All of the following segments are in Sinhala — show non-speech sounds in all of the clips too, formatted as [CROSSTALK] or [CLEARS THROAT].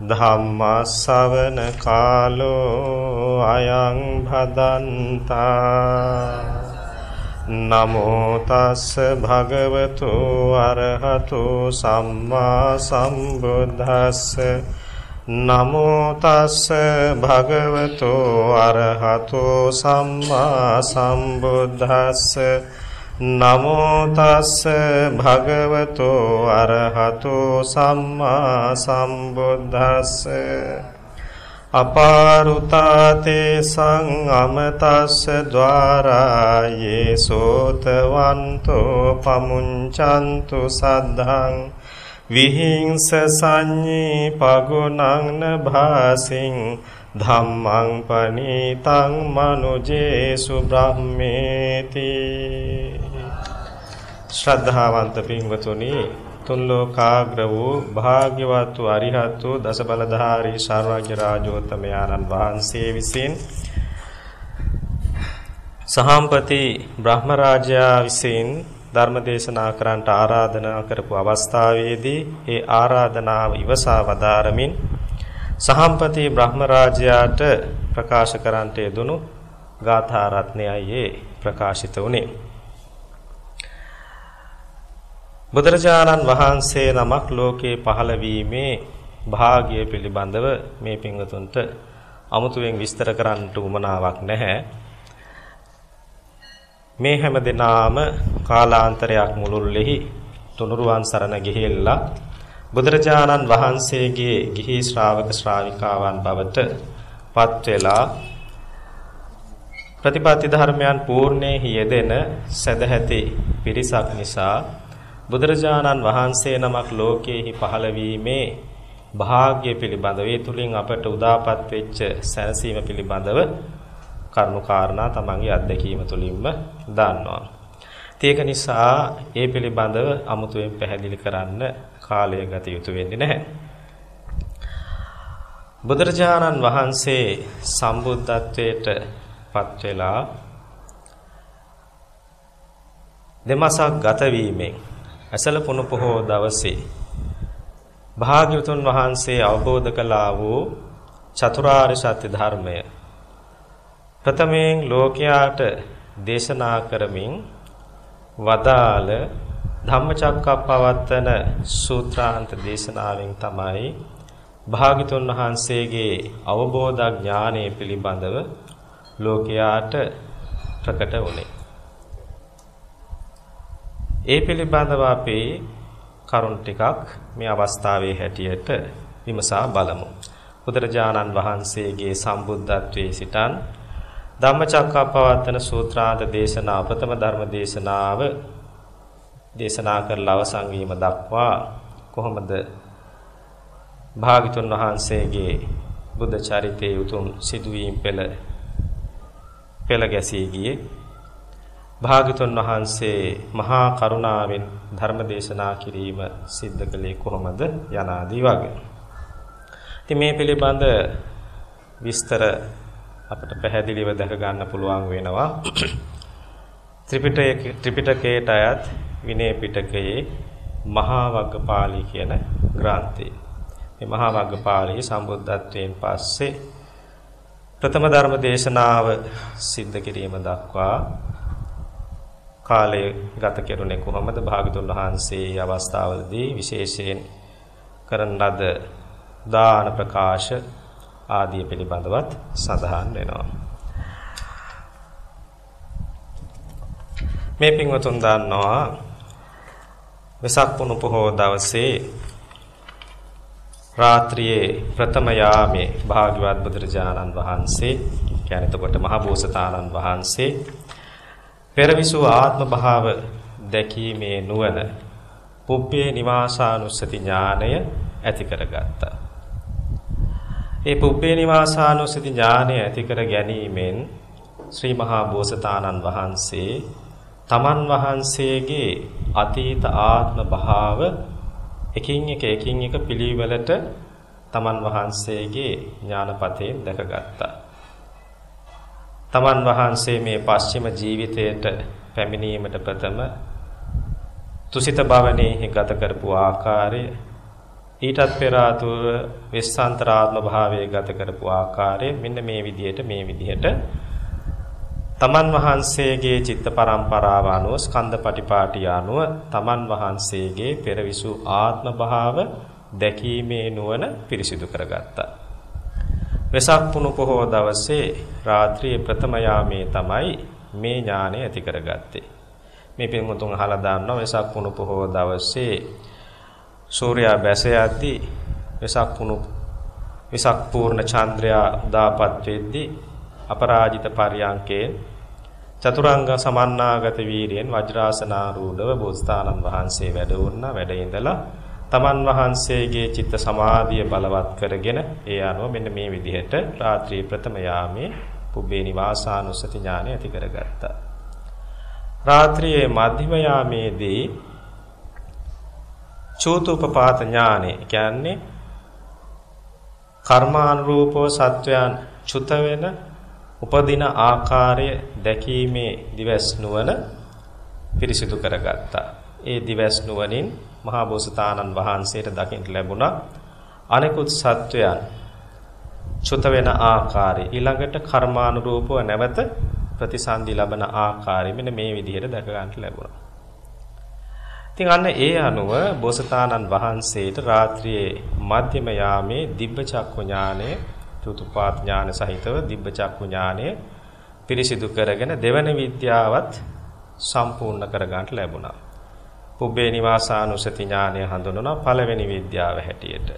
ධම්ම ශවන කාලෝ අයං භදන්තා. නමෝ තස්ස භගවතු අරහතු සම්මා සම්බුද්දස්ස. නමෝ තස්ස භගවතු අරහතු සම්මා සම්බුද්දස්ස. නමෝ තස්ස භගවතෝ අරහතෝ සම්මා සම්බුද්දස්ස. අපාරුතාතේ සං අමතස්ස ద్వාරායේ සෝතවන්තෝ පමුංචන්තු සද්ධං. විහිංස සංඤී පගුණං භාසින් ධම්මං පනීතං මනුජේසු බ්‍රහ්මේති. ශ්‍රද්ධාවන්ත පින්වතුනි තුන් ලෝකාග්‍ර වූ භාග්‍යවත් වූ අරිහත් වූ දස බලධාරී සර්වඥ රාජෝත්තමයාණන් වහන්සේ විසින් සහම්පති බ්‍රහ්මරාජයා විසින් ධර්ම දේශනා කරන්නට ආරාධනා කරපු අවස්ථාවේදී ඒ ආරාධනාව ඉවසා වදාරමින් සහම්පති බ්‍රහ්මරාජයාට ප්‍රකාශ කරන්නට යෙදුණු ගාථා රත්නයයි ප්‍රකාශිත වුණේ. බුදුරජාණන් වහන්සේ නමක් ලෝකේ පහළ වීමේ භාග්‍ය පිළිබඳව මේ පින්වතුන්ට අමුතුවෙන් විස්තර කරන්නට උවමනාවක් නැහැ. මේ හැම දිනාම කාලාන්තරයක් මුළුල්ලෙහි තුනුරුවන් සරණ ගිහිල්ලා බුදුරජාණන් වහන්සේගේ ගිහි ශ්‍රාවක ශ්‍රාවිකාවන් බවට පත් වෙලා ප්‍රතිපත්ති ධර්මයන් පූර්ණේ යෙදෙන සදැහැති පිරිසක් නිසා බුදුරජාණන් වහන්සේ නමක් ලෝකයේහි පහළ වීමේ භාග්‍ය පිළිබඳව ඒ තුලින් අපට උදාපත් වෙච්ච සැනසීම පිළිබඳව කරුණු කාරණා තමන්ගේ අත්දැකීම තුලින්ම දන්නවා. ඒක නිසා ඒ පිළිබඳව අමුතුවෙන් පැහැදිලි කරන්න කාලය ගත යුතු වෙන්නේ නැහැ. බුදුරජාණන් වහන්සේ සම්බුද්ධත්වයට පත් වෙලා දෙමසක් ගත වීමෙන් ඇසල පුන පොහෝ දවසේ භාග්‍යවතුන් වහන්සේ අවබෝධ කළා වූ චතුරාර්ය සත්‍ය ධර්මය ප්‍රථමයෙන් ලෝකයාට දේශනා කරමින් වදාළ ධම්මචක්කප්පවත්තන සූත්‍රාන්ත දේශනාවෙන් තමයි භාග්‍යතුන් වහන්සේගේ අවබෝධ ඥානය පිළිබඳව ලෝකයාට ප්‍රකට වුණේ. ඒ පිළිබඳව අපි කරුණ ටිකක් මේ අවස්ථාවේ හැටියට විමසා බලමු. බුදුරජාණන් වහන්සේගේ සම්බුද්ධත්වයේ සිටන් ධම්මචක්කප්පවත්තන සූත්‍රාන්ත දේශනා ප්‍රථම ධර්ම දේශනාව දේශනා කරලා අවසන් වීම දක්වා කොහොමද භාග්‍යතුන් වහන්සේගේ බුද්ධ චරිතයේ උතුම් සිදුවීම් පෙළ පෙළ ගැසී ගියේ භාග්‍යතුන් වහන්සේ මහා කරුණාවෙන් ධර්ම දේශනා කිරීම සිද්ධ කළේ කොහොමද යනාදී වගේ. ඉතින් මේ පිළිබඳ විස්තර අපිට පැහැදිලිව දැක ගන්න පුළුවන් වෙනවා. ත්‍රිපිටකයේ ත්‍රිපිටකයට අයත් විනය පිටකයේ මහා වග්ගපාළි කියන ග්‍රන්ථය. මේ මහා වග්ගපාළි සම්බුද්ධත්වයෙන් පස්සේ ප්‍රථම ධර්ම දේශනාව සිද්ධ කිරීම දක්වා කාලය ගත කෙරුණේ කොහොමද භාගතුන් වහන්සේ අවස්ථාවලදී විශේෂයෙන් කරන ලද දාන ප්‍රකාශ ආදී පිළිබඳවත් සඳහන් වෙනවා. මේ පින්වතුන් දන්නවා වෙසක් පුණු පොහෝ දවසේ රාත්‍රියේ ප්‍රථම යාමේ භාග්‍යවත් බුදුරජාණන් වහන්සේ කියන්නේ එතකොට මහ බෝසතාණන් වහන්සේ පෙරවිසු ආත්ම භාව දැකීමේ නුවණ පුබ්බේ නිවාසානුස්සති ඥානය ඇති කරගත්තා. ඒ පුබ්බේ නිවාසානුස්සති ඥානය ඇති කර ගැනීමෙන් ශ්‍රී මහා බෝසතාණන් වහන්සේ තමන් වහන්සේගේ අතීත ආත්ම භාව එකින් එක එකින් එක පිළිවෙලට තමන් වහන්සේගේ ඥානපතේ දැකගත්තා. තමන් වහන්සේ මේ පස්චිම ජීවිතයට පැමිණීමට ප්‍රථම තුසිත භවනයේ ගත කරපු ආකාරය ඊටත් පෙර ආතුර විස්සාන්තරාත්ම භාවයේ ගත කරපු ආකාරය මෙන්න මේ විදිහට මේ විදිහට තමන් වහන්සේගේ චිත්ත පරම්පරාව අනුව ස්කන්ධ පටිපාටි අනුව තමන් වහන්සේගේ පෙරවිසු ආත්ම භාව දැකීමේ නුවණ පිරිසිදු කරගත්තා. වෙසක් පුණු පොහෝ දවසේ රාත්‍රියේ ප්‍රථම යාමේ තමයි මේ ඥානය ඇති කරගත්තේ. මේ පින්වතුන් අහලා දාන්නවා වෙසක් පුණු පොහෝ දවසේ සූර්යයා බැස යද්දී වෙසක් පුණු වෙසක් පූර්ණ චන්ද්‍රයා උදාපත් වෙද්දී අපරාජිත පරියංකේ චතුරංග සමන්නාගත වීරියෙන් වජ්‍රාසනාරූඪව බෝසතාණන් වහන්සේ වැඩ වුණා වැඩ ඉඳලා තමන් වහන්සේගේ චිත්ත සමාධිය බලවත් කරගෙන ඒ අනුව මෙන්න මේ විදිහට රාත්‍රී ප්‍රථම යාමේ පුබ්බේ නිවාසානුස්සති ඥානය ඇති කරගත්තා. රාත්‍රියේ මධ්‍යම යාමේදී චූතුපපාත ඥානෙ කියන්නේ කර්මානුරූපව සත්වයන් චුත වෙන උපදින ආකාරය දැකීමේ දිවස් නුවණ පිරිසිදු කරගත්තා. ඒ දිවස් නුවණින් මහා බෝසතාණන් වහන්සේට දකින්න ලැබුණා අනෙකුත් සත්වයන් චුත වෙන ආකාරය ඊළඟට කර්මානුරූපව නැවත ප්‍රතිසන්දි ලබන ආකාරය මෙන්න මේ විදිහට දැක ගන්න ලැබුණා. ඉතින් අන්න ඒ අනුව බෝසතාණන් වහන්සේට රාත්‍රියේ මධ්‍යම යාමේ දිබ්බ චක්කු ඥානය චතුපාත් ඥාන සහිතව දිබ්බ චක්කු ඥානය පිරිසිදු කරගෙන දෙවන විද්‍යාවත් සම්පූර්ණ කරගන්න ලැබුණා. පුබ්බේ නිවාසානුසති ඥානය හඳුන්වන පළවෙනි විද්‍යාව හැටියට.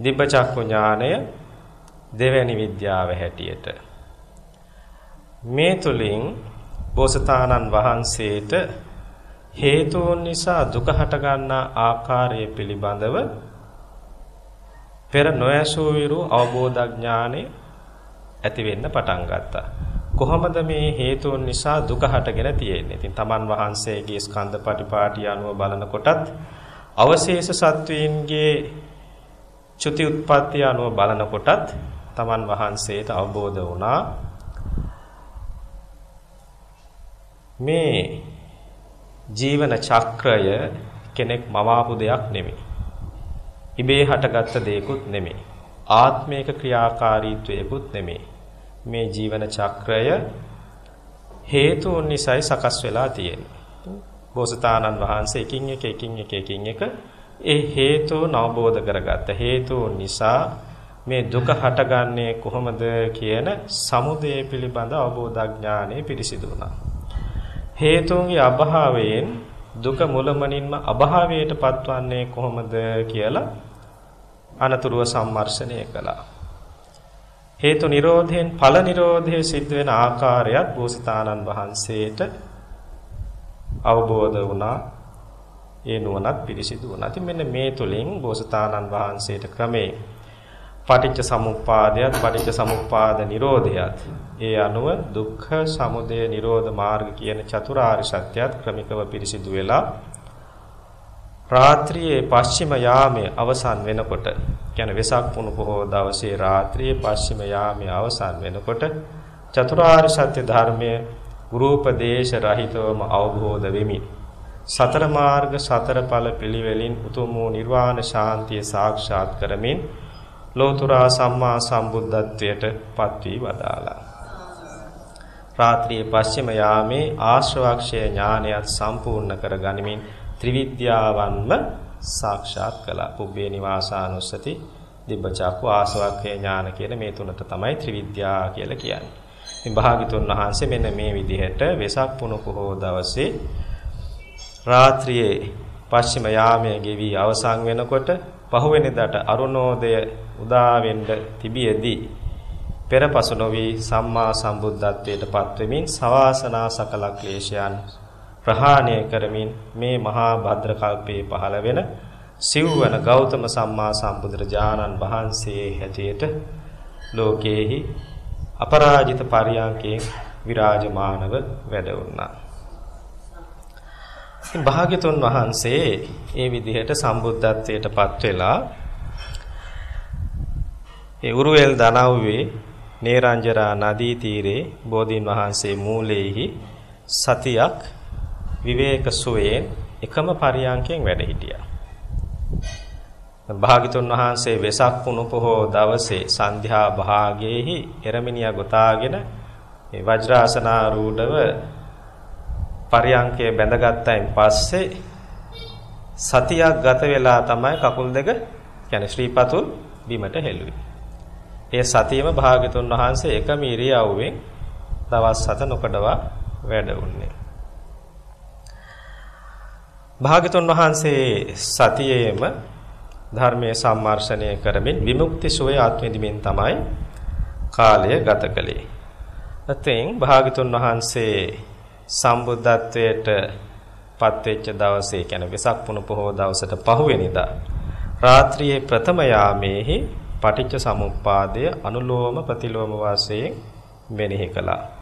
දිබ්බ චක්කු ඥානය දෙවැනි විද්‍යාව හැටියට. මේ තුලින් බෝසතාණන් වහන්සේට හේතුන් නිසා දුක හටගන්නා ආකාරය පිළිබඳව පෙර නොයසෝ විරු අවබෝධඥානෙ ඇති වෙන්න පටන් ගත්තා. කොහොමද මේ හේතුන් නිසා දුක හටගෙන තියෙන්නේ? ඉතින් තමන් වහන්සේගේ ස්කන්ධ පටිපාටි අනුව බලනකොටත් අවශේෂ සත්වයන්ගේ චුති උත්පත්ති අනුව බලනකොටත් තමන් වහන්සේට අවබෝධ වුණා මේ ජීවන චක්‍රය කෙනෙක් මවාපු දෙයක් නෙමෙයි. ඉබේ හටගත්ත දෙයක්ුත් නෙමෙයි. ආත්මයක ක්‍රියාකාරීත්වයකුත් නෙමෙයි. මේ ජීවන චක්‍රය හේතුන් නිසායි සකස් වෙලා තියෙන්නේ. බෝසතාණන් වහන්සේ එකින් එක එකින් එක එකින් එක ඒ හේතු නවබෝධ කරගත්ත හේතුන් නිසා මේ දුක හටගන්නේ කොහොමද කියන සමුදය පිළිබඳ අවබෝධඥානෙ පිරිසිදු වුණා. හේතුන්ගේ අභාවයෙන් දුක මුලමනින්ම අභාවයට පත්වන්නේ කොහොමද කියලා අනතුරුව සම්මර්ෂණය කළා. හේතු නිරෝධයෙන් ඵල නිරෝධය සිද්ධ වෙන ආකාරයත් බෝසතාණන් වහන්සේට අවබෝධ වුණා. ඒ නුවණත් පිරිසිදු වුණා. ඉතින් මෙන්න මේ තුලින් බෝසතාණන් වහන්සේට ක්‍රමේ පටිච්ච සමුප්පාදයත් පටිච්ච සමුප්පාද නිරෝධයත් ඒ අනුව දුක්ඛ සමුදය නිරෝධ මාර්ග කියන චතුරාර්ය සත්‍යයත් ක්‍රමිකව පිරිසිදු වෙලා රාත්‍රියේ පශ්චිම යාමයේ අවසන් වෙනකොට කියන වෙසක් පුණු පොහෝ දවසේ රාත්‍රියේ පශ්චිම යාමයේ අවසන් වෙනකොට චතුරාර්ය සත්‍ය ධර්මයේ ගුරුපදේශ රහිතවම අවබෝධ වෙමින් සතර මාර්ග සතර ඵල පිළිවෙලින් උතුම් වූ නිර්වාණ ශාන්තිය සාක්ෂාත් කරමින් ලෝතුරා සම්මා සම්බුද්ධත්වයට පත් වී වදාලා. රාත්‍රියේ පස්චිම යාමේ ආශ්‍රවක්ෂය ඥානයත් සම්පූර්ණ කර ගනිමින් ත්‍රිවිද්‍යාවන්ම සාක්ෂාත් කළා. පුබ්බේ නිවාසානුස්සති දිබ්බචක්කු ආසවක්ඛය ඥාන කියන මේ තුනට තමයි ත්‍රිවිද්‍යා කියලා කියන්නේ. ඉතින් භාග්‍යතුන් වහන්සේ මෙන්න මේ විදිහට වෙසක් පුණු පොහෝ දවසේ රාත්‍රියේ පස්චිම යාමයේ ගෙවි අවසන් වෙනකොට පහුවෙනිදාට අරුණෝදය උදා වෙන්න තිබියදී පෙරපසු නොවි සම්මා සම්බුද්ධත්වයට පත්වෙමින් සවාසනා සකල ක්ලේශයන් ප්‍රහාණය කරමින් මේ මහා භද්‍ර කල්පයේ පහළ වෙන සිව්වන ගෞතම සම්මා සම්බුදුරජාණන් වහන්සේ හැටියට ලෝකේහි අපරාජිත පරියන්කේ විරාජමානව වැඩ වුණා. ඉතින් භාග්‍යතුන් වහන්සේ ඒ විදිහට සම්බුද්ධත්වයට පත් වෙලා ඒ උරුවෙල් දනව්වේ නේරංජරා නදී තීරේ බෝධීන් වහන්සේ මූලයේහි සතියක් විවේක සුවයෙන් එකම පරියන්කෙන් වැඩ හිටියා. භාග්‍යතුන් වහන්සේ වෙසක් පුණු පොහෝ දවසේ සන්ධ්‍යා භාගයේහි එරමිනියා ගොතාගෙන මේ වජ්‍රාසනාරූඪව පරියංකයේ බැඳගත්තයින් පස්සේ සතියක් ගත වෙලා තමයි කකුල් දෙක කියන්නේ ශ්‍රීපතුල් බිමට හෙළුවේ. ඒ සතියම භාග්‍යතුන් වහන්සේ එකම ඉරියව්වෙන් දවස් 7 නොකඩවා වැඩ වුණේ. භාග්‍යතුන් වහන්සේ සතියේම ධර්මයේ සම්මර්ෂණය කරමින් විමුක්ති සෝය ආත්මෙදිමින් තමයි කාලය ගත කළේ. අතෙන් භාග්‍යතුන් වහන්සේ සම්බුද්ධත්වයට පත්වෙච්ච දවසේ කියන්නේ වෙසක් පුන පොහොව දවසට පහුවෙනිදා රාත්‍රියේ ප්‍රථම යාමේහි පටිච්ච සමුප්පාදය අනුලෝම ප්‍රතිලෝම වාසයෙන් මෙනෙහි කළා.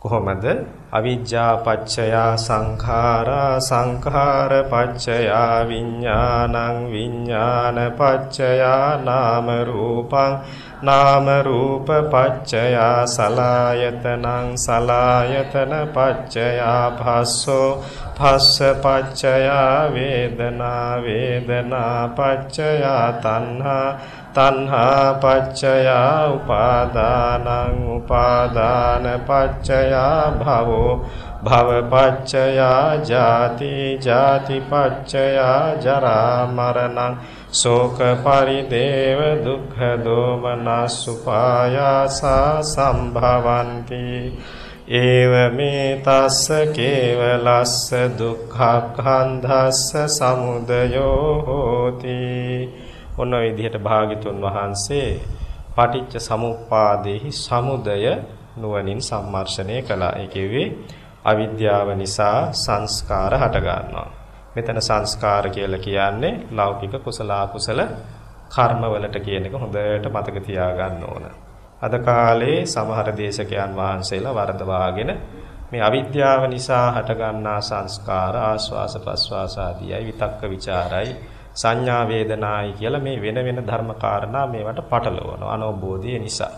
කොහොමද? අවිජ්ජා පච්චයා සංඛාරා සංඛාර පච්චයා විඥානං විඥාන පච්චයා නාම රූපං නාම රූප පච්චයා සලායතනං සලායතන පච්චයා භස්සෝ භස්ස පච්චයා වේදනා වේදනා පච්චයා තණ්හා තණ්හා පච්චයා උපාදානං උපාදාන පච්චයා භවෝ භව පච්චයා ජාති ජාති පච්චයා ජරා මරණං ශෝක පරිදේව දුක්ඛ දෝමනසුපායාසා සම්භවಂತಿ ඒව මේ තස්ස කේවලස්ස දුක්ඛඛන්ධස්ස සමුදයෝ හෝති ඔන්න විදිහට භාග්‍යතුන් වහන්සේ පටිච්ච සමුප්පාදේහි සමුදය නුවණින් සම්මර්ෂණය කළා. ඒ කිව්වේ අවිද්‍යාව නිසා සංස්කාර හට ගන්නවා. මෙතන සංස්කාර කියලා කියන්නේ ලෞකික කුසල අකුසල කර්මවලට කියන එක හොඳට මතක තියාගන්න ඕන. අද කාලේ සමහර දේශකයන් වහන්සේලා වරදවාගෙන මේ අවිද්‍යාව නිසා හටගන්නා සංස්කාර ආස්වාස ප්‍රස්වාස ආදියයි විතක්ක ਵਿਚාරයි සංඥා වේදනායි කියලා මේ වෙන වෙන ධර්ම කාරණා මේවට පටලවනවා අනෝබෝධය නිසා.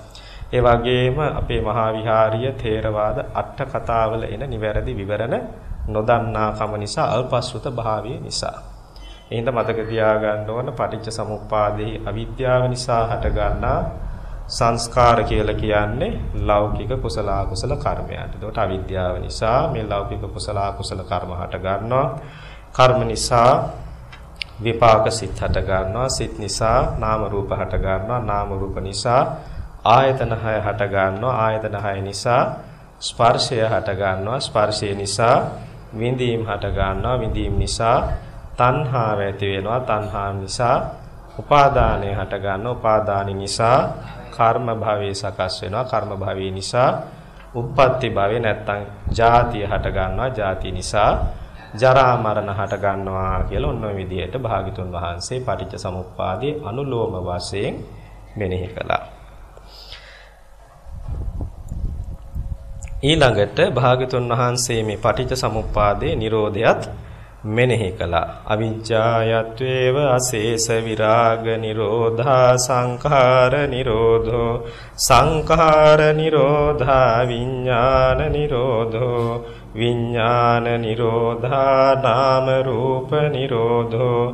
ඒ වගේම අපේ මහා විහාරීය ථේරවාද අට කතාවල එන නිවැරදි විවරණ නොදන්නා කම නිසා අල්පස්ෘත භාවය නිසා. එහෙනම් මතක තියාගන්න ඕන පටිච්ච සමුප්පාදේ අවිද්‍යාව නිසා හටගන්නා සංස්කාර කියලා කියන්නේ ලෞකික කුසල අකුසල කර්මයන්ට. ඒකට අවිද්‍යාව නිසා මේ ලෞකික කුසල අකුසල කර්ම හට ගන්නවා. කර්ම නිසා විපාක සිත් හට ගන්නවා. සිත් නිසා නාම රූප හට ගන්නවා. නාම රූප නිසා ආයතන 6 හට ගන්නවා. ආයතන 6 නිසා ස්පර්ශය හට ගන්නවා. ස්පර්ශය නිසා විඳීම් හට ගන්නවා. විඳීම් නිසා තණ්හාව ඇති වෙනවා. තණ්හාව නිසා උපාදානය හට ගන්නවා. උපාදානි නිසා කර්ම භවයේ සකස් වෙනවා. කර්ම භවයේ නිසා උප්පත්ති භවේ නැත්තම් ජාතිය හට ගන්නවා. ජාති නිසා ජරා මරණ හට ගන්නවා කියලා ඔන්න ඔය විදිහට භාගිතුන් වහන්සේ පටිච්ච සමුප්පාදයේ අනුලෝම වශයෙන් මෙනෙහි කළා. ඊළඟට භාගිතුන් වහන්සේ මේ පටිච්ච සමුප්පාදයේ Nirodhayat මෙනෙහි කළා. අවිජ්ජායත්වේව අශේෂ විරාග නිරෝධා සංඛාර නිරෝධෝ සංඛාර නිරෝධා විඥාන නිරෝධෝ විඥාන නිරෝධා නාම රූප නිරෝධෝ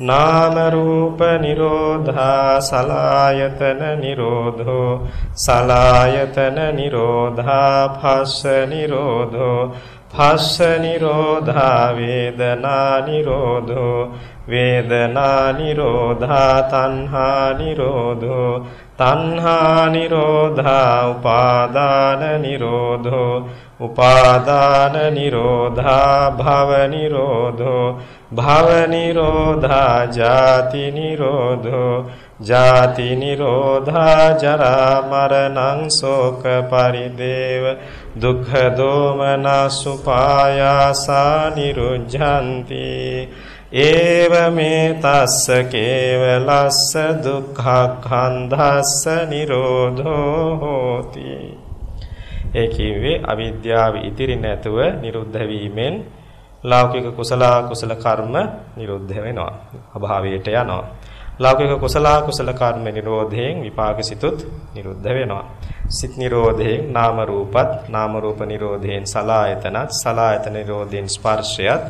නාම රූප නිරෝධා සලායතන නිරෝධෝ සලායතන නිරෝධා භස්ස නිරෝධෝ භස්ස නිරෝධා වේදනා නිරෝධෝ වේදනා නිරෝධා තණ්හා නිරෝධෝ තණ්හා නිරෝධා උපාදාන නිරෝධෝ උපාදාන නිරෝධා භව නිරෝධෝ භව නිරෝධා ජාති නිරෝධෝ ජාති නිරෝධා ජරා මරණං ශෝක පරිදේව දුක්ඛ දෝමනසුපායාසා නිරුද්ධಂತಿ. ඒව මේ තස්ස කේවලස්ස දුක්ඛඛන්ධස්ස නිරෝධෝ හෝති. ඒ කිව්වේ අවිද්‍යාව ඉතිරි නැතුව නිරුද්ධ වීමෙන් ලෞකික කුසල කුසල කර්ම නිරුද්ධ වෙනවා. අභාවයට යනවා. ලෞකික කුසල කුසල කර්ම නිරෝධයෙන් විපාක සිතුත් නිරුද්ධ වෙනවා. සිත් නිරෝධයෙන් නාම රූපත් නාම රූප නිරෝධයෙන් සලායතනත් සලායතන නිරෝධයෙන් ස්පර්ශයත්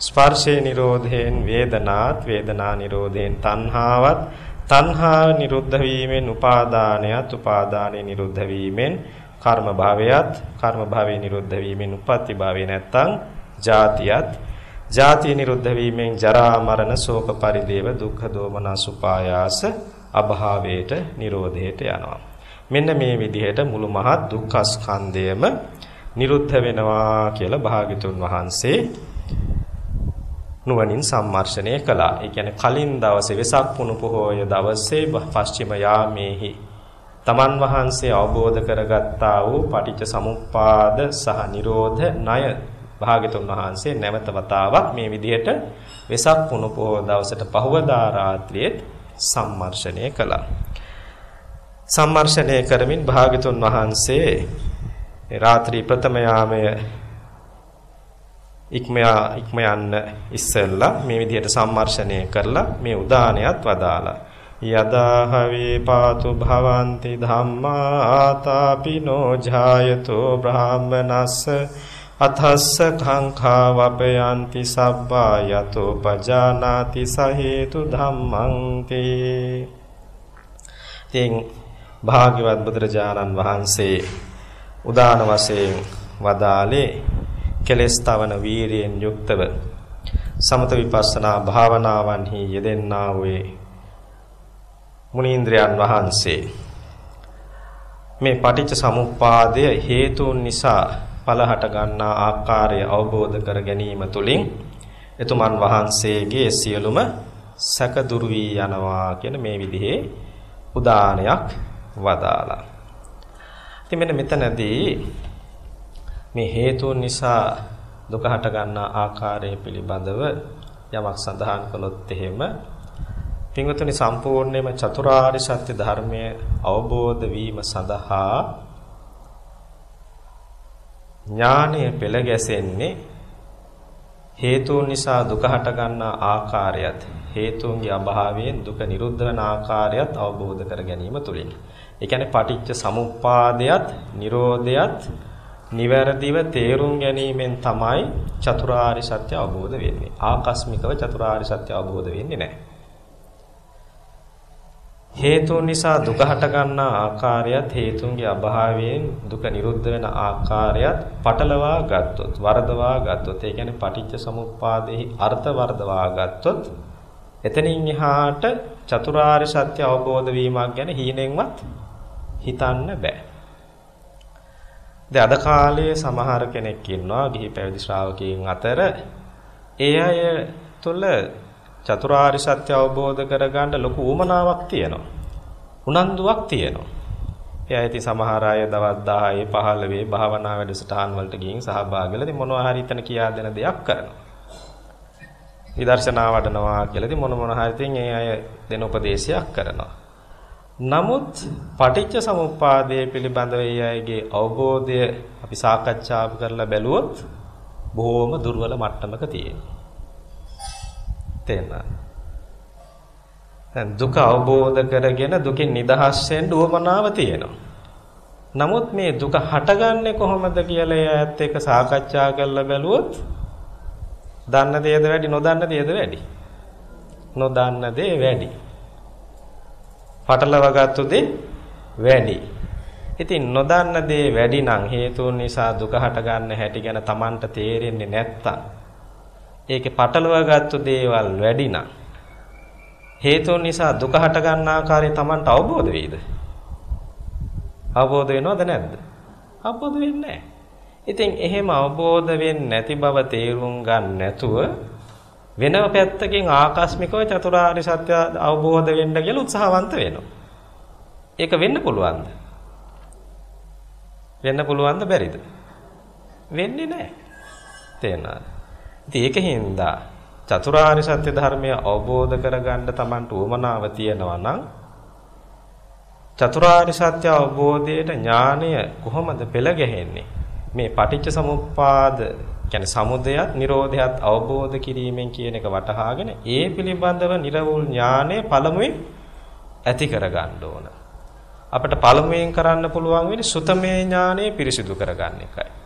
ස්පර්ශේ නිරෝධයෙන් වේදනාත් වේදනා නිරෝධයෙන් තණ්හාවත් තණ්හාව නිරුද්ධ වීමෙන් උපාදානයත් උපාදානේ නිරුද්ධ වීමෙන් කර්ම භාවයත් කර්ම භාවයේ නිරුද්ධ වීමෙන් උප්පත්ති භාවේ නැත්තම් ජාතියත් ජාතිය නිරුද්ධ වීමෙන් ජරා මරණ ශෝක පරිදේව දුක්ඛ දෝමනස් උපායාස අභාවයට නිරෝධයට යනවා මෙන්න මේ විදිහට මුළු මහත් දුක්ඛ ස්කන්ධයම නිරුද්ධ වෙනවා කියලා භාග්‍යතුන් වහන්සේ නුවණින් සම්මර්ෂණය කළා. ඒ කියන්නේ කලින් දවසේ වෙසක් පුණු පොහොය දවසේ පශ්චිම යාමේහි තමන් වහන්සේ අවබෝධ කරගත්තා වූ පටිච්ච සමුප්පාද සහ නිරෝධ ණය භාග්‍යතුන් වහන්සේ නැවත වතාවක් මේ විදිහට වෙසක් පුණු පොහොය දවසට පහවදා රාත්‍රියේ සම්මර්ෂණය කළා. සම්මර්ෂණය කරමින් භාග්‍යතුන් වහන්සේ රාත්‍රී ප්‍රථම යාමයේ ඉක්මයා ඉක්ම යන්න ඉස්සෙල්ලා මේ විදිහට සම්මර්ෂණය කරලා මේ උදානයත් වදාලා යදාහවේ පාතු භවಂತಿ ධම්මා ආතාපිනෝ ජායතෝ බ්‍රාහමනස්ස අතස්ස කංඛා වපයන්ති සබ්බා යතෝ පජානාති සහේතු ධම්මං තේ තින් භාග්‍යවත් බුදුරජාණන් වහන්සේ උදාන වශයෙන් වදාලේ කෙලෙස් තවන වීරියෙන් යුක්තව සමත විපස්සනා භාවනාවන්හි යෙදෙන්නා වූ මුනීන්ද්‍රයන් වහන්සේ මේ පටිච්ච සමුප්පාදය හේතුන් නිසා පලහට ගන්නා ආකාරය අවබෝධ කර ගැනීම තුළින් එතුමන් වහන්සේගේ සියලුම සැක දුරු වී යනවා කියන මේ විදිහේ උදානයක් වදාලා. ඉතින් මෙන්න මෙතනදී මේ හේතුන් නිසා දුක හට ගන්නා ආකාරය පිළිබඳව යමක් සඳහන් කළොත් එහෙම පින්වතුනි සම්පූර්ණයෙන්ම චතුරාර්ය සත්‍ය ධර්මය අවබෝධ වීම සඳහා ඥානය පෙළ ගැසෙන්නේ හේතුන් නිසා දුක හට ගන්නා ආකාරයත් හේතුන්ගේ අභාවයෙන් දුක නිරුද්ධ වන ආකාරයත් අවබෝධ කර ගැනීම තුලින්. ඒ කියන්නේ පටිච්ච සමුප්පාදයත්, නිරෝධයත් නිවැරදිව තේරුම් ගැනීමෙන් තමයි චතුරාර්ය සත්‍ය අවබෝධ වෙන්නේ. ආකස්මිකව චතුරාර්ය සත්‍ය අවබෝධ වෙන්නේ නැහැ. හේතුන් නිසා දුක හට ගන්නා ආකාරයත් හේතුන්ගේ අභාවයෙන් දුක නිරුද්ධ වෙන ආකාරයත් පටලවා ගත්තොත් වරදවා ගත්තොත් ඒ කියන්නේ පටිච්ච සමුප්පාදෙහි අර්ථ වරදවා ගත්තොත් එතනින් එහාට චතුරාර්ය සත්‍ය අවබෝධ වීමක් ගැන හීනෙන්වත් හිතන්න බෑ. දැන් අද කාලයේ සමහර කෙනෙක් ඉන්නවා ගිහි පැවිදි ශ්‍රාවකයන් අතර. ඒ අය තුළ චතුරාර්ය සත්‍ය අවබෝධ කරගන්න ලොකු උවමනාවක් තියෙනවා. උනන්දුවක් තියෙනවා. ඒ අය ඉතින් සමහර අය දවස් 10 15 භාවනා වැඩසටහන් වලට ගිහින් සහභාගී වෙලා ඉතින් මොනවා හරි එතන කියා දෙන දෙයක් කරනවා. විදර්ශනා වඩනවා කියලා ඉතින් මොන මොන හරි ඉතින් ඒ අය දෙන උපදේශයක් කරනවා. නමුත් පටිච්ච සමුප්පාදය පිළිබඳව ඒ අයගේ අවබෝධය අපි සාකච්ඡා කරලා බැලුවොත් බොහොම දුර්වල මට්ටමක තියෙනවා. තේරෙනවද? දැන් දුක අවබෝධ කරගෙන දුකින් නිදහස් වෙන්න උවමනාව තියෙනවා. නමුත් මේ දුක හටගන්නේ කොහොමද කියලා එයාත් එක්ක සාකච්ඡා කරලා බැලුවොත් දන්න දේද වැඩි නොදන්න දේද වැඩි? නොදන්න දේ වැඩි. පටලවාගත්තු දේ වැඩි. ඉතින් නොදන්න දේ වැඩි නම් හේතුන් නිසා දුක හට ගන්න හැටි ගැන Tamanට තේරෙන්නේ නැත්තම් ඒකේ පටලවාගත්තු දේවල් වැඩි නම් හේතුන් නිසා දුක හට ගන්න ආකාරය Tamanට අවබෝධ වෙයිද? අවබෝධ වෙනවද නැද්ද? අවබෝධ වෙන්නේ නැහැ. ඉතින් එහෙම අවබෝධ වෙන්නේ නැති බව තේරුම් ගන්න නැතුව වෙනම පැත්තකින් ආකස්මිකව චතුරාර්ය සත්‍ය අවබෝධ වෙන්න කියලා උත්සාහවන්ත වෙනවා. ඒක වෙන්න පුළුවන්ද? වෙන්න පුළුවන්ද බැරිද? වෙන්නේ නැහැ. තේරෙනවද? ඉතින් ඒකෙන්ද චතුරාර්ය සත්‍ය ධර්මය අවබෝධ කරගන්න Tamanට උවමනාව තියෙනවා නම් චතුරාර්ය සත්‍ය අවබෝධයට ඥානය කොහොමද පෙළ ගැහෙන්නේ මේ පටිච්ච සමුප්පාද කියන්නේ සමුදයත් නිරෝධයත් අවබෝධ කිරීමෙන් කියන එක වටහාගෙන ඒ පිළිබඳව නිර්වුල් ඥානය පළමුවෙන් ඇති කරගන්න ඕන. අපිට පළමුවෙන් කරන්න පුළුවන් වෙන්නේ සුතමේ ඥානය පිරිසිදු කරගන්න එකයි.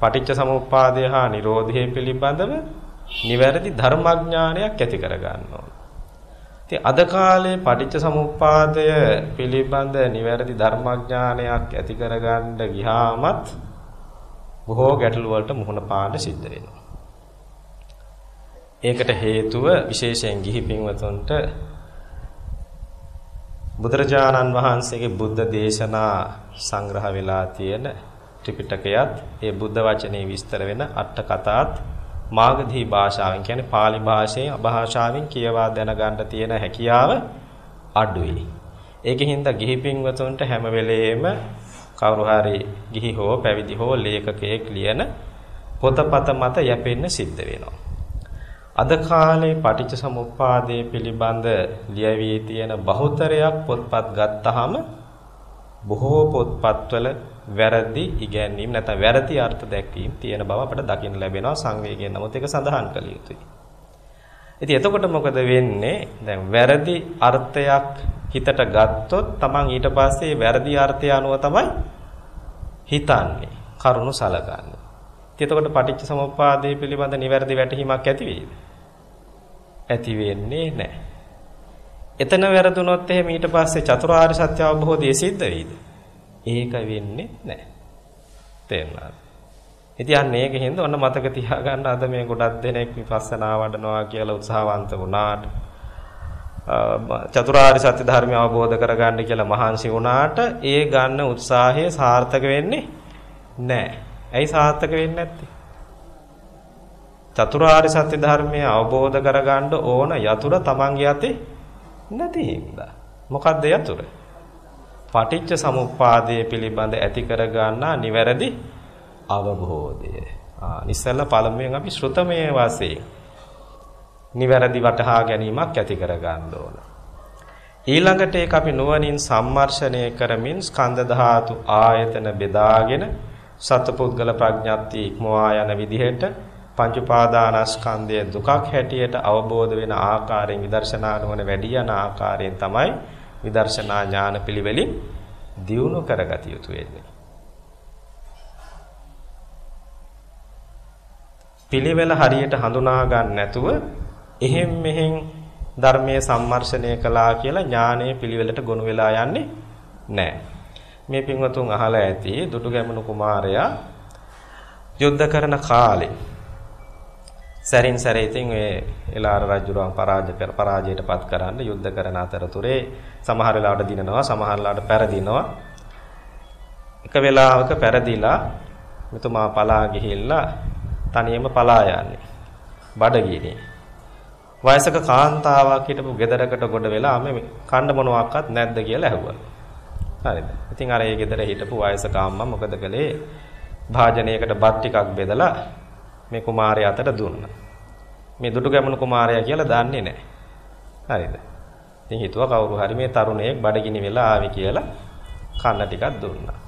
පටිච්ච සමුප්පාදය හා නිරෝධය පිළිබඳව නිවැරදි ධර්මඥානයක් ඇති කරගන්න ඕන. ඉතින් අද කාලේ පටිච්ච සමුප්පාදය පිළිබඳ නිවැරදි ධර්මඥානයක් ඇති කරගන්න ගියාමත් බොහෝ ගැටලු වලට මුහුණ පාන්න සිද්ධ වෙනවා. ඒකට හේතුව විශේෂයෙන් ගිහි පින්වතුන්ට බුදුරජාණන් වහන්සේගේ බුද්ධ දේශනා සංග්‍රහ වෙලා තියෙන ත්‍රිපිටකයත් ඒ බුද්ධ වචනේ විස්තර වෙන අට කතාත් මාගධී භාෂාවෙන් කියන්නේ pāli භාෂයෙන් අභාෂාවෙන් කියවා දැනගන්න තියෙන හැකියාව අඩුයි. ඒකෙන් හින්දා ගිහි පින්වතුන්ට හැම වෙලෙම කවුරු හරි ගිහි හෝ පැවිදි හෝ ලේඛකයෙක් ලියන පොතපත මත යැපෙන්න සිද්ධ වෙනවා. අද කාලේ පටිච්ච සමුප්පාදයේ පිළිබඳ ලියවී තියෙන බහුතරයක් පොත්පත් ගත්තාම බොහෝ පොත්පත්වල වැරදි ඉගැන්වීම් නැත්නම් වැරදි අර්ථ දැක්වීම් තියෙන බව අපට දකින්න ලැබෙනවා සංවේගයෙන් නමුත් ඒක සඳහන් කළ යුතුයි. ඉතින් එතකොට මොකද වෙන්නේ? දැන් වැරදි අර්ථයක් හිතට ගත්තොත් Taman ඊට පස්සේ වැරදි අර්ථය අනුව තමයි හිතන්නේ. කරුණු සලකන්නේ. ඉතින් එතකොට පටිච්ච සමුප්පාදයේ පිළිබඳ නිවැරදි වැටහීමක් ඇති වෙයිද? ඇති වෙන්නේ නැහැ. එතන වැරදුනොත් එහෙම ඊට පස්සේ චතුරාර්ය සත්‍ය අවබෝධය සිද්ධ වෙයිද? ඒක වෙන්නේ නැහැ. තේරුණාද? ඉතින් අන්න ඒකෙන්ද ඔන්න මතක තියාගන්න අද මේ ගොඩක් දෙනෙක් විපස්සනා වඩනවා කියලා උත්සාහවන්ත වුණාට චතුරාර්ය සත්‍ය ධර්මය අවබෝධ කරගන්න කියලා මහන්සි වුණාට ඒ ගන්න උත්සාහය සාර්ථක වෙන්නේ නැහැ. ඇයි සාර්ථක වෙන්නේ නැත්තේ? චතුරාර්ය සත්‍ය ධර්මය අවබෝධ කරගන්න ඕන යතුරු තමන්ගේ අතේ නැති හින්දා. මොකද්ද යතුරු? පටිච්ච සමුප්පාදයේ පිළිබඳ ඇති කර ගන්නා නිවැරදි අවබෝධය. ආ ඉස්සෙල්ලා පළමුවෙන් අපි ශ්‍රුතමේ වාසයේ නිවැරදි වටහා ගැනීමක් ඇති කර ගන්න ඕන. ඊළඟට ඒක අපි නුවණින් සම්මර්ෂණය කරමින් ස්කන්ධ ධාතු ආයතන බෙදාගෙන සත්පුද්ගල ප්‍රඥාත්ති ඉක්මවා යන විදිහට පංච උපාදානස්කන්ධය දුකක් හැටියට අවබෝධ වෙන ආකාරයෙන් විදර්ශනා නුවණ වැඩි යන ආකාරයෙන් තමයි විදර්ශනා ඥාන පිළිවෙලින් දියුණු කරගත යුතු වෙන්නේ. පිළිවෙල හරියට හඳුනා ගන්න නැතුව එහෙම් මෙහෙම් ධර්මයේ සම්මර්ෂණය කළා කියලා ඥානයේ පිළිවෙලට ගොනු වෙලා යන්නේ නැහැ. මේ පින්වතුන් අහලා ඇති දුටුගැමුණු කුමාරයා යුද්ධ කරන කාලේ සැරින් සැරේ ඉතින් ඔය එලාර රජුරන් පරාජය කර පරාජයටපත් කරන්න යුද්ධ කරන අතරතුරේ සමහර වෙලාවට දිනනවා සමහර වෙලාවට පෙරදිනවා. එක වෙලාවක පෙරදිලා මෙතුමා පලා ගිහිල්ලා තනියම පලා යන්නේ. බඩගිනේ වයසක කාන්තාවක් හිටපු ගෙදරකට ගොඩ වෙලා මේ කන්න මොනවාක්වත් නැද්ද කියලා ඇහුවා. හරිද? ඉතින් අර ඒ ගෙදර හිටපු වයසක අම්මා මොකද කළේ? භාජනයකට බත් ටිකක් බෙදලා මේ කුමාරයා අතට දුන්නා. මේ දුටුගැමුණු කුමාරයා කියලා දන්නේ නැහැ. හරිද? ඉතින් හිතුවා කවුරු හරි මේ තරුණයෙක් බඩගිනි වෙලා ආවි කියලා කන්න ටිකක් දුන්නා.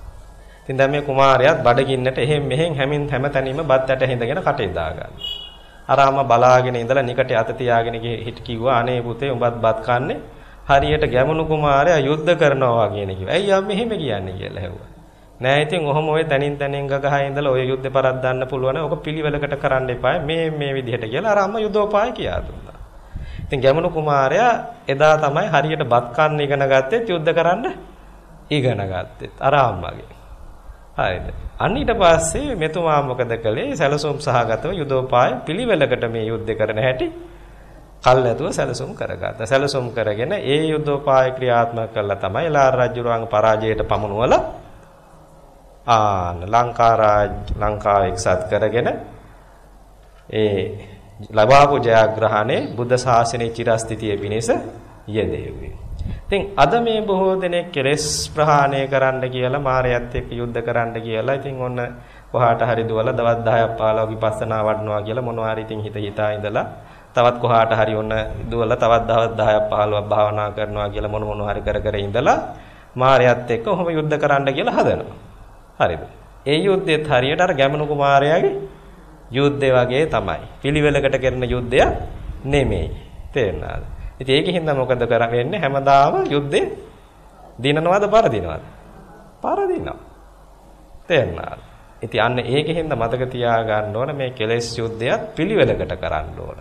ඉතින් දැන් මේ කුමාරයාත් බඩගින්නට එහෙම් මෙහෙන් හැමින් හැමතැනීම බත් ඇට හිඳගෙන කටේ දාගන්න. අරාම බලාගෙන ඉඳලා නිකටේ අත තියාගෙන හිට කිව්වා අනේ පුතේ උඹත් බත් කන්නේ හරියට ගැමුණු කුමාරයා යුද්ධ කරනවා වගේ නේ කිව්වා. ඇයි ආ මෙහෙම කියන්නේ කියලා ඇහුවා. නෑ ඉතින් ඔහොම ඔය තනින් තනින් ගගහ ඉඳලා ඔය යුද්ධේ පරද්දන්න පුළුවන්. ඔක පිළිවෙලකට කරන්න එපා. මේ මේ විදිහට කියලා අර අම්ම යුද්ධෝපාය කියා දුන්නා. ඉතින් ගැමුණු කුමාරයා එදා තමයි හරියට බත් කන්න ඉගෙන ගත්තේ යුද්ධ කරන්න ඉගෙන ගත්තේ. අර අම්මගේ. හරිද? අන්න ඊට පස්සේ මෙතුමා මොකද කළේ? සැලසුම් සහගතව යුද්ධෝපාය පිළිවෙලකට මේ යුද්ධ කරන හැටි කල් නැතුව සැලසුම් කරගත්තා. සැලසුම් කරගෙන ඒ යුද්ධෝපාය ක්‍රියාත්මක කළා තමයි ලාර රජුරවංග පරාජයට පමුණුවලා ආන ලංකාරාජ ලංකාව එක්සත් කරගෙන ඒ ලබාපු ජයග්‍රහණේ බුද්ධ ශාසනයේ චිරස්ථිතිය පිණිස යෙදෙව්වේ. ඉතින් අද මේ බොහෝ දෙනෙක් කෙලස් ප්‍රහාණය කරන්න කියලා මායයත් එක්ක යුද්ධ කරන්න කියලා ඉතින් ඔන්න කොහාට හරි දුවලා දවස් 10ක් 15ක් විපස්සනා වඩනවා කියලා මොනවා හරි ඉතින් හිත හිතා ඉඳලා තවත් කොහාට හරි ඔන්න දුවලා තවත් දවස් 10ක් 15ක් භාවනා කරනවා කියලා මොන මොන හරි කර කර ඉඳලා මාරයත් එක්ක ඔහොම යුද්ධ කරන්න කියලා හදනවා. හරිද? ඒ යුද්ධෙත් හරියට අර ගැමණු කුමාරයාගේ යුද්ධය වගේ තමයි. පිළිවෙලකට කරන යුද්ධයක් නෙමෙයි. තේරුණාද? ඉතින් ඒකෙන් හින්දා මොකද කරන්නේ? හැමදාම යුද්ධේ දිනනවද පරදිනවද? පරදිනවා. තේරුණාද? ඉතින් අන්න ඒකෙන් මතක තියාගන්න ඕන මේ කෙලෙස් යුද්ධයත් පිළිවෙලකට කරන්න ඕන.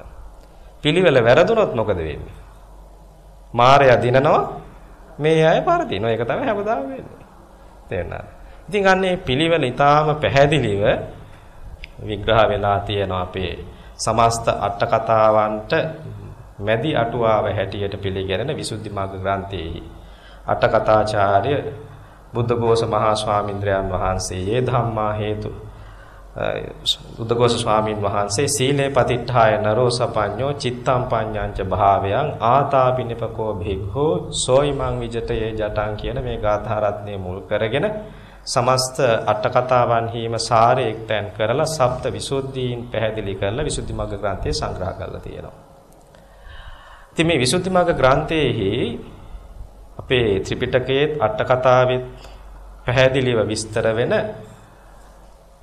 පිළිවෙල වැරදුනොත් මොකද වෙන්නේ? මායя දිනනවා මේ අය පරදිනවා. ඒක තමයි හැමදාම වෙන්නේ. තේරුණාද? ඉතින් අන්නේ පිළිවෙල ඊටාම පැහැදිලිව විග්‍රහ වෙලා තියෙනවා අපේ සමස්ත අට කතාවන්ට මැදි අටුවාව හැටියට පිළිගැනෙන විසුද්ධි මාර්ග ග්‍රන්ථයේ අට කතාචාර්ය බුද්ධඝෝෂ මහා ස්වාමීන්ද්‍රයන් වහන්සේ ඒ ධම්මා හේතු බුද්ධඝෝෂ ස්වාමීන් වහන්සේ සීලේ පතිට්ඨාය නරෝ සපඤ්ඤෝ චිත්තම් පඤ්ඤාංච භාවයන් ආතාපිනිපකෝ භික්ඛෝ සෝයිමං විජතයේ ජටං කියන මේ ගාථා රත්නය මුල් කරගෙන සමස්ත අට කතාවන්හිම සාරය එක්තැන් කරලා සප්ත විසුද්ධීන් පැහැදිලි කරලා විසුද්ධි මග්ග ග්‍රන්ථය සංග්‍රහ කරලා තියෙනවා. ඉතින් මේ විසුද්ධි මග්ග ග්‍රන්ථයේහි අපේ ත්‍රිපිටකයේ අට කතාවෙත් පැහැදිලිව විස්තර වෙන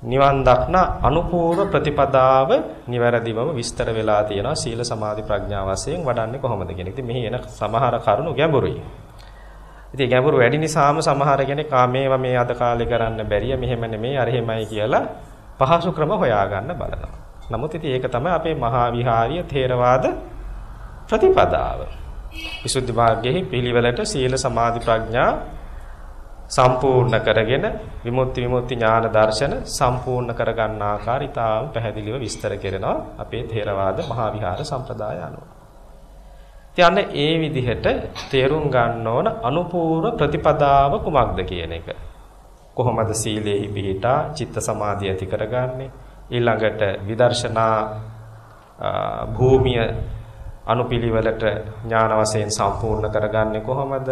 නිවන් දක්න අනුපූර්ව ප්‍රතිපදාව නිවැරදිවම විස්තර වෙලා තියෙනවා සීල සමාධි ප්‍රඥා වශයෙන් වඩන්නේ කොහොමද කියන එක. ඉතින් මෙහි එන සමහර කරුණු ගැඹුරුයි. ඉතින් ගැඹුරු වැඩි නිසාම සමහර කෙනෙක් ආ මේවා මේ අද කාලේ කරන්න බැරිය මෙහෙම නෙමෙයි අර එහෙමයි කියලා පහසු ක්‍රම හොයාගන්න බලනවා. නමුත් ඉතින් ඒක තමයි අපේ මහා විහාරීය ථේරවාද ප්‍රතිපදාව. විසුද්ධි මාර්ගයේ පිළිවෙලට සීල සමාධි ප්‍රඥා සම්පූර්ණ කරගෙන විමුක්ති විමුක්ති ඥාන දර්ශන සම්පූර්ණ කරගන්න ආකාරය තාම පැහැදිලිව විස්තර කරනවා අපේ ථේරවාද මහා විහාර සම්ප්‍රදාය අනුව. ඉතින් ඒ විදිහට තේරුම් ගන්න ඕන අනුපූර්ව ප්‍රතිපදාව කුමක්ද කියන එක. කොහොමද සීලෙහි පිහිටා චිත්ත සමාධිය ඇති කරගන්නේ? ඊළඟට විදර්ශනා භූමිය අනුපිළිවෙලට ඥාන වශයෙන් සම්පූර්ණ කරගන්නේ කොහොමද?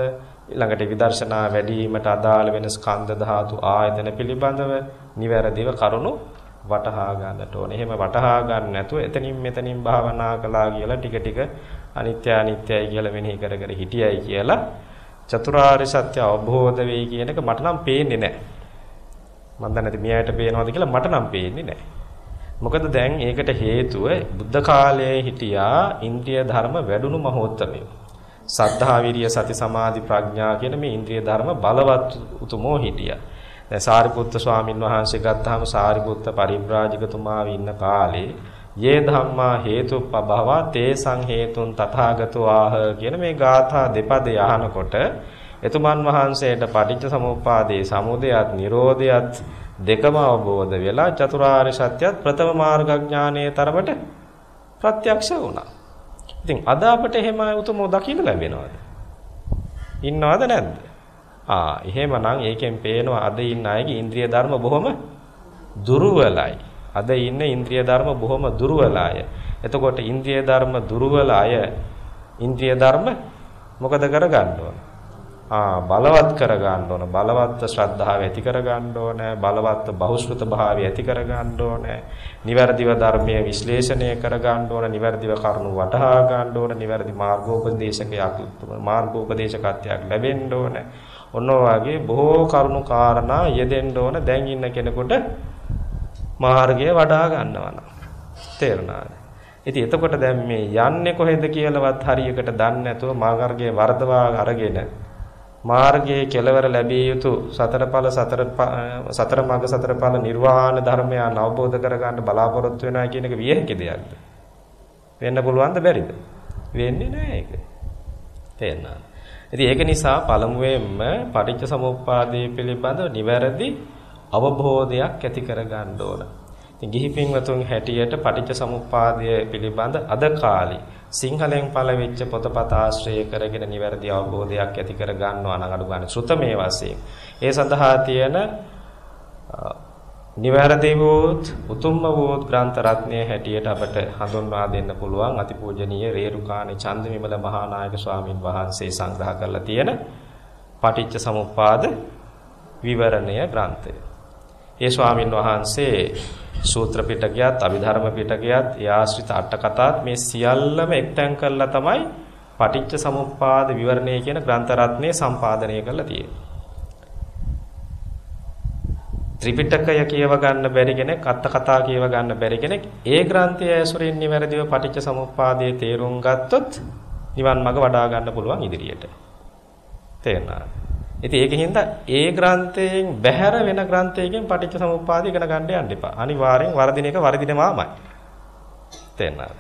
ඊළඟට විදර්ශනා වැඩිවීමට අදාළ වෙන ස්කන්ධ ධාතු ආයතන පිළිබඳව නිවැරදිව කරුණු වටහා ගන්නට ඕනේ. එහෙම වටහා ගන්න නැතුව එතනින් මෙතනින් භාවනා කළා කියලා ටික ටික අනිත්‍ය අනිත්‍යයි කියලා මෙනෙහි කර කර හිටියයි කියලා චතුරාර්ය සත්‍ය අවබෝධ වෙයි කියන එක මට නම් පේන්නේ නැහැ. මම දන්නේ මෙයාට පේනවද කියලා මට නම් පේන්නේ නැහැ. මොකද දැන් ඒකට හේතුව බුද්ධ කාලයේ හිටියා ඉන්ද්‍රිය ධර්ම වැඩුණු මහෝත්තමයෝ. සද්ධා විරිය සති සමාධි ප්‍රඥා කියන මේ ඉන්ද්‍රිය ධර්ම බලවත් උතුමෝ හිටියා. දැන් සාරිපුත්ත ස්වාමින් වහන්සේ ගත්තාම සාරිපුත්ත පරිබ්‍රාජකතුමා ඉන්න කාලේ යේ ධම්මා හේතුප්පභව තේසං හේතුන් තථාගතෝ ආහ කියන මේ ගාථා දෙපදේ අහනකොට එතුමන් වහන්සේට පටිච්ච සමුප්පාදේ සමුදයත් නිරෝධයත් දෙකම අවබෝධ වෙලා චතුරාර්ය සත්‍යත් ප්‍රථම මාර්ගඥානයේ තරමට ප්‍රත්‍යක්ෂ වුණා. ඉතින් අද අපට එහෙම උතුම් දකින්න ලැබෙනවද? ඉන්නවද නැද්ද? ආ එහෙමනම් ඒකෙන් පේනවා අද ඉන්න අයගේ ඉන්ද්‍රිය ධර්ම බොහොම දුර්වලයි. අද ඉන්න ඉන්ද්‍රිය ධර්ම බොහොම දුර්වලයි. එතකොට ඉන්ද්‍රිය ධර්ම දුර්වල අය ඉන්ද්‍රිය ධර්ම මොකද කරගන්න ඕන? ආ බලවත් කර ගන්න ඕන. බලවත් ශ්‍රද්ධාව ඇති කර ගන්න ඕන. බලවත් බහුශ්‍රත භාවය ඇති කර ගන්න ඕන. නිවැරදිව ධර්මයේ විශ්ලේෂණය කර ගන්න ඕන. නිවැරදිව කරුණු වටහා ගන්න ඕන. නිවැරදි මාර්ගෝපදේශකයක් මාර්ගෝපදේශකත්වයක් ලැබෙන්න ඕන. ඔන්න වගේ බොහෝ කරුණු කාරණා යෙදෙන්න ඕන. දැන් ඉන්න කෙනෙකුට මාර්ගය වඩා ගන්නවා තේරුණාද ඉතින් එතකොට දැන් මේ යන්නේ කොහෙද කියලාවත් හරියකට දන්නේ නැතුව මාර්ගයේ වර්ධවා අරගෙන මාර්ගයේ කෙලවර ලැබිය යුතු සතරඵල සතර සතර මඟ සතරඵල නිර්වාණ ධර්මයන් අවබෝධ කරගන්න බලාපොරොත්තු වෙනවා කියන එක විය හැකි දෙයක්ද? වෙන්න පුළුවන්ද බැරිද? වෙන්නේ නැහැ ඒක. තේරෙනවද? ඉතින් ඒක නිසා පළමුවෙන්ම පටිච්ච සමුප්පාදයේ පිළිබඳ නිවැරදි අවබෝධයක් ඇති කරගන්න ඕන. ඉතින් ගිහි පින්වතුන් හැටියට පටිච්ච සමුප්පාදය පිළිබඳ අද කාලේ සිංහලෙන් පළවෙච්ච පොතපත ආශ්‍රය කරගෙන නිවැරදි අවබෝධයක් ඇති කර ගන්නවා නම් අඩු ගන්න ශ්‍රුතමේ වශයෙන්. ඒ සඳහා තියෙන නිවැරදි වූත් උතුම්ම වූත් ග්‍රන්ථ රත්නයේ හැටියට අපට හඳුන්වා දෙන්න පුළුවන් අතිපූජනීය රේරුකාණේ චන්දවිමල මහානායක ස්වාමින් වහන්සේ සංග්‍රහ කරලා තියෙන පටිච්ච සමුප්පාද විවරණය ග්‍රන්ථය. ඒ ස්වාමින් වහන්සේ සූත්‍ර පිටකයත්, අභිධර්ම පිටකයත්, ඒ ආශ්‍රිත අට කතාත් මේ සියල්ලම එක්තැන් කරලා තමයි පටිච්ච සමුප්පාද විවරණය කියන ග්‍රන්ථ රත්නය සම්පාදනය කරලා තියෙන්නේ. ත්‍රිපිටකය කියව ගන්න බැරි කෙනෙක් අට කතා කියව ගන්න බැරි කෙනෙක් ඒ ග්‍රන්ථය ඇසුරින් නිවැරදිව පටිච්ච සමුප්පාදයේ තේරුම් ගත්තොත් නිවන් මඟ වඩා ගන්න පුළුවන් ඉදිරියට. තේරෙනවද? ඉතින් ඒකෙන් ඒ ග්‍රන්ථයෙන් බැහැර වෙන ග්‍රන්ථයකින් පටිච්ච සමුප්පාදය ඉගෙන ගන්න යන්න එපා. අනිවාර්යෙන් වර්ධින එක වර්ධිනමාමයි. තේරෙනවද?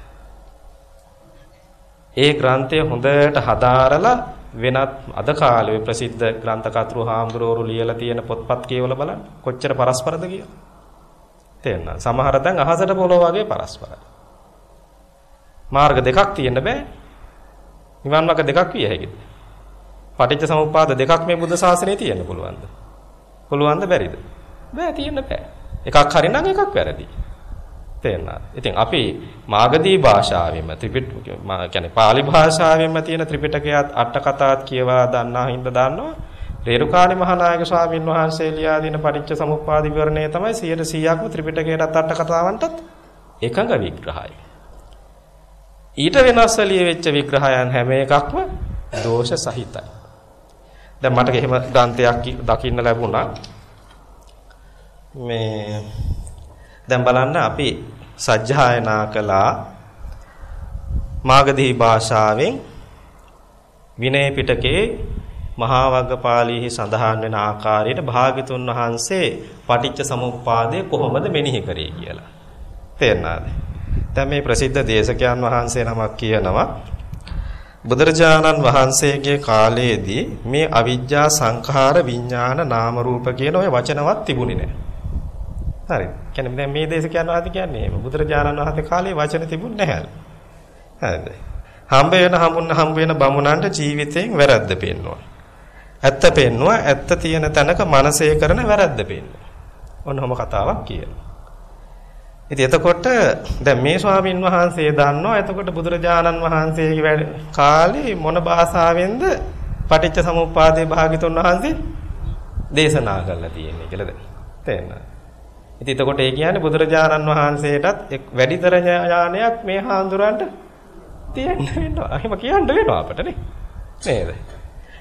ඒ ග්‍රන්ථය හොඳට හදාරලා වෙනත් අද කාලේ ප්‍රසිද්ධ ග්‍රන්ථ කතුරු හාමුදුරුවෝ ලියලා තියෙන පොත්පත් කියවලා බලන්න කොච්චර පරස්පරද කියලා. තේරෙනවද? සමහර තැන් අහසට පොළොව වගේ පරස්පරයි. මාර්ග දෙකක් තියෙන්න බෑ. නිවන් මාර්ග දෙකක් විය හැකිද? පටිච්ච සමුප්පාද දෙකක් මේ බුද්ධ ශාසනයේ තියෙන්න පුළුවන්ද? පුළුවන්ද බැරිද? බෑ තියෙන්න බෑ. එකක් හරි නම් එකක් වැරදි. තේරෙනවද? ඉතින් අපි මාගදී භාෂාවෙම ත්‍රිපිටක කියන්නේ pāli භාෂාවෙම තියෙන ත්‍රිපිටකයත් අට කතාත් කියවා දන්නා හින්දා දන්නවා. රේරුකාණි මහානායක ස්වාමීන් වහන්සේ ලියා දින පටිච්ච සමුප්පාද විවරණය තමයි 100%ක්ම ත්‍රිපිටකයටත් අට කතාවන්ටත් එකඟ විග්‍රහය. ඊට වෙනස් වෙච්ච විග්‍රහයන් හැම එකක්ම දෝෂ සහිතයි. දැන් මට එහෙම ග්‍රන්ථයක් දකින්න ලැබුණා. මේ දැන් බලන්න අපි සජ්ජායනා කළා මාගධී භාෂාවෙන් විනය පිටකේ මහා වග්ගපාළීහි සඳහන් වෙන ආකාරයට භාග්‍යතුන් වහන්සේ පටිච්ච සමුප්පාදය කොහොමද මෙනෙහි කරේ කියලා. තේරෙනවද? දැන් මේ ප්‍රසිද්ධ දේශකයන් වහන්සේ නමක් කියනවා බුදුරජාණන් වහන්සේගේ කාලයේදී මේ අවිජ්ජා සංඛාර විඥාන නාම රූප කියන ওই වචනවත් තිබුණේ නැහැ. හරි. කියන්නේ දැන් මේ දේශකයන් වහන්සේ කියන්නේ එහෙම. බුදුරජාණන් වහන්සේ කාලේ වචන තිබුණ නැහැ. හරිද? හම්බ වෙන හමුන්න හම්බ වෙන බමුණන්ට ජීවිතයෙන් වැරද්ද පෙන්නවා. ඇත්ත පෙන්නවා. ඇත්ත තියෙන තැනක මනසේ කරන වැරද්ද පෙන්නවා. ඔන්නෝම කතාවක් කියනවා. ඉතින් එතකොට දැන් මේ ස්වාමින් වහන්සේ දන්නවා එතකොට බුදුරජාණන් වහන්සේගේ කාලේ මොන භාෂාවෙන්ද පටිච්ච සමුප්පාදේ භාගිතුන් වහන්සේ දේශනා කරලා තියෙන්නේ කියලා දැන් තේරෙනවද? ඉතින් එතකොට ඒ කියන්නේ බුදුරජාණන් වහන්සේටත් වැඩිතර ඥානයක් මේ හාමුදුරන්ට තියෙන්න වෙනවා. එහෙම කියන්න වෙනවා අපට නේ. නේද?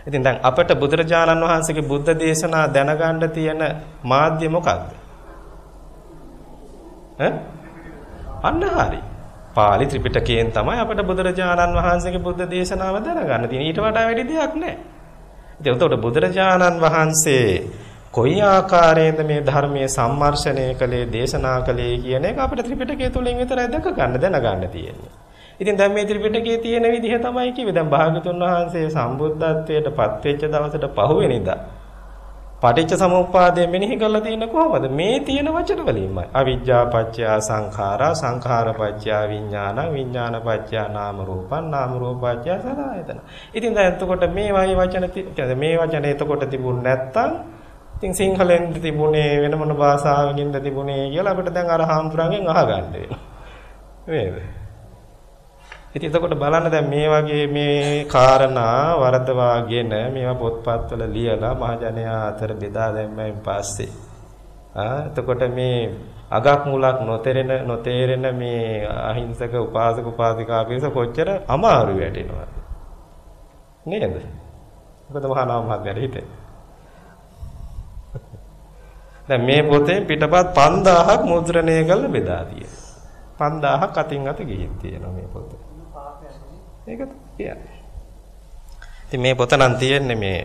ඉතින් දැන් අපට බුදුරජාණන් වහන්සේගේ බුද්ධ දේශනා දැනගන්න තියෙන මාධ්‍ය මොකක්ද? ඈ? අන්න හරි. පාලි ත්‍රිපිටකයෙන් තමයි අපට බුදුරජාණන් වහන්සේගේ බුද්ධ දේශනාව දැනගන්න තියෙන්නේ. ඊට වඩා වැඩි දෙයක් නැහැ. ඉතින් උතකොට බුදුරජාණන් වහන්සේ කොයි ආකාරයෙන්ද මේ ධර්මයේ සම්මර්ෂණය කළේ දේශනා කළේ කියන එක අපිට ත්‍රිපිටකය තුලින් විතරයි දැක ගන්න දැනගන්න තියෙන්නේ. ඉතින් දැන් මේ ත්‍රිපිටකයේ තියෙන විදිහ තමයි කිව්වේ. දැන් භාගතුන් වහන්සේ සම්බුද්ධත්වයට පත් වෙච්ච දවසට පහුවෙනිදා පටිච්ච සමුප්පාදය මෙනෙහි කරලා තියෙන කොහොමද? මේ තියෙන වචන වලින්මයි. අවිජ්ජා පත්‍ය සංඛාරා සංඛාර පත්‍ය විඥාන විඥාන පත්‍ය නාම රූපං නාම රූප පත්‍ය සලආයතන. ඉතින් දැන් එතකොට මේ වගේ වචන මේ වචන එතකොට තිබුණ නැත්තම් ඉතින් සිංහලෙන් තිබුණේ වෙන මොන භාෂාවකින්ද තිබුණේ කියලා අපිට දැන් අර හාමුදුරන්ගෙන් අහගන්න වෙනවා. නේද? ඉතින් එතකොට බලන්න දැන් මේ වගේ මේ කාරණා වරදවාගෙන මේවා පොත්පත්වල ලියලා මහජනයා අතර බෙදා දැම්මෙන් පස්සේ ආ එතකොට මේ අගක් මුලක් නොතෙරෙන නොතේරෙන මේ අහිංසක උපාසක උපාසිකා පිරිස කොච්චර අමාරු වැටෙනවද නේද? මොකද මහා නාම මහත්මයාට හිතෙන්නේ දැන් මේ පොතේ පිටපත් 5000ක් මුද්‍රණය කරලා බෙදා තියෙනවා. 5000ක් අතින් අත ගිහින් තියෙනවා මේ පොත. ඒක තමයි. ඉතින් මේ පොත නම් තියෙන්නේ මේ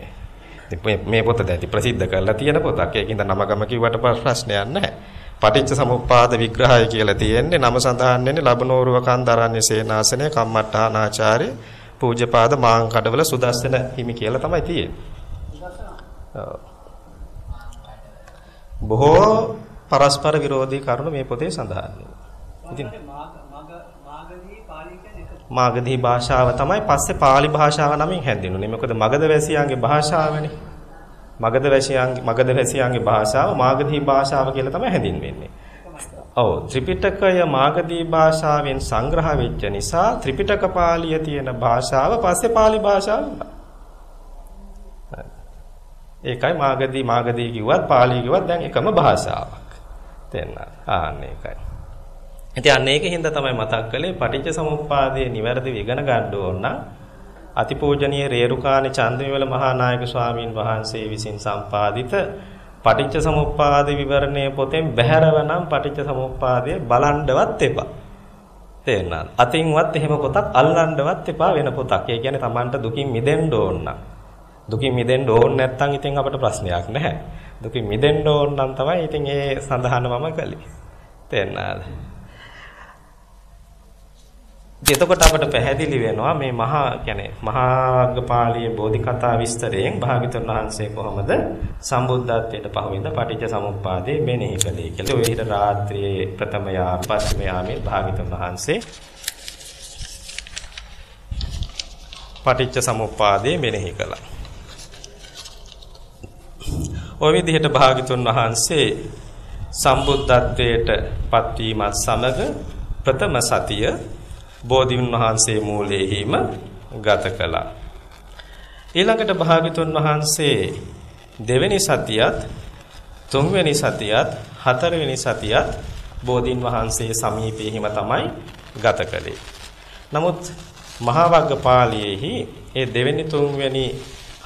මේ පොත දැටි ප්‍රසිද්ධ කරලා තියෙන පොතක්. ඒකින්ද නමගම කිව්වට ප්‍රශ්නයක් නැහැ. පටිච්ච සමුප්පාද විග්‍රහය කියලා තියෙන්නේ නම සඳහන් වෙන්නේ ලබනෝරුව කන්දරන්නේ සේනාසනේ කම්මට්ටානාචාර්ය පූජ්‍යපාද මාංකඩවල සුදස්සන හිමි කියලා තමයි තියෙන්නේ. බොහෝ පරස්පර විරෝධී කරුණු මේ පොතේ සඳහන් ඉතින් මාගධී භාෂාව තමයි පස්සේ pāli භාෂාව නමින් හැඳින්වුනේ. මොකද මගධ වැසියන්ගේ භාෂාවනේ. මගධ වැසියන්ගේ මගධ වැසියන්ගේ භාෂාව මාගධී භාෂාව කියලා තමයි හැඳින්වෙන්නේ. ඔව් ත්‍රිපිටකය මාගධී භාෂාවෙන් සංග්‍රහ වෙච්ච නිසා ත්‍රිපිටක පාළිය තියෙන භාෂාව පස්සේ pāli භාෂාව වුණා. ඒකයි මාගදී මාගදී කිව්වත් පාලි කිව්වත් දැන් එකම භාෂාවක්. තේන්න. ආන්න ඒකයි. ඉතින් අන්න ඒකින්ද තමයි මතක් කළේ පටිච්ච සමුප්පාදයේ නිවැරදිව ඉගෙන ගන්න ඕන නම් අතිපූජනීය රේරුකාණේ චන්දවිමල මහා නායක ස්වාමීන් වහන්සේ විසින් සම්පාදිත පටිච්ච සමුප්පාද විවරණයේ පොතෙන් බැහැරව නම් පටිච්ච සමුප්පාදය බලන්නවත් එපා. තේරෙනවද? අතින්වත් එහෙම පොතක් අල්ලන්නවත් එපා වෙන පොතක්. ඒ කියන්නේ Tamanට දුකින් මිදෙන්න ඕන නම්. දුකින් මිදෙන්න ඕන නැත්නම් ඉතින් අපට ප්‍රශ්නයක් නැහැ. දුකින් මිදෙන්න ඕන නම් තමයි ඉතින් ඒ සඳහන මම කළේ. තේරෙනවද? එතකොට අපට පැහැදිලි වෙනවා මේ මහා කියන්නේ මහා වග්ගපාළියේ බෝධිකතා විස්තරයෙන් භාග්‍යතුන් වහන්සේ කොහොමද සම්බුද්ධත්වයට පහවෙන්ද පටිච්ච සමුප්පාදේ මෙනෙහි කළේ කියලා. ඔය හිට රාත්‍රියේ ප්‍රථම යාම පස්ම යාමේ භාග්‍යතුන් වහන්සේ පටිච්ච සමුප්පාදේ මෙනෙහි කළා. ඔය විදිහට භාග්‍යතුන් වහන්සේ සම්බුද්ධත්වයට පත්වීමත් සමග ප්‍රථම සතිය බෝධින් වහන්සේ මූලයේහිම ගත කළා. ඊළඟට භාග්‍යතුන් වහන්සේ දෙවෙනි සතියත් තුන්වෙනි සතියත් හතරවෙනි සතියත් බෝධින් වහන්සේ සමීපයේහිම තමයි ගත කළේ. නමුත් මහා වග්ගපාළියේහි ඒ දෙවෙනි තුන්වෙනි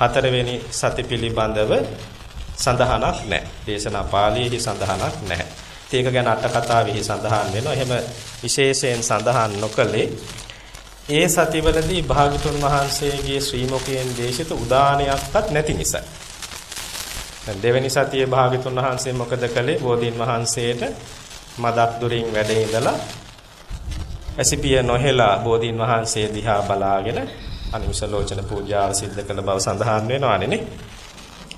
හතරවෙනි සති පිළිබඳව සඳහනක් නැහැ. දේශනා පාළියේහි සඳහනක් නැහැ. ඒක ගැන අට කතාවෙහි සඳහන් වෙනවා. එහෙම විශේෂයෙන් සඳහන් නොකලේ ඒ සතිවලදී භාගතුන් වහන්සේගේ ශ්‍රී මුඛයෙන් දේශිත උදානයක්වත් නැති නිසා. දැන් දෙවෙනි සතියේ භාගතුන් වහන්සේ මොකද කළේ? බෝධීන් වහන්සේට මදක් දුරින් වැඩ ඉඳලා ඇසිපිය නොහෙලා බෝධීන් වහන්සේ දිහා බලාගෙන අනිවිසලෝචන පූජාව සිද්ධ කළ බව සඳහන් වෙනවානේ නේ.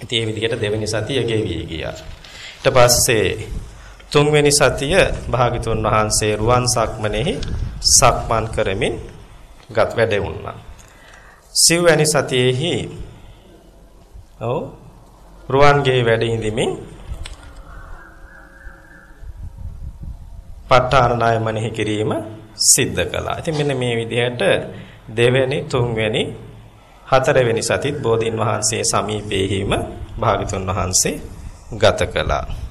ඉතින් මේ විදිහට දෙවෙනි සතිය ගෙවි ගියා. ඊට පස්සේ තුන්වෙනි සතිය භාග්‍යතුන් වහන්සේ රුවන් සක්මනේහි සක්මන් කරමින් ගත වැඩෙවුණා. සිව්වැනි සතියේහි ඔව් රුවන්ගේ වැඩ ඉඳිමින් ප ဋ ාණ ණය මනෙහි කිරීම සිද්ධ කළා. ඉතින් මෙන්න මේ විදිහට දෙවෙනි තුන්වෙනි හතරවෙනි සතිත් බෝධීන් වහන්සේ සමීපයේහිම භාග්‍යතුන් වහන්සේ ගත කළා.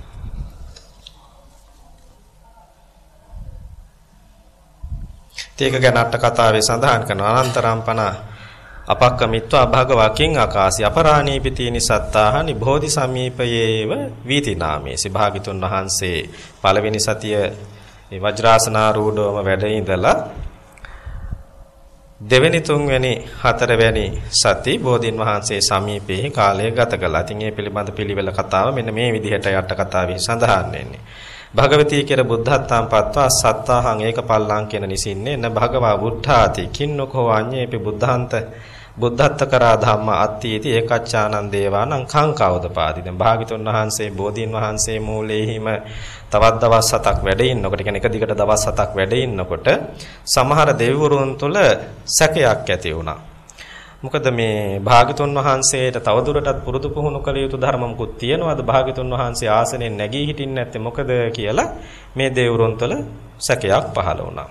ඒක ගැන අට කතාවේ සඳහන් කරන අනන්තරම්පන අපක්කමිත්වා භගවකින් ආකාසි අපරාණීපිතීනි සත්තාහනි බෝධි සමීපයේව වීති නාමේසි භාගිතුන් වහන්සේ පළවෙනි සතිය මේ වජ්‍රාසනාරූඪවම වැඩ ඉඳලා දෙවෙනි තුන්වෙනි හතරවෙනි සති බෝධින් වහන්සේ සමීපයේ කාලය ගත කළා. ඉතින් මේ පිළිබඳ පිළිවෙල කතාව මෙන්න මේ විදිහට යට කතාවේ සඳහන් වෙන්නේ. භගවතී කෙර බුද්ධත්තාම් පත්වා සත්තාහං ඒකපල්ලං කියන නිසින්නේ න භගවා බුද්ධාති. කින්නකෝ අඤ්ඤේපි බුද්ධාන්ත බුද්ධත්ත කරා ධම්ම අත්ථීති ඒකච්ඡානං දේවානං කාංකවදපාදි දැන් භාගිතුන් වහන්සේ බෝධීන් වහන්සේ මූලයේහිම තවත් දවස් හතක් වැඩ ඉන්නකොට කියන්නේ එක දිගට දවස් හතක් වැඩ ඉන්නකොට සමහර දෙවිවරුන් තුළ සැකයක් ඇති වුණා. මොකද මේ භාගතුන් වහන්සේට තවදුරටත් පුරුදු පුහුණු කළ යුතු ධර්ම මුකුත් තියනවාද භාගතුන් වහන්සේ ආසනෙන් නැගී හිටින්නේ නැත්තේ මොකද කියලා මේ දේවරුන් තුළ සැකයක් පහළ වුණා.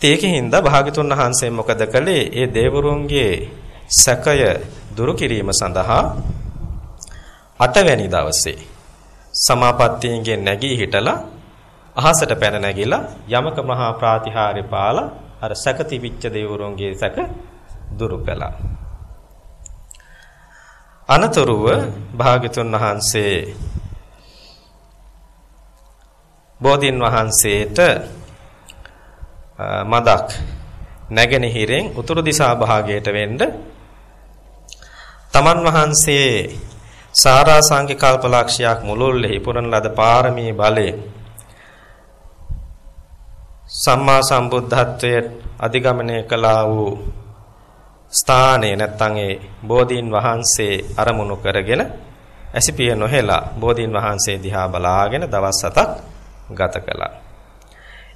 ඒකින්ද භාගතුන් වහන්සේ මොකද කළේ? ඒ දේවරුන්ගේ සැකය දුරු කිරීම සඳහා අටවැනි දවසේ සමාපත්තියෙන් නැගී හිටලා අහසට පැන නැගිලා යමක මහා ප්‍රාතිහාර්ය පාලා අර සැක තිබිච්ච දේවරුන්ගේ සැක දුරු කළා. අනතුරුව භාග්‍යතුන් වහන්සේ බෝධින් වහන්සේට මදක් නැගෙනහිරෙන් උතුරු දිශා භාගයට වෙන්න තමන් වහන්සේ සාරාසංඛ්‍ය කල්පලක්ෂයක් මුළුල්ලේ පුරන ලද පාරමී බලයෙන් සම්මා සම්බුද්ධත්වයේ අධිගමනය කළා වූ ස්ථානයේ නැත්තම් ඒ බෝධීන් වහන්සේ අරමුණු කරගෙන ඇසිපිය නොහෙලා බෝධීන් වහන්සේ දිහා බලාගෙන දවස් හතක් ගත කළා.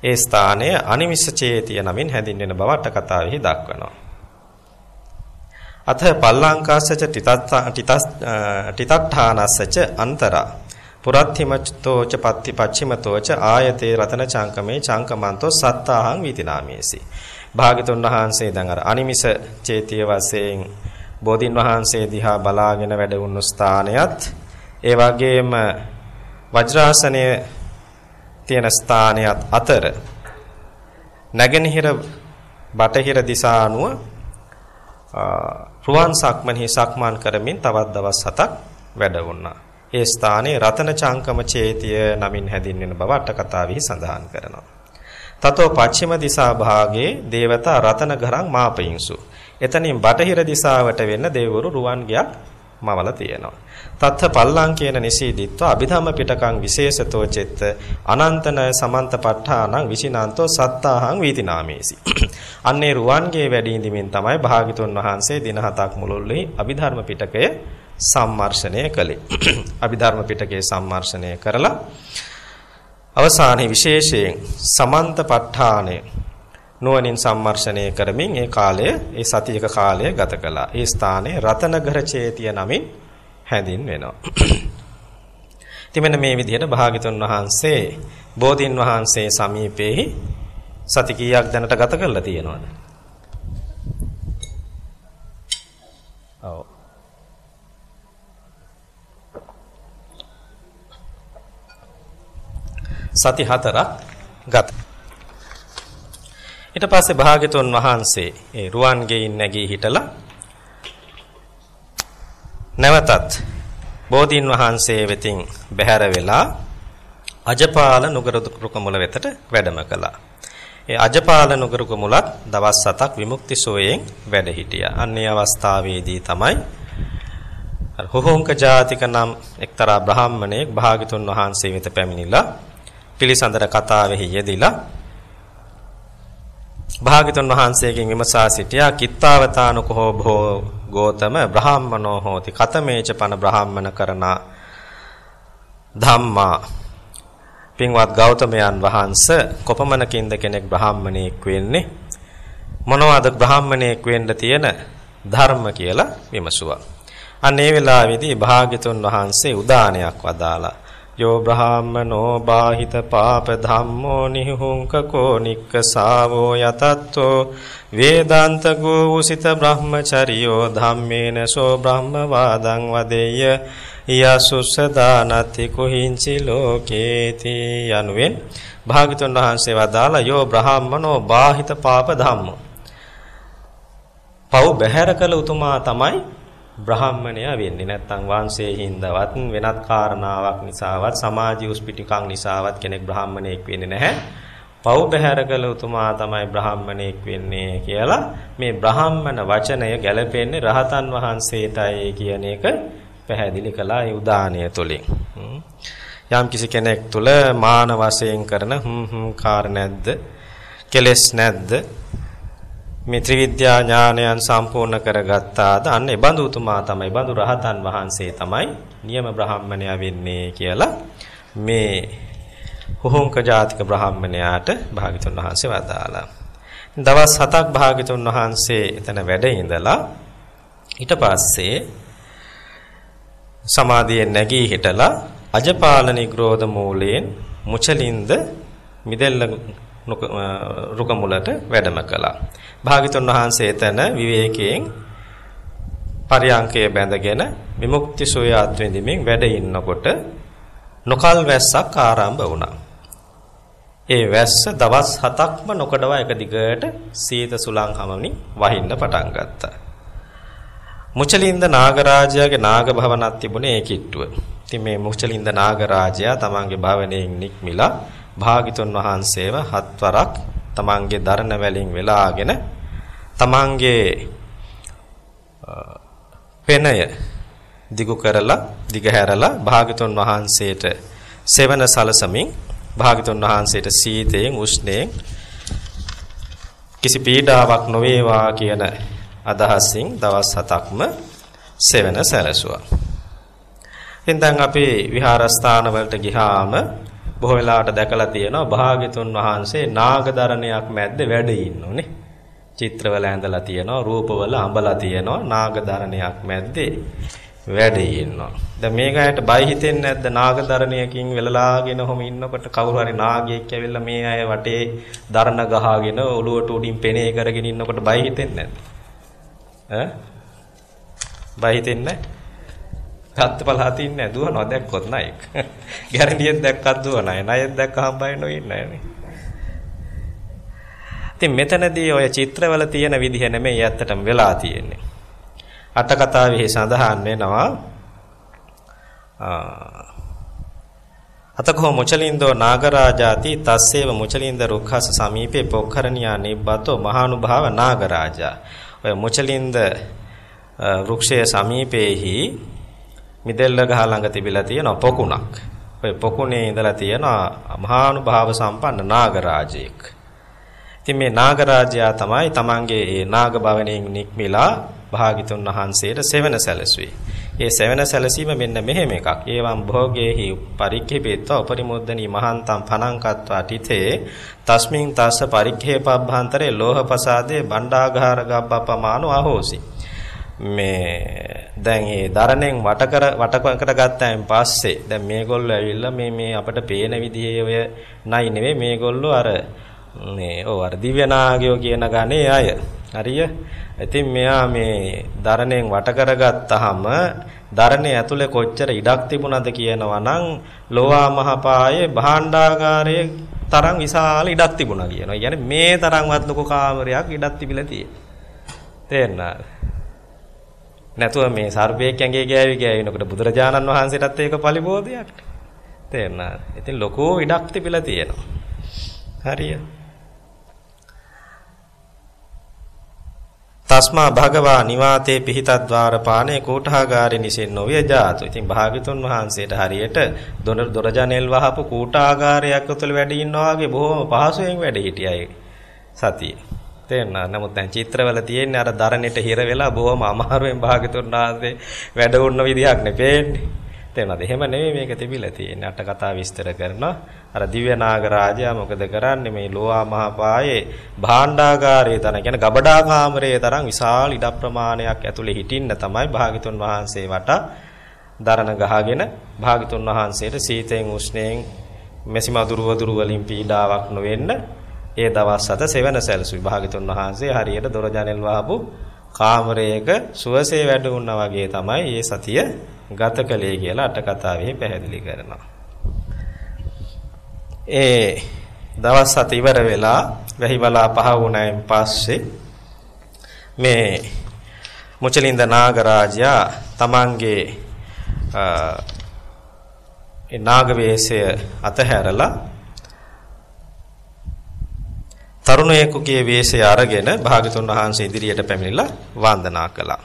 ඒ ස්ථානය අනිමිෂ චේතිය නමින් හැඳින්වෙන බව අට කතාවෙහි දක්වනවා. අත පල්ලංකාසච ටිතත්ථානස්සච අන්තරා පුරත්තිමචතෝච පත්ති පච්චිමතෝච ආයතේ රතන චංකමේ චංකමන්තෝ සත්තාහං වීතිනාමේසි භාග්‍යතුන් වහන්සේ දැන් අර අනිමිස චේතිය වශයෙන් බෝධින් වහන්සේ දිහා බලාගෙන වැඩ වුණු ස්ථානයත් ඒ වගේම වජ්‍රාසනයේ තියෙන ස්ථානයත් අතර නැගෙනහිර බටහිර දිශා අනුව රුවන් සක්මන්හි සක්මන් කරමින් තවත් දවස් 7ක් වැඩ වුණා. ඒ ස්ථානයේ රතන චංකම චේතිය නමින් හැදින්වෙන බව අට කතාවෙහි සඳහන් කරනවා. තතෝ පච්චිම දිසා භාගේ දේවතා රතන ගරං මාපයින්සු. එතනින් බටහිර දිසාවට වෙන්න දෙවිවරු රුවන් ගයක් මවලා තියෙනවා. තත්ත පල්ලංකේන නිසීදිත්ව අභිධම්ම පිටකං විශේෂතෝ චෙත්ත අනන්තන සමන්තපට්ඨානං විචිනාන්තෝ සත්තාහං වීතිනාමේසි. [CLEARS THROAT] අන්නේ රුවන්ගේ වැඩි ඉඳිමින් තමයි භාගිතුන් වහන්සේ දින හතක් මුළුල්ලේ අභිධර්ම පිටකය සම්මර්ෂණය කළේ. [CLEARS THROAT] අභිධර්ම පිටකයේ සම්මර්ෂණය කරලා අවසානයේ විශේෂයෙන් සමන්තපට්ඨානය නුවණින් සම්මර්ෂණය කරමින් ඒ කාලය ඒ සතියක කාලය ගත කළා. ඒ ස්ථානයේ රතනගර චේතිය නමින් හැඳින්වෙනවා. ඉතින් මෙන්න මේ විදිහට භාග්‍යතුන් වහන්සේ බෝධින් වහන්සේ සමීපෙහි සති කීයක් දැනට ගත කරලා තියෙනවද? ඔව්. සති හතරක් ගත. ඊට පස්සේ භාග්‍යතුන් වහන්සේ ඒ රුවන්ගෙයින් නැගී හිටලා නැවතත් බෝධීන් වහන්සේ වෙතින් බැහැර වෙලා අජපාල නුගර රුකමුල වෙතට වැඩම කළා. ඒ අජපාල නුගර රුකමුලත් දවස් 7ක් විමුක්ති සෝයෙන් වැඩ හිටියා. අන්නේ අවස්ථාවේදී තමයි හොහොංක ජාතික නම් එක්තරා බ්‍රාහ්මණයෙක් භාග්‍යතුන් වහන්සේ වෙත පැමිණිලා පිළිසඳර කතාවෙහි යෙදිලා භාග්‍යතුන් වහන්සේගෙන් විමසා සිටියා කිත්තාවතානුකෝ භෝ ගෝතම බ්‍රාහ්මනෝ හෝති කතමේච පන බ්‍රාහ්මන කරන ධම්මා පින්වත් ගෞතමයන් වහන්සේ කොපමණකින්ද කෙනෙක් බ්‍රාහ්මණයෙක් වෙන්නේ මොනවද බ්‍රාහ්මණයෙක් වෙන්න තියෙන ධර්ම කියලා විමසුවා. අන්න ඒ වෙලාවේදී භාග්‍යතුන් වහන්සේ උදානයක් වදාලා යෝ බ්‍රහ්මනෝ බාහිත පාප ධම්මෝ නිහුංකකෝ නික්කසාවෝ යතත්තෝ වේදාන්ත ගෝසිත බ්‍රහ්මචරියෝ ධම්මේන සෝ බ්‍රහ්ම වාදං වදෙය්‍ය යසුසදානති කුහිංචි ලෝකේති යනුවෙන් භාගතුන් වහන්සේ වදාලා යෝ බ්‍රහ්මනෝ බාහිත පාප ධම්මෝ පව් බැහැර කළ උතුමා තමයි බ්‍රාහ්මණයා වෙන්නේ නැත්නම් වංශයේ හින්දාවත් වෙනත් කාරණාවක් නිසාවත් සමාජීය උස්පිටිකම් නිසාවත් කෙනෙක් බ්‍රාහ්මණයෙක් වෙන්නේ නැහැ. පව් බහැර කළ උතුමා තමයි බ්‍රාහ්මණයෙක් වෙන්නේ කියලා මේ බ්‍රාහ්මණ වචනය ගැලපෙන්නේ රහතන් වහන්සේටයි කියන එක පැහැදිලි කළා ඒ උදානය තුලින්. යම් කිසි කෙනෙක් තුල මාන වශයෙන් කරන හ්ම් හ්ම් කාර නැද්ද? කෙලස් නැද්ද? මේ ත්‍රිවිද්‍යා ඥානයන් සම්පූර්ණ කරගත්තාද අන්න ඒ බඳු උතුමා තමයි බඳු රහතන් වහන්සේ තමයි නියම බ්‍රාහ්මණයා වෙන්නේ කියලා මේ හුහුංක ජාතික බ්‍රාහ්මණයාට භාග්‍යතුන් වහන්සේ වදාලා. දවස් 7ක් භාග්‍යතුන් වහන්සේ එතන වැඩ ඉඳලා ඊට පස්සේ සමාධියෙන් නැගී හිටලා අජපාල නිග්‍රෝධ මූලයෙන් මුචලින්ද මිදෙල්ල රුක මුලට වැඩම කළා. භාග්‍යතුන් වහන්සේ එතන විවේකයෙන් පරියංකය බැඳගෙන විමුක්ති සෝයාත් වෙඳිමින් වැඩ ඉන්නකොට නොකල් වැස්සක් ආරම්භ වුණා. ඒ වැස්ස දවස් 7ක්ම නොකඩවා එක දිගට සීත සුළං හමමින් වහින්න පටන් ගත්තා. මුචලින්ද නාගරාජයාගේ නාග භවනක් තිබුණේ ඒ කිට්ටුව. ඉතින් මේ මුචලින්ද නාගරාජයා තමන්ගේ භවණයෙන් නික්මිලා භාගිතුන් වහන්සේව හත්වරක් තමන්ගේ දරණ වැලින් වෙලාගෙන තමන්ගේ පෙනය දිගු කරලා දිගහැරලා භාගතුන් වහන්සේට සෙවන සලසමින් භාගතුන් වහන්සේට සීතයෙන් උෂ්ණයෙන් කිසි පීඩාවක් නොවේවා කියන අදහසින් දවස් 7ක්ම සෙවන සැලසුවා. ඉතින් දැන් අපි විහාරස්ථාන වලට ගිහාම බොහෝ වෙලාවට දැකලා තියෙනවා භාග්‍යතුන් වහන්සේ නාගදරණයක් මැද්ද වැඩ ඉන්නෝනේ. චිත්‍රවල ඇඳලා තියෙනවා, රූපවල අඹලා තියෙනවා, නාගදරණයක් මැද්දේ වැඩ ඉන්නවා. දැන් මේ ගායට බය හිතෙන්නේ නැද්ද නාගදරණයකින් වෙලලාගෙන ඔහොම ඉන්නකොට කවුරු හරි නාගයෙක් ඇවිල්ලා මේ අය වටේ දරණ ගහගෙන ඔළුවට උඩින් පෙනේ කරගෙන ඉන්නකොට බය හිතෙන්නේ නැද්ද? ඈ? බය හිතෙන්නේ ගත්ත පළාතින් නෑ දුවනවා දැක්කොත් නයික්. [LAUGHS] ගැරන්ඩියෙක් දැක්කත් දුවනයි. ණයෙක් දැක්කම බය නොඉන්නේ නෑනේ. ඉතින් මෙතනදී ඔය චිත්‍රවල තියෙන විදිහ නෙමෙයි ඇත්තටම වෙලා තියෙන්නේ. අට කතාවේ සඳහන් වෙනවා අතකෝ මුචලින්දෝ නාගරාජාති තස්සේව මුචලින්ද රුක්ඛස සමීපේ පොක්කරණියා නිබ්බතෝ මහානුභාව නාගරාජා. ඔය මුචලින්ද වෘක්ෂයේ සමීපේහි මිදෙල්ල ගහ ළඟ තිබිලා තියෙන පොකුණක්. ඔය පොකුණේ ඉඳලා තියෙන මහානුභාව සම්පන්න නාගරාජයෙක්. ඉතින් මේ නාගරාජයා තමයි තමන්ගේ ඒ නාග භවණයෙන් නික්මිලා භාගිතුන් වහන්සේට සෙවණ සැලසුවේ. ඒ සෙවණ සැලසීම මෙන්න මෙහෙම එකක්. ඒවම් භෝගේහි පරික්ඛේපේත්ව උපරිමුද්දනී මහන්තම් පනංකත්වා තිතේ තස්මින් තස්ස පරික්ඛේපබ්බාන්තරේ ලෝහපසාදේ බණ්ඩාගාර ගබ්බපමානෝ අහෝසි. මේ දැන් මේ දරණෙන් වට කර වටකට ගත්තාන් පස්සේ දැන් මේගොල්ලෝ ඇවිල්ලා මේ මේ අපිට පේන විදිහේ ඔය නයි නෙවෙයි මේගොල්ලෝ අර මේ ඔව් අර දිව්‍යනාගයෝ කියන ගණේ අය. හරිය? ඉතින් මෙයා මේ දරණයෙන් වට කරගත්තාම දරණේ ඇතුලේ කොච්චර ඉඩක් තිබුණද කියනවා නම් ලෝවා මහපායේ භාණ්ඩාගාරයේ තරම් විශාල ඉඩක් තිබුණා කියනවා. يعني මේ තරම්වත් ලොකු කාමරයක් ඉඩක් තිබිලා තියෙනවා. තේරෙනවද? නැතුව මේ සර්පයෙක් ඇඟේ ගෑවි ගෑවිනකොට බුදුරජාණන් වහන්සේටත් ඒක පරිබෝධයක්. තේරෙනවද? ඉතින් ලොකු ඉඩක් තිබිලා තියෙනවා. හරියට. තස්මා භගවා නිවාතේ පිහිතද්්වාර පානේ කූටාගාරේ නිසෙන් නොවිය ජාතු. ඉතින් භාග්‍යතුන් වහන්සේට හරියට දොර දොරජනෙල් වහපු කූටාගාරයක් උතුල වැඩ ඉන්නවා වගේ බොහොම පහසුවෙන් වැඩ හිටියයි සතියේ. තේරෙනවද? නමුත් දැන් චිත්‍රවල තියෙන්නේ අර දරණෙට හිර වෙලා බොහොම අමාරුවෙන් භාග්‍යතුන් වහන්සේ වැඩ වුණ විදිහක් නෙපෙන්නේ. තේරෙනවද? එහෙම නෙමෙයි මේක තිබිලා තියෙන්නේ. අට කතා විස්තර කරනවා. අර දිව්‍ය නාග රාජයා මොකද කරන්නේ මේ ලෝවා මහපායේ භාණ්ඩාගාරයේ තන කියන ගබඩා කාමරයේ තරම් විශාල ඉඩ ප්‍රමාණයක් ඇතුලේ හිටින්න තමයි භාග්‍යතුන් වහන්සේ වට දරණ ගහගෙන භාග්‍යතුන් වහන්සේට සීතෙන් උෂ්ණයෙන් මෙසි මදුරු වදුරු වලින් පීඩාවක් නොවෙන්න ඒ දවස් හත සෙවන සැලසුයි භාග්‍යතුන් වහන්සේ හරියට දොර ජනෙල් වහපු කාමරයක සුවසේ වැඩ වුණා වගේ තමයි මේ සතිය ගත කළේ කියලා අට කතාවේ පැහැදිලි කරනවා. ඒ දවස් හත ඉවර වෙලා වැහිවලා පහ වුණායින් පස්සේ මේ මුචලින්ද නාගරාජයා තමන්ගේ ඒ නාග වේශය අතහැරලා තරුණයෙකුගේ වේශය අරගෙන භාගතුන් වහන්සේ ඉදිරියට පැමිණිලා වන්දනා කළා.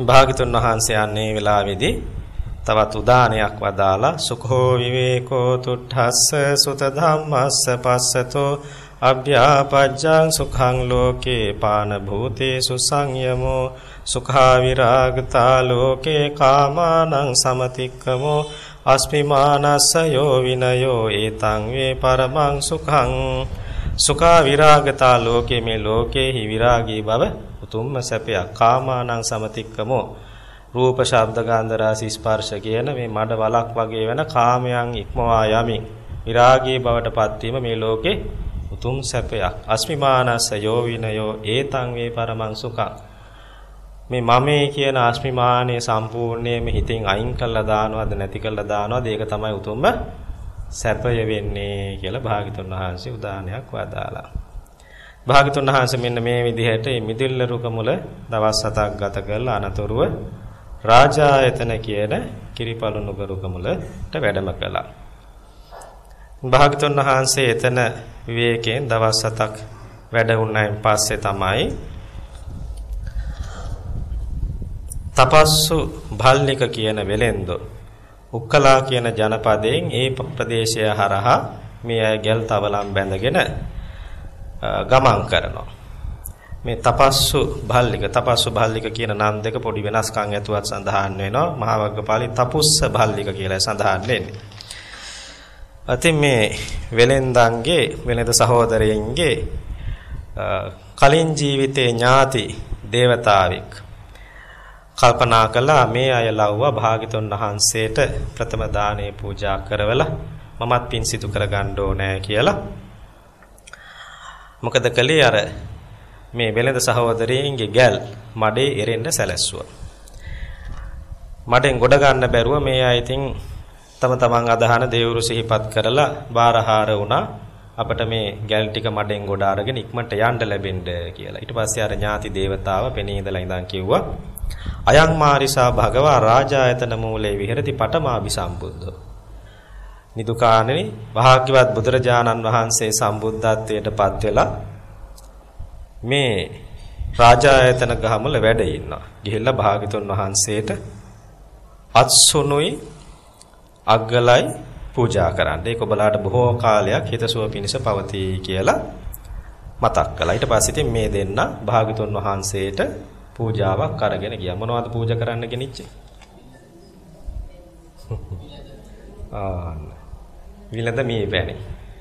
භාගතුන් වහන්සේ අන්නේ වෙලාවේදී තවත් උදානයක් වදාලා සුඛෝ විවේකෝ තුට්ඨස්ස සුත ධම්මස්ස පස්සතෝ අභ්‍යාපජ්ජං සුඛං ලෝකේ පාන භූතේසු සංයමෝ සුඛා විරාගතා ලෝකේ කාමානං සමතික්කමෝ අස්මිමානස්ස යෝ විනයෝ ඒතං වේ පරමං සුඛං සුඛා විරාගතා ලෝකේ මේ ලෝකේහි විරාගී බව උතුම්ම සැපයක්. කාමානං සමතික්කමෝ. රූප ශබ්ද ගන්ධ රස ස්පර්ශ කියන මේ මඩ වලක් වගේ වෙන කාමයන් ඉක්මවා යමින් විරාගී බවට පත්වීම මේ ලෝකේ උතුම් සැපයක්. අස්මිමානස්ස යෝ විනයෝ ඒතං වේ පරමං සුඛං. මේ මමේ කියන අස්මිමානය සම්පූර්ණයෙන්ම හිතින් අයින් කළා දානවද නැති කළා දානවද? ඒක තමයි උතුම්ම සැපය වෙන්නේ කියලා භාග්‍යතුන් වහන්සේ උදාහරණයක් වදාලා භාග්‍යතුන් වහන්සේ මෙන්න මේ විදිහට මේ මිදිල්ල රුක මුල දවස් 7ක් ගත කරලා අනතුරුව රාජායතන කියන කිරිපලුණු ගරුකමුලට වැඩම කළා. භාගතුන් වහන්සේ එතන විවේකයෙන් දවස් 7ක් වැඩ වුණායින් පස්සේ තමයි තපස්සු භල්නික කියන වෙලෙන්දෝ උක්කලා කියන ජනපදයෙන් ඒ ප්‍රදේශය හරහා මේ අය ගල් තවලම් බැඳගෙන ගමන් කරනවා. මේ තපස්සු භල්ලික තපස්සු භල්ලික කියන නම් දෙක පොඩි වෙනස්කම් ඇතුවත් සඳහන් වෙනවා මහා වග්ගපාලි තපුස්ස භල්ලික කියලා සඳහන් වෙන්නේ. අතින් මේ වෙලෙන්දන්ගේ වෙලෙද සහෝදරයන්ගේ කලින් ජීවිතේ ඥාති දේවතාවෙක් කල්පනා කළා මේ අය ලව්වා භාගිතුන් වහන්සේට ප්‍රථම දානේ පූජා කරවලා මමත් පින් සිදු කරගන්න ඕනේ කියලා මොකද කලේ අර මේ වෙළඳ සහෝදරයන්ගේ ගැල් මඩේ එරෙන්න සැලැස්සුවා. මඩෙන් ගොඩ ගන්න බැරුව මේ අය ඉතින් තම තමන් අදහන දේවරු සිහිපත් කරලා බාරහාර වුණා අපිට මේ ගැල් ටික මඩෙන් ගොඩ අරගෙන ඉක්මනට යන්න ලැබෙන්න කියලා. ඊට පස්සේ අර ඥාති දේවතාව පෙනී ඉඳලා ඉඳන් කිව්වා අයං මාරිසා භගවා රාජායතන මූලේ විහෙරති පටමාභි සම්බුද්ධෝ. නිදුකාණෙනි භාග්‍යවත් බුදුරජාණන් වහන්සේ සම්බුද්ධත්වයට පත් වෙලා මේ රාජායතන ගහමුල වැඩ ඉන්නවා. ගිහිල්ලා භාග්‍යතුන් වහන්සේට අත්සුනුයි අග්ගලයි පූජා කරන්න. ඒක ඔබලාට බොහෝ කාලයක් හිතසුව පිණිස පවතී කියලා මතක් කළා. ඊට පස්සේ ඉතින් මේ දෙන්න භාග්‍යතුන් වහන්සේට පූජාවක් අරගෙන ගියා. මොනවද පූජා කරන්න ගෙනිච්චේ? ආ විලඳ මේ පැණි.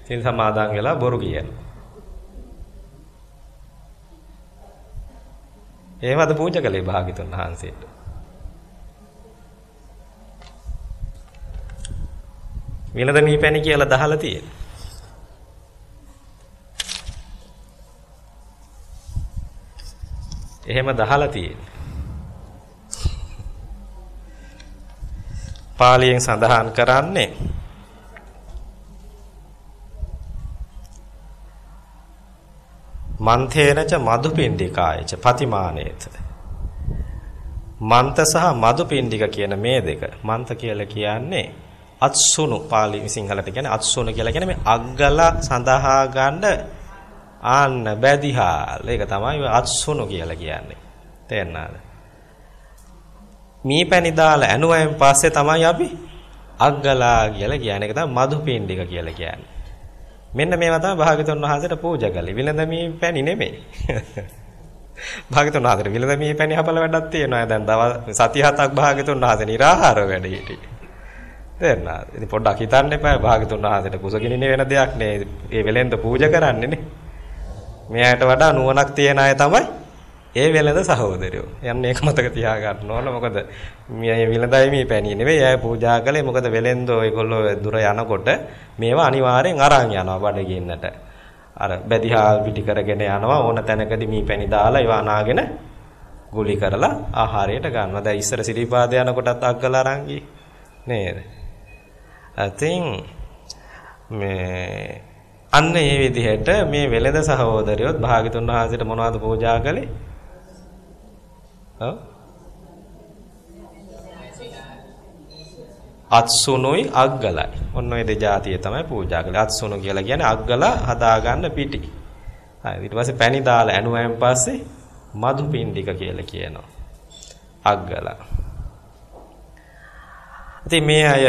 සිල් සමාදන් වෙලා බොරු කියනවා. එහෙමද පූජා කළේ භාග්‍යතුන් වහන්සේට. විලඳ මේ පැණි කියලා දහලා තියෙනවා. එහෙම දහලා තියෙන්නේ. පාලියෙන් සඳහන් කරන්නේ මන්තේනච මදුපිණ්ඩිකායච පතිමානේත. මන්ත සහ මදුපිණ්ඩික කියන මේ දෙක. මන්ත කියලා කියන්නේ අත්සුණු. පාලි සිංහලට කියන්නේ අත්සුණු කියලා කියන්නේ මේ අග්ගල සඳහා ගන්න ආන්න බැදිහාල් ඒක තමයි අත්සුණු කියලා කියන්නේ තේරෙනවද මීපැණි දාලා ඇනුවෙන් පස්සේ තමයි අපි අග්ගලා කියලා කියන්නේ ඒක තමයි මදුපිණ්ඩික කියලා කියන්නේ මෙන්න මේවා තමයි භාගතුන් වහන්සේට පූජා කළේ. විලඳමී පැණි නෙමෙයි. [LAUGHS] භාගතුන් වහන්සේට විලඳමී පැණි හපල වැඩක් තියෙනවා. දැන් දවස් සති හතක් භාගතුන් වහන්සේ निराහාර වැඩ හිටියේ. තේරුණාද? ඉතින් පොඩ්ඩක් හිතන්න එපා භාගතුන් වහන්සේට කුසගිනිනේ වෙන දෙයක් නේ. ඒ වෙලෙන්ද පූජා කරන්නේ නේ. මෙයාට වඩා නුවණක් තියන අය තමයි ඒ වෙළඳ සහෝදරයෝ. යන්න ඒක මතක තියාගන්න ඕන. මොකද මේ විලඳයි මේ පැණි නෙවෙයි. අය පූජා කළේ මොකද වෙළෙන්දෝ ඒගොල්ලෝ දුර යනකොට මේවා අනිවාර්යෙන් අරන් යනවා බඩගින්නට. අර බැදිහාල් පිටි කරගෙන යනවා ඕන තැනකදී මේ පැණි දාලා ඒවා අනාගෙන ගුලි කරලා ආහාරයට ගන්නවා. දැන් ඉස්සර සිරිපාද යනකොටත් අක්කලා අරන් නේද? අතින් මේ අන්න ඒ විදිහට මේ වෙළඳ සහෝදරයොත් භාග්‍යතුන් වහන්සේට මොනවද පූජා කළේ? අත්සුනුයි අග්ගලයි. ඔන්න ඔය දෙජාතිය තමයි පූජා කළේ. අත්සුනු කියලා කියන්නේ අග්ගල හදාගන්න පිටි. හරි ඊට පස්සේ පැණි දාලා ඇනුවෙන් පස්සේ මధు පින්ඩික කියලා කියනවා. අග්ගල. ඉතින් මේ අය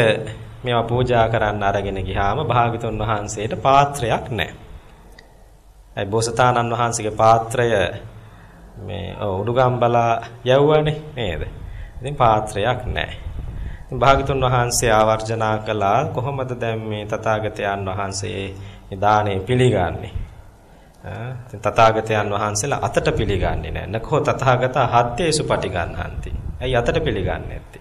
මේවා පූජා කරන්න අරගෙන ගියාම භාග්‍යතුන් වහන්සේට පාත්‍රයක් නැහැ. ඒ බෝසතාණන් වහන්සේගේ පාත්‍රය මේ උඩුගම්බලා යවුවනේ නේද? ඉතින් පාත්‍රයක් නැහැ. ඉතින් භාගතුන් වහන්සේ ආවර්ජනා කළා කොහොමද දැන් මේ තථාගතයන් වහන්සේ මේ දාණය පිළිගන්නේ? ඉතින් තථාගතයන් වහන්සේලා අතට පිළිගන්නේ නැහැ. නකෝ තථාගත හත්තේසු පටිගන්හන්ති. ඇයි අතට පිළිගන්නේ නැත්තේ?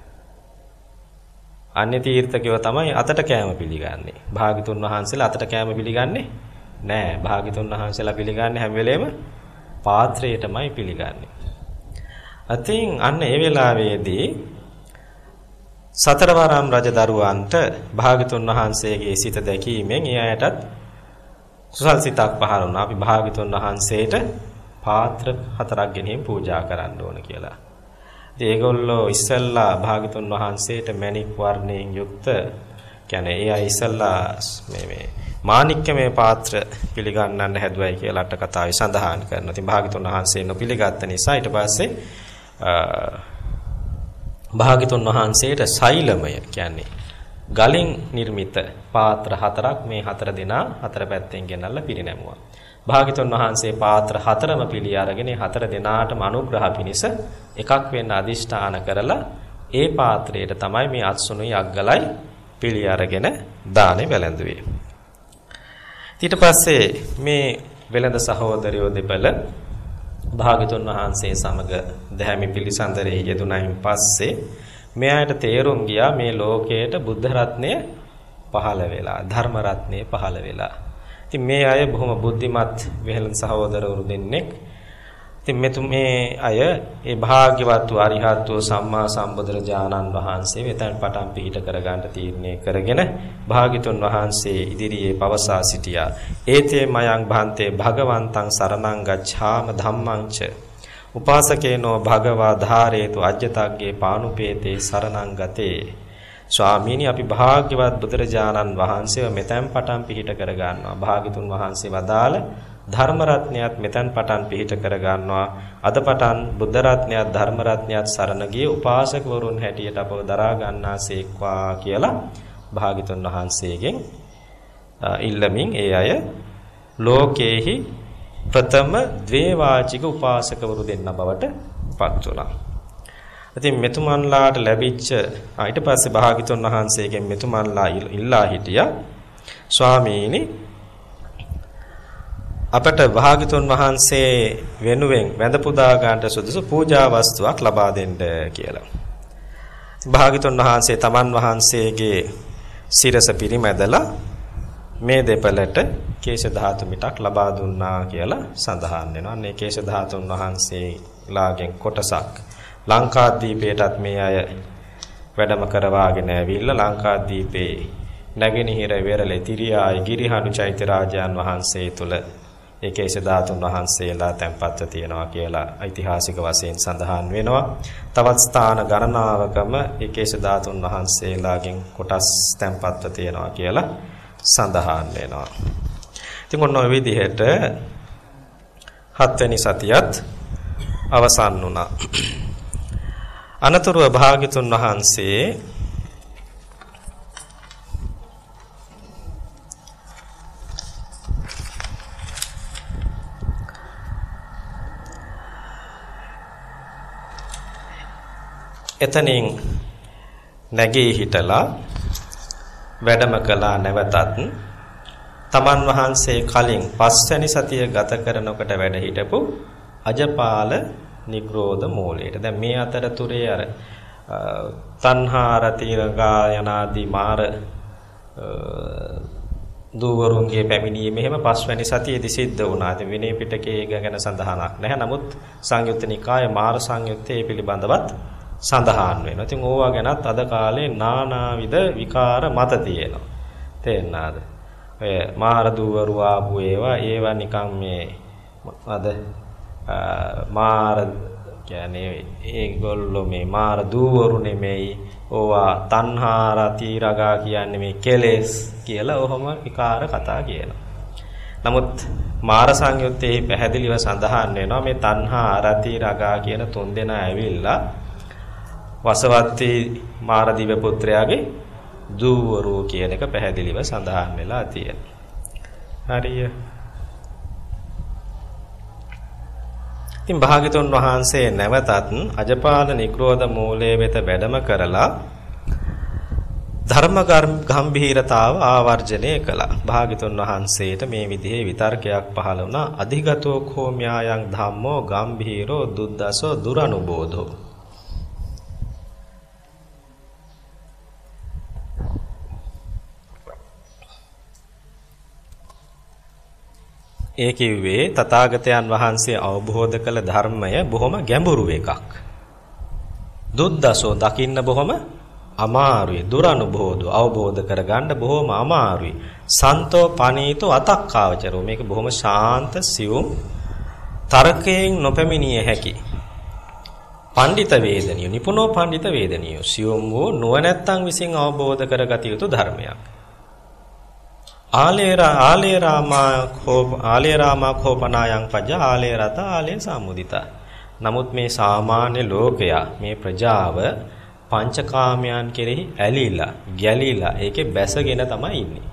අන්‍ය තීර්ථකයෝ තමයි අතට කෑම පිළිගන්නේ. භාගතුන් වහන්සේලා අතට කෑම පිළිගන්නේ නැහැ. භාගතුන් වහන්සේලා පිළිගන්නේ හැම වෙලේම පාත්‍රයටමයි පිළිගන්නේ. අතින් අන්න ඒ වෙලාවේදී සතරවරම් රජ දරුවන්ට භාගතුන් වහන්සේගේ සිත දැකීමෙන් ඒ අයටත් කුසල් සිතක් පහළ වුණා. අපි භාගතුන් වහන්සේට පාත්‍ර හතරක් ගෙනින් පූජා කරන්න ඕන කියලා. ඉතින් ඒගොල්ලෝ ඉස්සල්ලා භාගතුන් වහන්සේට මණික් වර්ණයෙන් යුක්ත කියන්නේ ඒ අය ඉස්සල්ලා මේ මේ මාණික්කමේ පාත්‍ර පිළිගන්නන්න හැදුවයි කියලා අට කතාවේ සඳහන් කරනවා. ඉතින් භාග්‍යතුන් වහන්සේ නොපිළිගත්ත නිසා ඊට පස්සේ භාග්‍යතුන් වහන්සේට සෛලමය කියන්නේ ගලින් නිර්මිත පාත්‍ර හතරක් මේ හතර දෙනා හතර පැත්තෙන් ගෙනල්ලා පිරිනැමුවා. භාග්‍යතුන් වහන්සේ පාත්‍ර හතරම පිළි අරගෙන හතර දෙනාටම අනුග්‍රහ පිණිස එකක් වෙන්න අදිෂ්ඨාන කරලා ඒ පාත්‍රයට තමයි මේ අත්සුනුයි අග්ගලයි පිළි අරගෙන දානේ වැළඳුවේ. ඊට පස්සේ මේ වෙළඳ සහෝදරයෝ දෙපළ භාගතුන් වහන්සේ සමග දැහැමි පිළිසඳරේ යෙදුණයින් පස්සේ මෙයාට තේරුම් ගියා මේ ලෝකයට බුද්ධ රත්නය පහළ වෙලා ධර්ම රත්නය පහළ වෙලා. ඉතින් මේ අය බොහොම බුද්ධිමත් වෙළඳ සහෝදරවරු දෙන්නෙක්. ඉතින් මෙතු මේ අය ඒ භාග්‍යවත් වූ අරිහත් වූ සම්මා සම්බුදුරජාණන් වහන්සේ වෙතන් පටන් පිහිට කරගන්න තීරණය කරගෙන භාග්‍යතුන් වහන්සේ ඉදිරියේ පවසා සිටියා. ඒතේ මයං භාන්තේ භගවන්තං සරණං ගච්ඡාම ධම්මං ච උපාසකේනෝ භගවා ධාරේතු අජ්ජතග්ගේ පානුපේතේ සරණං ගතේ. ස්වාමීනි අපි භාග්‍යවත් බුදුරජාණන් වහන්සේව මෙතෙන් පටන් පිහිට කර ගන්නවා භාග්‍යතුන් වහන්සේ වදාළ ධර්ම රත්නයත් මෙතෙන් පටන් පිහිට කර ගන්නවා අද පටන් බුද්ධ රත්නයත් ධර්ම රත්නයත් සරණ ගිය උපාසකවරුන් හැටියට අපව දරා ගන්නාසේක්වා කියලා භාග්‍යතුන් වහන්සේගෙන් ඉල්ලමින් ඒ අය ලෝකේහි ප්‍රථම ද්වේවාචික උපාසකවරු දෙන්න බවට පත් වුණා. ඉතින් මෙතුමන්ලාට ලැබිච්ච ඊට පස්සේ භාග්‍යතුන් වහන්සේගෙන් මෙතුමන්ලා ඉල්ලා හිටියා ස්වාමීනි අපට භාග්‍යතුන් වහන්සේ වෙනුවෙන් වැඳ පුදා ගන්නට සුදුසු පූජා වස්තුවක් ලබා දෙන්න කියලා. භාග්‍යතුන් වහන්සේ තමන් වහන්සේගේ සිරස පිරිමැදලා මේ දෙපළට කේශ ධාතු මිටක් ලබා දුන්නා කියලා සඳහන් වෙනවා. මේ කේශ ධාතුන් වහන්සේලාගෙන් කොටසක් ලංකාදීපයටත් මේ අය වැඩම කරවාගෙන ඇවිල්ලා ලංකාදීපේ නැගෙනහිර වෙරළේ තිරියායි ගිරිහානු චෛත්‍ය රාජයන් වහන්සේ තුල ඒ කේශ ධාතුන් වහන්සේලා තැන්පත්ව තියෙනවා කියලා ඓතිහාසික වශයෙන් සඳහන් වෙනවා. තවත් ස්ථාන ගණනාවකම ඒ කේශ ධාතුන් වහන්සේලාගෙන් කොටස් තැන්පත්ව තියෙනවා කියලා සඳහන් වෙනවා. ඉතින් ඔන්න ඔය විදිහට හත්වෙනි සතියත් අවසන් වුණා. අනතුරුව භාග්‍යතුන් වහන්සේ එතනින් නැගී හිටලා වැඩම කළා නැවතත් තමන් වහන්සේ කලින් පස්වැනි සතිය ගත කරනකොට වැඩ හිටපු අජපාල නිග්‍රෝධ මූලයට. දැන් මේ අතරතුරේ අර තණ්හා රතිරගා යනාදී මාර දූවරුන්ගේ පැමිණීම එහෙම පස්වැනි සතියේදී සිද්ධ වුණා. ඉතින් විනය පිටකයේ ගැන සඳහනක් නැහැ. නමුත් සංයුත්ත නිකායේ මාර සංයුත්තේ පිළිබඳවත් සඳහන් වෙනවා. ඉතින් ඕවා ගැනත් අද කාලේ නානාවිද විකාර මත තියෙනවා. තේරෙනවද? ඔය මාර දූවරු ආපු ඒවා ඒවා නිකන් මේ අද මාර කියන්නේ ඒගොල්ලෝ මේ මාර දූවරු නෙමෙයි ඕවා තණ්හා රති රගා කියන්නේ මේ කෙලෙස් කියලා ඔහොම විකාර කතා කියනවා. නමුත් මාර සංයුත්තේ පැහැදිලිව සඳහන් වෙනවා මේ තණ්හා රති රගා කියන තුන් දෙනා ඇවිල්ලා වසවත්තී මාරදිව පුත්‍රයාගේ දූවරු කියන එක පැහැදිලිව සඳහන් වෙලා තියෙනවා. හරිය. ඉතින් භාග්‍යතුන් වහන්සේ නැවතත් අජපාල නික්‍රෝධ මූලයේ වෙත වැඩම කරලා ධර්ම ගම්භීරතාව ආවර්ජනය කළා. භාග්‍යතුන් වහන්සේට මේ විදිහේ විතර්කයක් පහළ වුණා. අධිගතෝ කෝම්‍යායන් ධම්මෝ ගම්භීරෝ දුද්දසෝ දුරනුබෝධෝ ඒ කිව්වේ තථාගතයන් වහන්සේ අවබෝධ කළ ධර්මය බොහොම ගැඹුරු එකක්. දුද්දසෝ දකින්න බොහොම අමාරුයි. දුරනුභෝධ අවබෝධ කරගන්න බොහොම අමාරුයි. සන්තෝ පනීතෝ අතක්කාවචරෝ මේක බොහොම ශාන්ත සියුම් තර්කයෙන් නොපැමිණිය හැකි. පඬිත වේදනිය නිපුණෝ පඬිත වේදනිය සියුම් වූ නුවණැත්තන් විසින් අවබෝධ කරගත යුතු ධර්මයක්. ආලේරා ආලේරාමා කෝප ආලේරාමා කෝපනායන් පජ ආලේරත ආලේ සම්මුදිතා. නමුත් මේ සාමාන්‍ය ලෝකයා මේ ප්‍රජාව පංචකාමයන් කෙරෙහි ඇලිලා ගැලිලා ඒකේ බැසගෙන තමයි ඉන්නේ.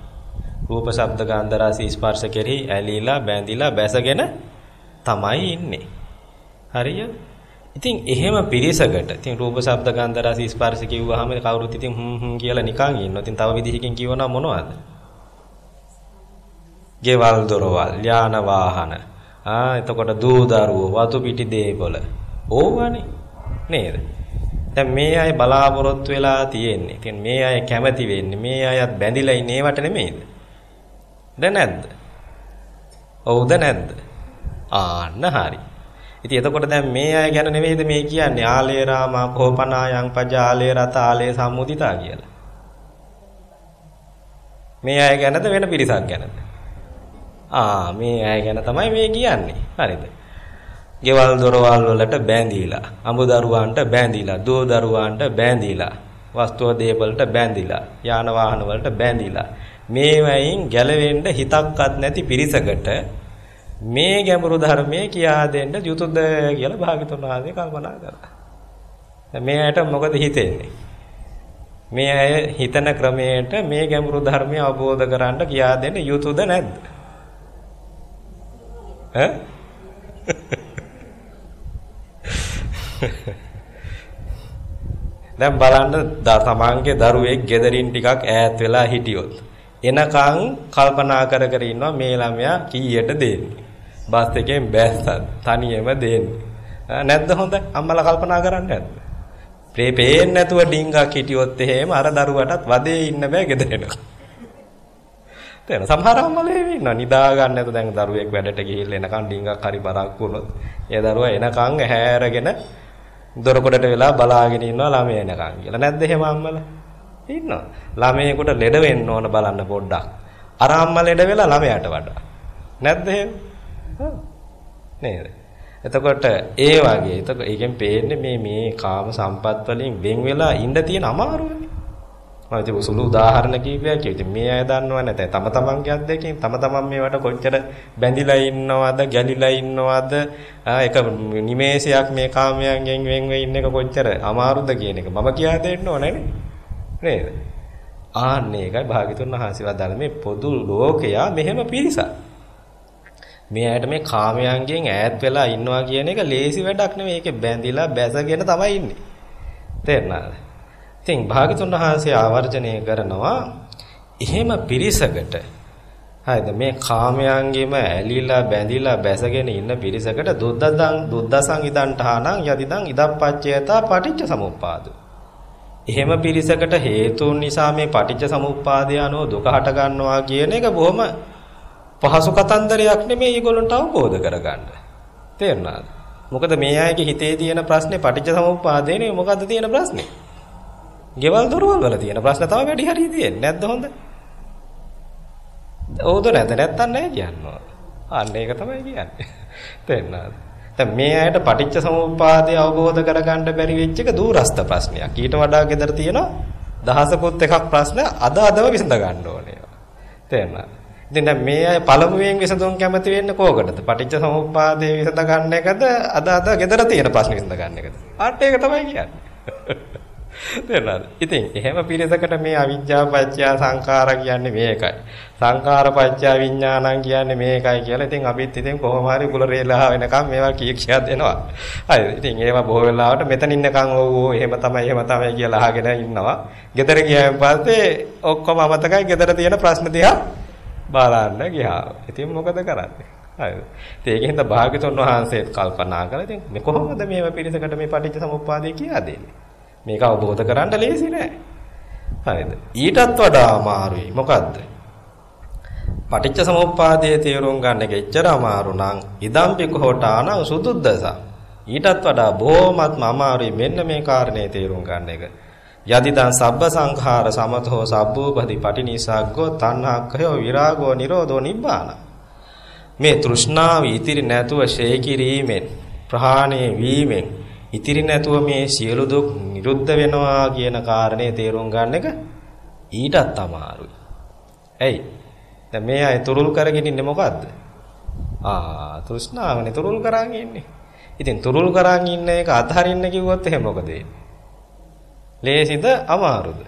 රූප ශබ්ද ගන්ධ රස ස්පර්ශ කෙරෙහි ඇලිලා බැඳිලා බැසගෙන තමයි ඉන්නේ. හරිය? ඉතින් එහෙම පිරිසකට ඉතින් රූප ශබ්ද ගන්ධ රස ස්පර්ශ කිව්වහම කවුරුත් ඉතින් හ්ම් හ්ම් කියලා නිකන් ඉන්නවා. ඉතින් තව විදිහකින් කියවනවා මොනවද? ගෙවල් දොරවල් යාන වාහන. ආ එතකොට දූ දරුවෝ වතු පිටි දේපොළ. ඕවනේ. නේද? දැන් මේ අය බලාපොරොත්තු වෙලා තියෙන්නේ. ඉතින් මේ අය කැමති වෙන්නේ මේ අයත් බැඳිලා ඉන්නේ ඒවට නෙමෙයිද? දැන් නැද්ද? ඔව්ද නැද්ද? ආන්න හරි. ඉතින් එතකොට දැන් මේ අය ගැන නෙවෙයිද මේ කියන්නේ? ආලේ රාමා කෝපනායන් පජාලේ රත ආලේ සම්මුදිතා කියලා. මේ අය ගැනද වෙන පිරිසක් ගැනද? ආ මේ අය ගැන තමයි මේ කියන්නේ. හරිද? ගෙවල් දොරවල් වලට බැඳීලා, අමුදරුවන්ට බැඳීලා, දෝ දරුවන්ට බැඳීලා, වස්තුව දේපලට බැඳීලා, යාන වාහන වලට බැඳීලා. මේවයින් ගැලවෙන්න හිතක්වත් නැති පිරිසකට මේ ගැඹුරු ධර්මයේ කියා දෙන්න යුතුයද කියලා භාග්‍යතුන් වහන්සේ කල්පනා කරා. මේ අයට මොකද හිතෙන්නේ? මේ අය හිතන ක්‍රමයට මේ ගැඹුරු ධර්මය අවබෝධ කරගන්න කියා දෙන්න යුතුයද නැද්ද? ඈ? [LAUGHS] දැන් බලන්න තමන්ගේ දරුවෙක් ගෙදරින් ටිකක් ඈත් වෙලා හිටියොත්. එනකන් කල්පනා කර කර ඉන්නවා මේ ළමයා කීයට දෙන්නේ. බස් එකෙන් බැස්සත් තනියම දෙන්නේ. නැද්ද හොඳ? අම්මලා කල්පනා කරන්නේ නැද්ද? ප්‍රේ පේන්නේ නැතුව ඩිංගක් හිටියොත් එහෙම අර දරුවටත් වදේ ඉන්න බෑ ගෙදර එනවා තේන සමහර අම්මලා එහෙම ඉන්නවා නිදා ගන්න නැතු දැන් දරුවෙක් වැඩට ගිහිල්ලා එනකන් ඩිංගක් හරි බරක් වුණොත් ඒ දරුවා එනකන් ඇහැරගෙන දොරකොඩට වෙලා බලාගෙන ඉන්නවා ළමයා එනකන් කියලා. නැද්ද එහෙම අම්මලා? ඉන්නවා. ළමයෙකුට ලෙඩ වෙන්න ඕන බලන්න පොඩ්ඩක්. අර අම්මා ලෙඩ වෙලා ළමයාට වඩා. නැද්ද එහෙම? නේද? එතකොට ඒ වගේ. එතකොට ඒකෙන් පේන්නේ මේ මේ කාම සම්පත් වලින් වෙන් වෙලා ඉන්න තියෙන අමාරුවනේ. මම ඉතින් සුළු උදාහරණ කීපයක් කිව්වා. ඉතින් මේ අය දන්නව නැතේ. තම තමන්ගේ අත්දැකීම් තම තමන් මේවට කොච්චර බැඳිලා ඉන්නවද, ගැලිලා ඉන්නවද, ඒක නිමේෂයක් මේ කාමයන්ගෙන් වෙන් වෙ ඉන්න එක කොච්චර අමාරුද කියන එක මම කියා දෙන්න ඕනේ නේද? ආන්නේ එකයි භාග්‍යතුන් වහන්සේ වදාළ මේ පොදු ලෝකයා මෙහෙම පිරිසක්. මේ ඇයට මේ කාමයන්ගෙන් ඈත් වෙලා ඉන්නවා කියන එක ලේසි වැඩක් නෙවෙයි. ඒකේ බැඳිලා බැසගෙන තමයි ඉන්නේ. තේරුණාද? ඉතින් භාගතුන් වහන්සේ ආවර්ජනය කරනවා එහෙම පිරිසකට හරිද මේ කාමයන්ගෙම ඇලිලා බැඳිලා බැසගෙන ඉන්න පිරිසකට දුද්දදං දුද්දසං ඉදන්ඨානං යදිදං ඉදප්පච්චයතා පටිච්ච සමුප්පාද. එහෙම පිරිසකට හේතුන් නිසා මේ පටිච්ච සමුප්පාදය අනුව දුක හට ගන්නවා කියන එක බොහොම පහසු කතන්දරයක් නෙමෙයි ඒගොල්ලන්ට අවබෝධ කරගන්න. තේරුණාද? මොකද මේ අයගේ හිතේ තියෙන ප්‍රශ්නේ පටිච්ච සමුප්පාදේ නේ මොකද්ද තියෙන ප්‍රශ්නේ? ගෙවල් දොරවල් වල තියෙන ප්‍රශ්න තමයි වැඩි හරිය තියෙන්නේ. නැද්ද හොඳ? ඕද නැද නැත්තම් නැහැ කියනවා. අන්න ඒක තමයි කියන්නේ. තේරෙනවද? දැන් මේ ඇයට පටිච්ච සමුප්පාදය අවබෝධ කරගන්න බැරි වෙච්ච එක දුරස්ත ප්‍රශ්නයක්. ඊට වඩා gedara තියෙන දහසකුත් එකක් ප්‍රශ්න අද අදම විසඳ ගන්න ඕනේ. තේරෙනවද? ඉතින් දැන් මේ අය පළමුවෙන් විසඳුම් කැමති වෙන්නේ කෝකටද? පටිච්ච සමුප්පාදය විසඳ ගන්න එකද? අද අද gedara තියෙන ප්‍රශ්න විසඳ ගන්න එකද? ආට ඒක තමයි කියන්නේ. තේරුණාද? ඉතින් එහෙම පිරිසකට මේ අවිජ්ජා පත්‍ය සංඛාර කියන්නේ මේකයි. සංඛාර පත්‍ය විඥානං කියන්නේ මේකයි කියලා. ඉතින් අපිත් ඉතින් කොහොම හරි කුල රේලා වෙනකම් මේවා කී කියක් දෙනවා. හරි. ඉතින් ඒවා බොහෝ වෙලාවට මෙතන ඉන්නකම් ඔව් ඔව් එහෙම තමයි එහෙම තමයි කියලා අහගෙන ඉන්නවා. ගෙදර ගියාන් පස්සේ ඔක්කොම අමතකයි ගෙදර තියෙන ප්‍රශ්න දිහා බලන්න ගියා. ඉතින් මොකද කරන්නේ? හරිද? ඉතින් ඒකෙන්ද භාග්‍යතුන් වහන්සේත් කල්පනා කළා. ඉතින් මේ කොහොමද මේව පිරිසකට මේ පටිච්ච සමුප්පාදය කියා දෙන්නේ? මේක අවබෝධ කරන්න ලේසි නෑ. හරිද? ඊටත් වඩා අමාරුයි. මොකද්ද? පටිච්ච සමුප්පාදයේ තේරුම් ගන්න එක එච්චර අමාරු නම් ඉදම්පි කොහොටාන සුදුද්දස. ඊටත් වඩා බොහොමත්ම අමාරුයි මෙන්න මේ කාරණේ තේරුම් ගන්න එක. යදිදං සබ්බ සංඛාර සමතෝ සබ්බූපදී පටිනිසග්ගෝ තණ්හාක්ඛයෝ විරාගෝ නිරෝධෝ නිබ්බාන. මේ තෘෂ්ණාව ඉතිරි නැතුව ෂේ කිරීමෙන් ප්‍රහාණය වීමෙන් ඉතිරි නැතුව මේ සියලු දුක් නිරුද්ධ වෙනවා කියන කාරණේ තේරුම් ගන්න එක ඊටත් අමාරුයි. ඇයි? දැන් මේ අය තුරුල් කරගෙන ඉන්නේ මොකද්ද? ආ තෘෂ්ණාවනේ තුරුල් කරන් ඉන්නේ. ඉතින් තුරුල් කරන් ඉන්න එක අතහරින්න කිව්වොත් එහෙම මොකද වෙන්නේ? ලේසිද අමාරුද?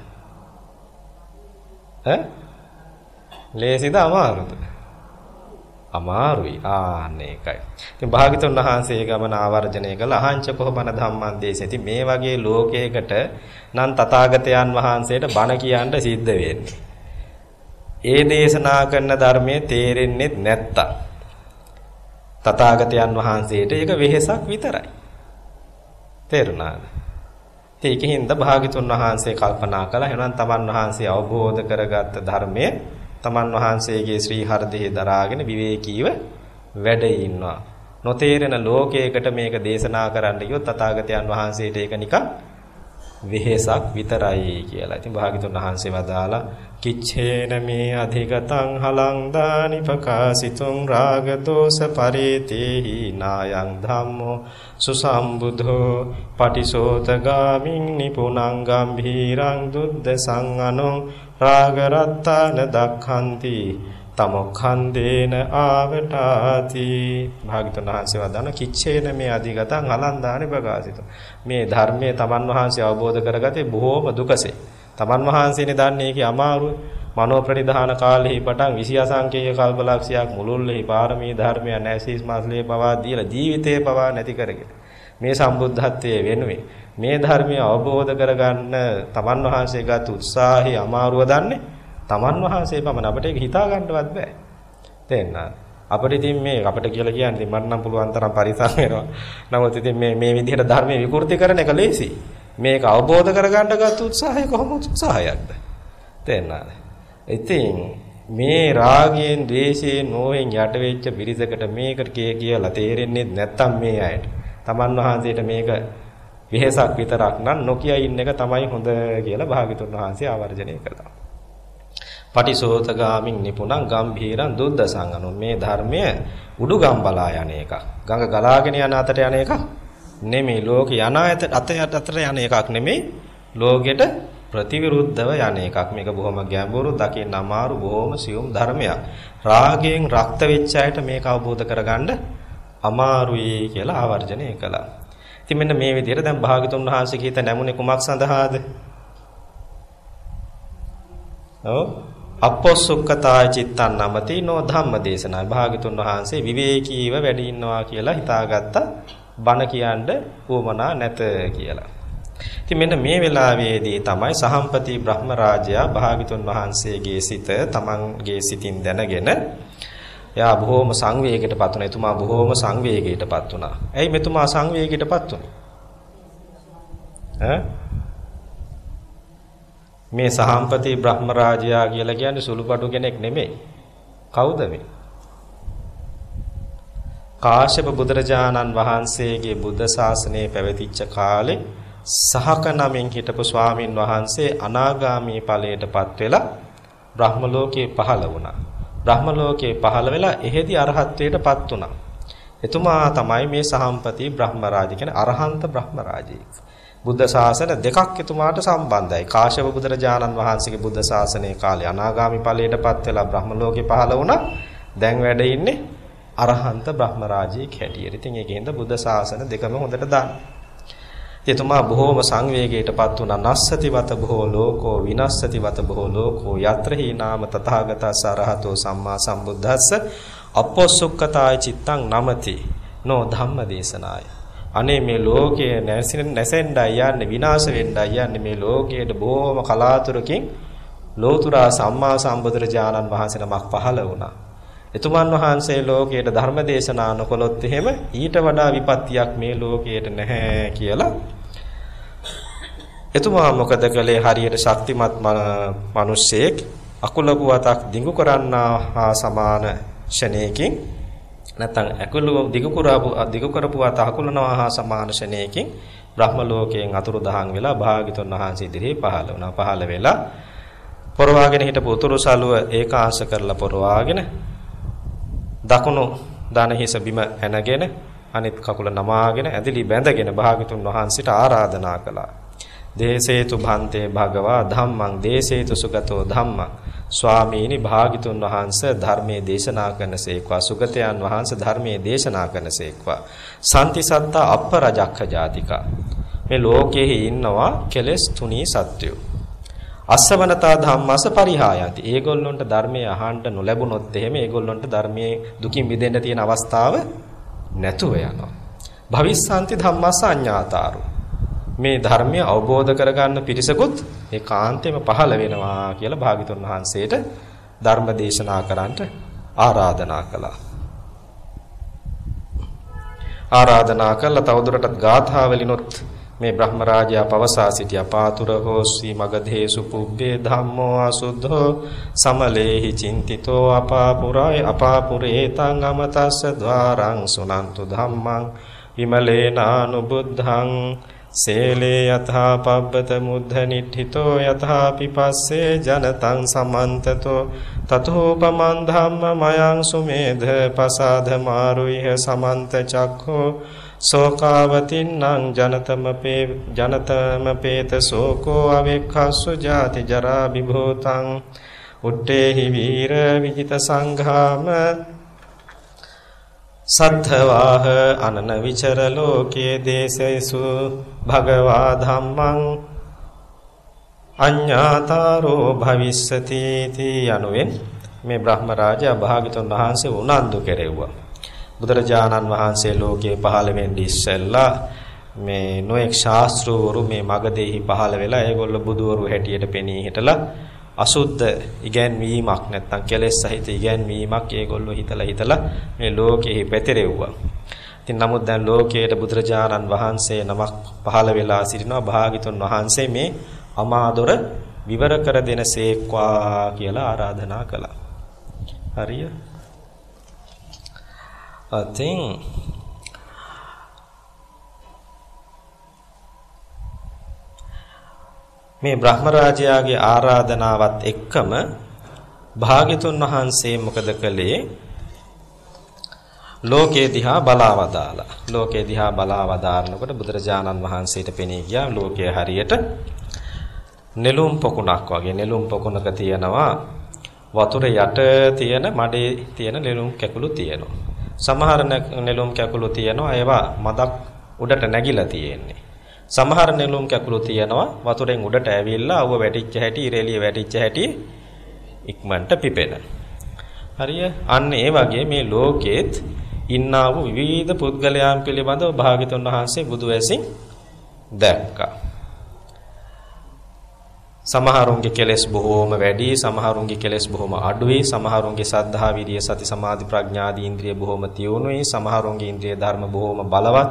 ඈ? ලේසිද අමාරුද? අමාරුයි. ආන්න ඒකයි. ඉතින් භාග්‍යතුන් වහන්සේ ගමන ආවර්ජනය කළ අහංච කොහොමන ධම්මං දේශති මේ වගේ ලෝකයකට නම් තථාගතයන් වහන්සේට බණ කියන්න සිද්ධ වෙන්නේ. ඒ දේශනා කරන ධර්මයේ තේරෙන්නේ නැත්තම් තථාගතයන් වහන්සේට ඒක වෙහෙසක් විතරයි. තේරුණාද? ඒකෙන්ද භාග්‍යතුන් වහන්සේ කල්පනා කළා එහෙනම් තමන් වහන්සේ අවබෝධ කරගත්ත ධර්මයේ තමන් වහන්සේගේ ශ්‍රී හර්දයේ දරාගෙන විවේකීව වැඩ ඉන්නවා. නොතේරෙන ලෝකයකට මේක දේශනා කරන්න ගියොත් තථාගතයන් වහන්සේට ඒක නිකන් වෙහෙසක් විතරයි කියලා. ඉතින් භාග්‍යතුන් වහන්සේ වදාලා කිච්ඡේන මේ අධිගතං හලං දානි ප්‍රකාශිතුං රාග දෝෂ පරේතේහි නායං ධම්මෝ සුසම්බුද්ධෝ පටිසෝතගාමින් නිපුනං ගම්භීරං දුද්ද සංඅනෝ රාග රත්තාන දක්ඛන්ති තමොක්ඛන්දේන ආවටාති. භාග්‍යතුන් වහන්සේ වදාන කිච්චේන මේ අධිගතං අලන්දානි ප්‍රකාශිත. මේ ධර්මයේ තමන් වහන්සේ අවබෝධ කරගත්තේ බොහෝම දුකසේ. තමන් වහන්සේනේ දන්නේ ඒකේ අමාරුව මනෝ ප්‍රනිධාන කාලෙහි පටන් 20 අසංකේය කල්පලක්ෂයක් මුළුල්ලෙහි පාරමී ධර්මයන් නැසීස් මාස්ලේ පවා දීලා ජීවිතේ පවා නැති කරගෙන මේ සම්බුද්ධත්වයේ වෙනුවේ මේ ධර්මය අවබෝධ කරගන්න තමන් වහන්සේගත් උත්සාහය අමාරුව දන්නේ තමන් වහන්සේ පමණ අපිට ඒක හිතා ගන්නවත් බෑ. තේන්න. අපිට ඉතින් මේ අපිට කියලා කියන්නේ මට නම් පුළුවන් තරම් පරිසම් වෙනවා. නමුත් ඉතින් මේ මේ විදිහට ධර්මයේ විකෘති කරන එක ලේසි. මේක අවබෝධ කරගන්න ගත් උත්සාහය කොහොම උත්සාහයක්ද? තේන්න. ඉතින් මේ රාගයෙන්, ද්වේෂයෙන්, නෝයෙන් යට වෙච්ච බිරිසකට මේකට කියලා තේරෙන්නේ නැත්තම් මේ අයට. තමන් වහන්සේට මේක වෙහෙසක් විතරක් නම් නොකිය ඉන්න එක තමයි හොඳ කියලා භාග්‍යතුන් වහන්සේ ආවර්ජනය කළා. පටිසෝතගාමින් නිපුණං ගම්භීරං දුද්දසං අනු මේ ධර්මය උඩුගම් බලා යන එකක්. ගඟ ගලාගෙන යන අතට යන එකක් නෙමෙයි. ලෝක යන අත අත අතට යන එකක් නෙමෙයි. ලෝකෙට ප්‍රතිවිරුද්ධව යන එකක්. මේක බොහොම ගැඹුරු, දකින්න අමාරු, බොහොම සියුම් ධර්මයක්. රාගයෙන් රක්ත වෙච්ච අයට මේක අවබෝධ කරගන්න අමාරුයි කියලා ආවර්ජනය කළා. ඉතින් මෙන්න මේ විදිහට දැන් භාගතුන් වහන්සේ කීත නැමුනේ කුමක් සඳහාද? ඔව් අපොසුක්කතාය චිත්තං නමති නෝ ධම්ම දේශනා භාගතුන් වහන්සේ විවේකීව වැඩ ඉන්නවා කියලා හිතාගත්ත බණ කියන්න උවමනා නැත කියලා. ඉතින් මෙන්න මේ වෙලාවේදී තමයි සහම්පති බ්‍රහ්ම රාජයා භාගතුන් වහන්සේගේ සිත තමන්ගේ සිතින් දැනගෙන එයා බොහෝම සංවේගයකටපත් වුණා. එතුමා බොහෝම සංවේගයකටපත් වුණා. ඇයි මෙතුමා සංවේගයකටපත් වුනේ? ඈ මේ සහම්පති බ්‍රහ්ම රාජයා කියලා කියන්නේ සුළුපටු කෙනෙක් නෙමෙයි. කවුද මේ? කාශ්‍යප බුදුරජාණන් වහන්සේගේ බුද්ධ ශාසනය පැවතිච්ච කාලේ සහක නමින් හිටපු ස්වාමින් වහන්සේ අනාගාමී ඵලයටපත් වෙලා බ්‍රහ්ම ලෝකේ පහළ වුණා. බ්‍රහ්ම ලෝකේ පහළ වෙලා එහෙදි අරහත්ත්වයටපත් වුණා. එතුමා තමයි මේ සහම්පති බ්‍රහ්ම රාජ කියන්නේ අරහන්ත බ්‍රහ්ම රාජයෙක්. බුද්ධ ශාසන දෙකක් එතුමාට සම්බන්ධයි. කාශ්‍යප බුදුරජාණන් වහන්සේගේ බුද්ධ ශාසනයේ කාලේ අනාගාමි ඵලයටපත් වෙලා බ්‍රහ්ම ලෝකේ පහළ වුණා. දැන් වැඩ ඉන්නේ අරහන්ත බ්‍රහ්ම රාජයෙක් හැටියට. ඉතින් ඒකෙන්ද බුද්ධ ශාසන දෙකම හොඳට දාන්න. එතුමා බොහෝම සංවේගයටපත් වුණා. නස්සතිවත බොහෝ ලෝකෝ විනස්සතිවත බොහෝ ලෝකෝ යත්‍රහි නාම තථාගතස්ස අරහතෝ සම්මා සම්බුද්දස්ස අපොසුක්කතාය චිත්තං නමති නෝ ධම්ම දේශනාය. අනේ මේ ලෝකයේ නැසෙන්නයි යන්නේ විනාශ වෙන්නයි යන්නේ මේ ලෝකයට බොහොම කලාතුරකින් ලෝතුරා සම්මා සම්බුදුරජාණන් වහන්සේ නමක් පහළ වුණා. එතුමන් වහන්සේ ලෝකයට ධර්ම දේශනා නොකළොත් එහෙම ඊට වඩා විපත්තියක් මේ ලෝකයට නැහැ කියලා. එතුමා මොකද කළේ? හරියට ශක්තිමත් මිනිසෙක් අකුල පුවතක් දිඟු කරන්නා හා සමාන ෂණයකින් නැත්නම් අකුල දිගු කරපු දිගු කරපු අත අකුලනවා හා සමාන ෂණයකින් බ්‍රහ්ම ලෝකයෙන් අතුරු දහන් වෙලා භාගිතුන් වහන්සේ ඉදිරියේ පහළ වුණා. පහළ වෙලා පොරවාගෙන හිටපු උතුරු සළුව ඒකාංශ කරලා පොරවාගෙන දකුණු දන හිස බිම ඇනගෙන අනිත් කකුල නමාගෙන ඇදලි බැඳගෙන භාගතුන් වහන්සේට ආරාධනා කළා. දේසේතු භන්තේ භගවා ධම්මං දේසේතු සුගතෝ ධම්මං. ස්වාමීනි භාගිතුන් වහන්සේ ධර්මයේ දේශනා කරනසේක්වා සුගතයන් වහන්සේ ධර්මයේ දේශනා කරනසේක්වා සම්තිසත්තා අප්පරජක්ඛ ජාතිකා. මේ ලෝකයේ ඉන්නවා කෙලෙස් තුනී සත්වයෝ. අස්සවනතා ධම්මස පරිහායති. ඒගොල්ලොන්ට ධර්මයේ අහන්න නොලැබුණොත් එහෙම ඒගොල්ලොන්ට ධර්මයේ දුකින් මිදෙන්න තියෙන අවස්ථාව නැතුව යනවා. භවිස්සාන්ති ධම්මස අඤ්ඤාතාරු. මේ ධර්මය අවබෝධ කරගන්න පිරිසකුත් ඒකාන්තයෙන්ම පහළ වෙනවා කියලා භාග්‍යතුන් වහන්සේට ධර්ම දේශනා කරන්නට ආරාධනා කළා. ආරාධනා කළා තවදුරටත් ගාථා වලිනොත් මේ බ්‍රහ්මරාජයා පවසා සිටියා. පාතුර හෝසි මගධේසු පුබ්බේ ධම්මෝ අසුද්ධෝ සමලේහි චින්තිතෝ අපාපුරාය අපාපුරේ තං අමතස්ස ద్వාරං සුනන්තු ධම්මං විමලේනානුබුද්ධං සේලේ යථා පබ්බත මුද්ධ නිට්ඨිතෝ යථා පිපස්සේ ජනතං සමන්තතෝ තතෝපමන් ධම්ම මයං සුමේධ පසාද මාරුයිහ සමන්ත චක්ඛෝ සෝකාවතින්නං ජනතමපේ ජනතමපේත සෝකෝ අවෙක්ඛස්සු ජාති ජරා විභූතං. උත්තේහි වීර විජිත සංඝාම. සද්ධවාහ අනන විචර ලෝකයේ දේශේසු භගවා ධම්මං. අඤ්ඤාතාරෝ භවිස්සති තී යනුවෙන් මේ බ්‍රහ්ම රාජා භාගතුන් වහන්සේ උනන්දු කෙරෙව්වා. බුදුරජාණන් වහන්සේ ලෝකේ පහළ වෙන්නේ ඉස්සෙල්ලා මේ නොඑක් ශාස්ත්‍රවරු මේ මගදෙහි පහළ වෙලා ඒගොල්ලෝ බුදවරු හැටියට පෙනී හිටලා අසුද්ධ ඉගැන්වීමක් නැත්තම් කෙලෙස් සහිත ඉගැන්වීමක් ඒගොල්ලෝ හිතලා හිතලා මේ ලෝකෙහි පැතිරෙව්වා. ඉතින් නමුත් දැන් ලෝකයේ බුදුරජාණන් වහන්සේ නමක් පහළ වෙලා සිටිනවා භාගිතුන් වහන්සේ මේ අමාදොර විවර කර දෙනසේක්වා කියලා ආරාධනා කළා. හරිය? අතින් මේ බ්‍රහ්මරාජයාගේ ආරාධනාවත් එක්කම භාග්‍යතුන් වහන්සේ මොකද කළේ? ලෝකේ දිහා බලවදාලා. ලෝකේ දිහා බලවදානකොට බුදුරජාණන් වහන්සේට පෙනී ගියා ලෝකයේ හරියට නෙළුම් පොකුණක් වගේ. නෙළුම් පොකුණක තියෙනවා වතුර යට තියෙන මඩේ තියෙන නෙළුම් කැකුළු තියෙනවා. සමහර නෙළුම් කැකුළු තියෙනවා ඒවා මදක් උඩට නැගිලා තියෙන්නේ සමහර නෙළුම් කැකුළු තියෙනවා වතුරෙන් උඩට ඇවිල්ලා අවුව වැටිච්ච හැටි ඉරෙලිය වැටිච්ච හැටි ඉක්මනට පිපෙන. හරිය අන්න ඒ වගේ මේ ලෝකෙත් ඉන්නා වූ විවිධ පුද්ගලයන් පිළිබඳව භාග්‍යතුන් වහන්සේ බුදු වැසින් දැක්කා. සමහරුන්ගේ කෙලෙස් බොහෝම වැඩි සමහරුන්ගේ කෙලෙස් බොහෝම අඩුයි සමහරුන්ගේ සද්ධා විරිය සති සමාධි ප්‍රඥා ආදී ඉන්ද්‍රිය බොහෝම තියුණුයි සමහරුන්ගේ ඉන්ද්‍රිය ධර්ම බොහෝම බලවත්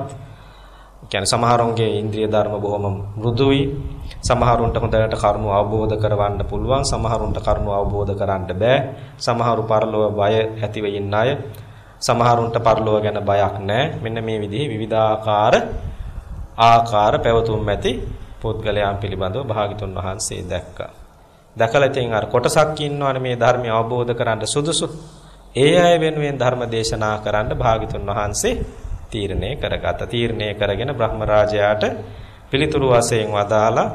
කියන්නේ සමහරුන්ගේ ඉන්ද්‍රිය ධර්ම බොහොම මෘදුයි. සමහරුන්ට හොඳට කරුණු අවබෝධ කරවන්න පුළුවන්. සමහරුන්ට කරුණු අවබෝධ කරන්න බෑ. සමහරු පරලෝව බය ඇතිව ඉන්න අය. සමහරුන්ට පරලෝව ගැන බයක් නැහැ. මෙන්න මේ විදිහේ විවිධාකාර ආකාර පැවතුම් ඇති පුද්ගලයන් පිළිබඳව භාගිතුන් වහන්සේ දැක්කා. දැකලා ඉතින් අර කොටසක් ඉන්නවනේ මේ ධර්මය අවබෝධ කරගන්න සුදුසු. ඒ අය වෙනුවෙන් ධර්ම දේශනා කරන්න භාගිතුන් වහන්සේ තීරණය කරගත. තීරණය කරගෙන බ්‍රහ්මරාජයාට පිළිතුරු වශයෙන් වදාලා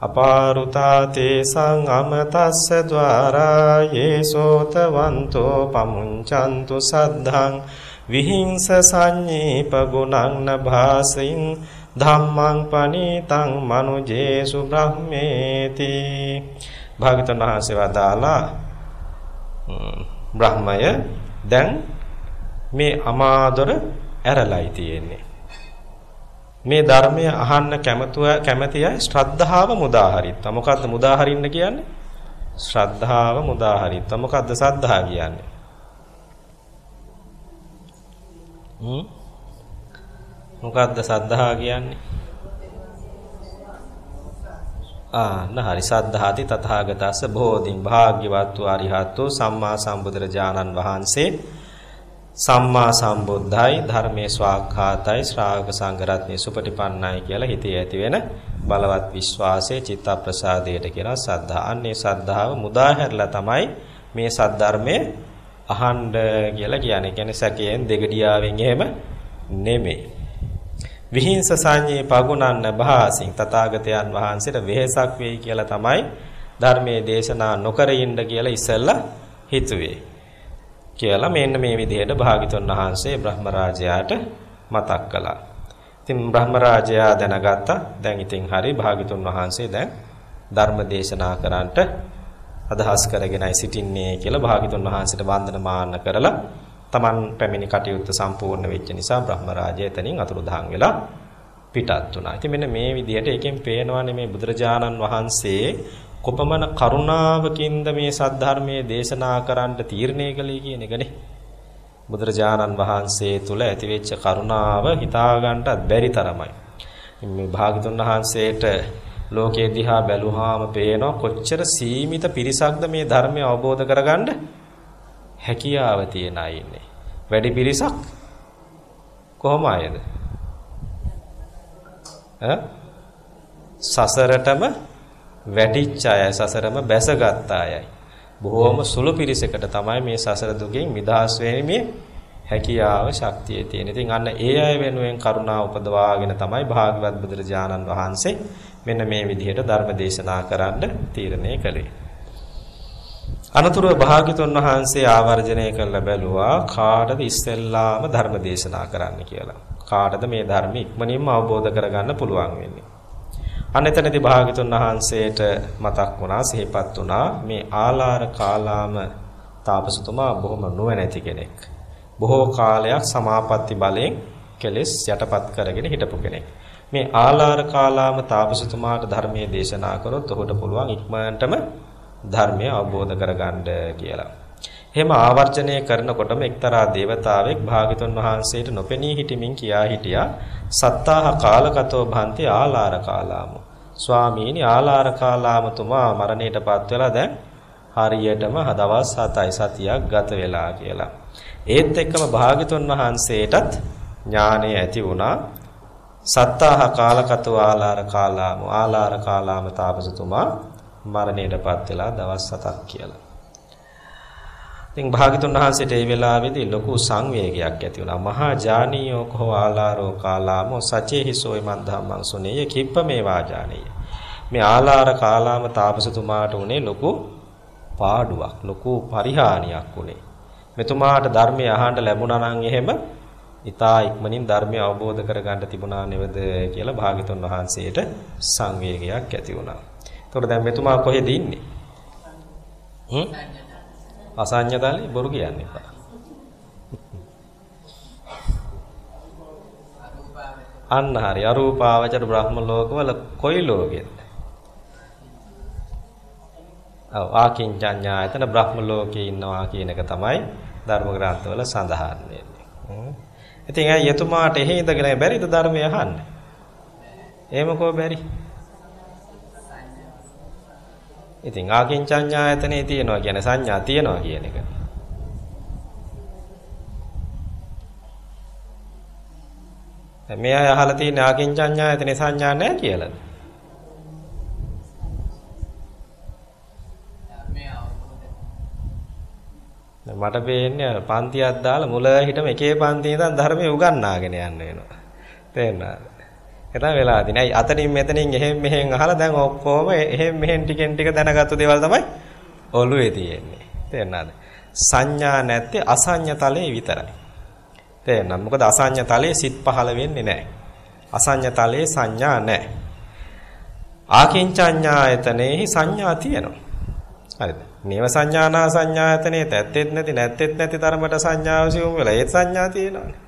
අපාරුතා තේසං අමතස්ස ద్వාරා යේසෝතවන්තෝ පමුංචන්තු සද්ධං විහිංස සංඤීප ගුණං නභාසින් ධම්මං පනීතං මනුජේසු බ්‍රහ්මේති භාගතුන් වහන්සේ වදාලා බ්‍රහ්මය දැන් මේ අමාදොර ඇරලයි තියෙන්නේ. මේ ධර්මය අහන්න කැමතුව කැමැති අය ශ්‍රද්ධාව මුදාහරිත්ත. මොකද්ද මුදාහරින්න කියන්නේ? ශ්‍රද්ධාව මුදාහරිත්ත. මොකද්ද සද්ධා කියන්නේ? හ්ම් මොකද්ද සද්ධා කියන්නේ? ආන්න හරි සද්ධාති තථාගතස්ස බෝධින් භාග්‍යවත් වූ අරිහත් වූ සම්මා සම්බුදුරජාණන් වහන්සේ සම්මා සම්බුද්ධයි ධර්මයේ ස්වාක්ඛාතයි ශ්‍රාවක සංඝරත්නයේ සුපටිපන්නයි කියලා හිතේ ඇති වෙන බලවත් විශ්වාසයේ චිත්ත ප්‍රසාදයට කියන සද්ධා. අන්නේ සද්ධාව මුදා හැරලා තමයි මේ සද්ධර්මයේ අහන්න කියලා කියන්නේ. කියන්නේ සැකයෙන් දෙගඩියාවෙන් එහෙම නෙමෙයි. විහිංස සංඤේ පගුණන්න භාසින් තථාගතයන් වහන්සේට වෙහසක් වෙයි කියලා තමයි ධර්මයේ දේශනා නොකර ඉන්න කියලා ඉස්සෙල්ලා හිතුවේ. කියලා මෙන්න මේ විදිහට භාගිතුන් වහන්සේ බ්‍රහ්මරාජයාට මතක් කළා. ඉතින් බ්‍රහ්මරාජයා දැනගත්තා දැන් ඉතින් හරි භාගිතුන් වහන්සේ දැන් ධර්ම දේශනා කරන්නට අදහස් කරගෙනයි සිටින්නේ කියලා භාගිතුන් වහන්සේට වන්දනමාන කරලා Taman පැමිණි කටයුත්ත සම්පූර්ණ වෙච්ච නිසා බ්‍රහ්මරාජය එතනින් අතුරුදහන් වෙලා පිටත් වුණා. ඉතින් මෙන්න මේ විදිහට එකෙන් පේනවානේ මේ බුදුරජාණන් වහන්සේ කොපමණ කරුණාවකින්ද මේ සද්ධර්මයේ දේශනා කරන්න තීරණය කළේ කියන එකනේ. බුදුරජාණන් වහන්සේ තුල ඇතිවෙච්ච කරුණාව හිතා ගන්නටත් බැරි තරමයි. මේ භාගතුන් වහන්සේට ලෝකයේ දිහා බැලුවාම පේනවා කොච්චර සීමිත පිරිසක්ද මේ ධර්මය අවබෝධ කරගන්න හැකියාව තියෙන අය ඉන්නේ. වැඩි පිරිසක් කොහොම ආයද? ඈ සසරටම වැටිච්ච අය සසරම බැසගත් අයයි. බොහෝම සුළු පිරිසකට තමයි මේ සසර දුකින් මිදහස් වෙීමේ හැකියාව ශක්තිය තියෙන. ඉතින් අන්න ඒ අය වෙනුවෙන් කරුණා උපදවාගෙන තමයි භාගවත් බුදුරජාණන් වහන්සේ මෙන්න මේ විදිහට ධර්ම දේශනා කරන්න තීරණය කළේ. අනතුරුව භාග්‍යතුන් වහන්සේ ආවර්ජනය කළ බැලුවා කාටද ඉස්සෙල්ලාම ධර්ම දේශනා කරන්න කියලා. කාටද මේ ධර්ම ඉක්මනින්ම අවබෝධ කරගන්න පුළුවන් වෙන්නේ. අනෙතනදී භාග්‍යතුන් වහන්සේට මතක් වුණා සිහිපත් වුණා මේ ආලාර කාලාම තාපසතුමා බොහොම නුවණැති කෙනෙක්. බොහෝ කාලයක් සමාපatti බලයෙන් කෙලෙස් යටපත් කරගෙන හිටපු කෙනෙක්. මේ ආලාර කාලාම තාපසතුමාට ධර්මයේ දේශනා කරොත් ඔහුට පුළුවන් ඉක්මනටම ධර්මය අවබෝධ කරගන්න කියලා. එහෙම ආවර්ජනය කරනකොටම එක්තරා దేవතාවෙක් භාග්‍යතුන් වහන්සේට නොපෙනී හිටමින් කියා හිටියා සත්තාහ කාලකතෝ භන්ති ආලාර කාලාම. ස්වාමීනි ආලාර කාලාමතුමා මරණයටපත් වෙලා දැන් හරියටම දවස් 7යි සතියක් ගත වෙලා කියලා. ඒත් එක්කම භාග්‍යතුන් වහන්සේටත් ඥානය ඇති වුණා. සත්තාහ කාලකතෝ ආලාර කාලාම ආලාර කාලාම තාපසතුමා මරණයටපත් වෙලා දවස් 7ක් කියලා. ඉතින් භාග්‍යතුන් වහන්සේට ඒ වෙලාවේදී ලොකු සංවේගයක් ඇති වුණා. මහා ජානීයෝ කෝ ආලාරෝ කාලාමෝ සචේහි සෝයි මන්ධම්මං සුනේය කිප්ප මේ වාජානීය. මේ ආලාර කාලාම තාපසතුමාට උනේ ලොකු පාඩුවක්, ලොකු පරිහානියක් උනේ. මෙතුමාට ධර්මය අහන්න ලැබුණා නම් එහෙම ඊතා ඉක්මනින් ධර්මය අවබෝධ කරගන්න තිබුණා නේද කියලා භාග්‍යතුන් වහන්සේට සංවේගයක් ඇති වුණා. එතකොට දැන් මෙතුමා කොහෙද ඉන්නේ? හ්ම්? අසඤ්ඤතලේ බොරු කියන්න එපා. අන්න හරි අරූපාවචර බ්‍රහ්ම ලෝකවල කොයි ලෝකෙද? ඔව් ආකින්චඤ්ඤායතන බ්‍රහ්ම ලෝකේ ඉන්නවා කියන එක තමයි ධර්ම ග්‍රන්ථවල සඳහන් වෙන්නේ. ඉතින් අය යතුමාට එහෙ ඉඳගෙන බැරිද ධර්මය අහන්න? එහෙම කෝ බැරි? ඉතින් ආකින්චඤ්ඤායතනේ තියෙනවා කියන්නේ සංඥා තියෙනවා කියන එක. දැන් මේ අය අහලා තියෙන ආකින්චඤ්ඤායතනේ සංඥා නැහැ කියලාද? මට පේන්නේ පන්තියක් දාලා මුල හිටම එකේ පන්තියේ ඉඳන් ධර්මයේ උගන්නාගෙන යන්න වෙනවා. තේරුණාද? එතන වෙලා තියෙන්නේ. අයි අතනින් මෙතනින් එහෙන් මෙහෙන් අහලා දැන් ඔක්කොම එහෙන් මෙහෙන් ටිකෙන් ටික දැනගත්තු දේවල් තමයි ඔළුවේ තියෙන්නේ. තේරෙනවද? සංඥා නැත්තේ අසඤ්ඤ තලයේ විතරයි. තේරෙනවද? මොකද අසඤ්ඤ තලයේ සිත් පහළ වෙන්නේ නැහැ. අසඤ්ඤ තලයේ සංඥා නැහැ. ආකින්චඤ්ඤායතනේහි සංඥා තියෙනවා. හරිද? නේව සංඥානා සංඥායතනේ තැත්තෙත් නැති නැත්තෙත් නැති තරමට සංඥාව සිවුම් වෙලා ඒ සංඥා තියෙනවානේ.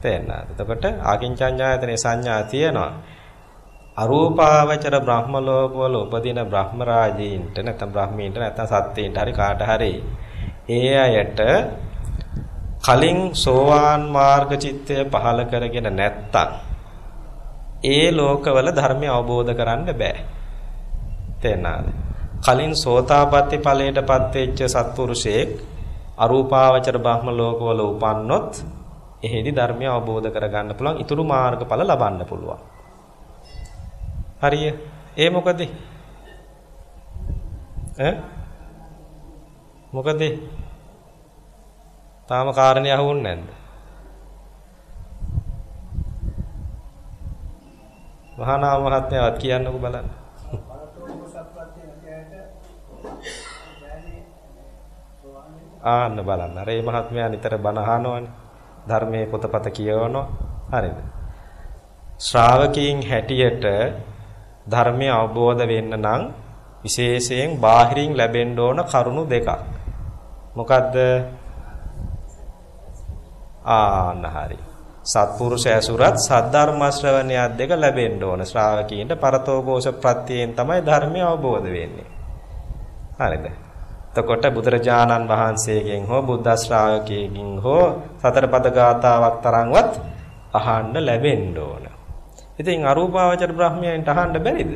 තේරෙනවද? එතකොට ආකින්චඤ්ඤායතනේ සංඥා තියෙනවා. අරූපාවචර බ්‍රහ්ම ලෝකවල උපදින බ්‍රහ්ම රාජීන්ට නැත්නම් බ්‍රහ්මීන්ට නැත්නම් සත්ත්වීන්ට හරි කාට හරි ඒ අයට කලින් සෝවාන් මාර්ග චිත්තය පහල කරගෙන නැත්තම් ඒ ලෝකවල ධර්මය අවබෝධ කරන්න බෑ. තේරෙනවද? කලින් සෝතාපට්ටි ඵලයටපත් වෙච්ච සත්පුරුෂයෙක් අරූපාවචර බ්‍රහ්ම ලෝකවල උපන්නොත් එහෙදි ධර්මය අවබෝධ කරගන්න පුළුවන්. ඊතුරු මාර්ගඵල ලබන්න පුළුවන්. හරිය. ඒ මොකද? ඈ? මොකද? තාම කාරණේ අහුන්නේ නැද්ද? මහානා මහත්මයාවත් කියන්නකෝ බලන්න. ආන්න බලන්න. අර මේ මහත්මයා නිතර බණ අහනවනේ. ධර්මයේ පොතපත කියවනවා. හරිද? ශ්‍රාවකීන් හැටියට ධර්මය අවබෝධ වෙන්න නම් විශේෂයෙන් බාහිරින් ලැබෙන්න ඕන කරුණු දෙකක්. මොකද්ද? ආන්න හරි. සත්පුරුෂ ඇසුරත් සද්ධර්ම ශ්‍රවණයත් දෙක ලැබෙන්න ඕන. ශ්‍රාවකීන්ට පරතෝഘോഷ ප්‍රත්‍යයෙන් තමයි ධර්මය අවබෝධ වෙන්නේ. හරිද? එතකොට බුදුරජාණන් වහන්සේගෙන් හෝ බුද්ධ ශ්‍රාවකයෙකින් හෝ සතර පද ගාතාවක් තරම්වත් අහන්න ලැබෙන්න ඕන. ඉතින් අරූපාවචර බ්‍රහ්මයන්ට අහන්න බැරිද?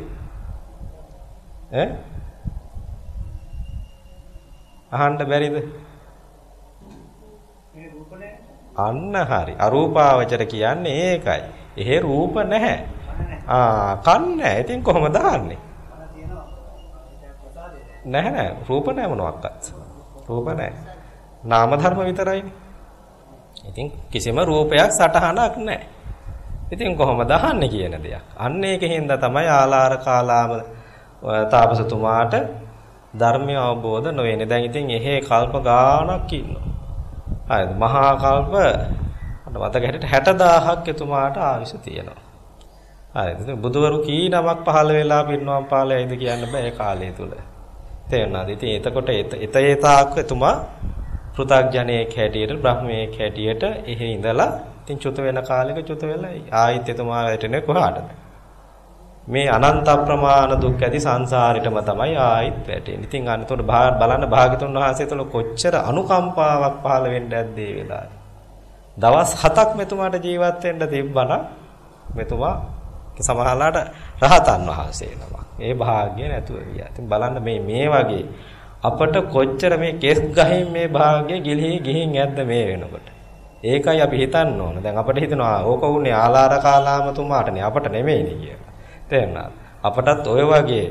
ඈ? අහන්න බැරිද? අන්න හරි. අරූපාවචර කියන්නේ ඒකයි. එහෙ රූප නැහැ. ආ කන් නැහැ. ඉතින් කොහොමද අහන්නේ? නැහැ නෑ. රූප නැහැ මොනවත්. රූප නැහැ. නාම ධර්ම විතරයිනේ. ඉතින් කිසිම රූපයක් සටහනක් නැහැ. ඉතින් කොහොමද අහන්නේ කියන දෙයක්. අන්න ඒකෙන්ද තමයි ආලාර කාලාම තාපසතුමාට ධර්මය අවබෝධ නොවෙන්නේ. දැන් ඉතින් එහෙ කල්ප ගාණක් ඉන්නවා. හරිද? මහා කල්ප මට මතක හැටියට 60000ක් එතුමාට ආයුෂ තියෙනවා. හරිද? ඉතින් බුදවරු කී නමක් පහළ වෙලා පින්නම් පාලයයිද කියන්න බෑ ඒ කාලය තුල. තේරුණාද? ඉතින් එතකොට එත ඒ තාක් එතුමා පෘථග්ජනයෙක් හැටියට බ්‍රහ්මයෙක් හැටියට එහෙ ඉඳලා ඉතින් චුත වෙන කාලෙක චුත වෙලා ආයිත් එතුමා වැටෙන්නේ කොහාටද? මේ අනන්ත ප්‍රමාණ දුක් ඇති සංසාරෙටම තමයි ආයිත් වැටෙන්නේ. ඉතින් අනතොට බලන්න භාගතුන් වහන්සේ තුළ කොච්චර අනුකම්පාවක් පහළ වෙන්නේ නැද්ද ඒ වෙලාවේ. දවස් 7ක් මෙතුමාට ජීවත් වෙන්න තිබ්බනම් මෙතුමා සමහරලාට රහතන් වහන්සේ නමක්. ඒ භාග්‍ය නැතුව ගියා. ඉතින් බලන්න මේ මේ වගේ අපට කොච්චර මේ කෙස් ගහින් මේ භාග්‍ය ගිලිහි ගිහින් ඇද්ද මේ වෙනකොට. ඒකයි අපි හිතන්න ඕන. දැන් අපිට හිතෙනවා ඕක උන්නේ ආලාර කාලාමතුමාටනේ අපට නෙමෙයිනේ කියලා. තේරුණාද? අපටත් ඔය වගේ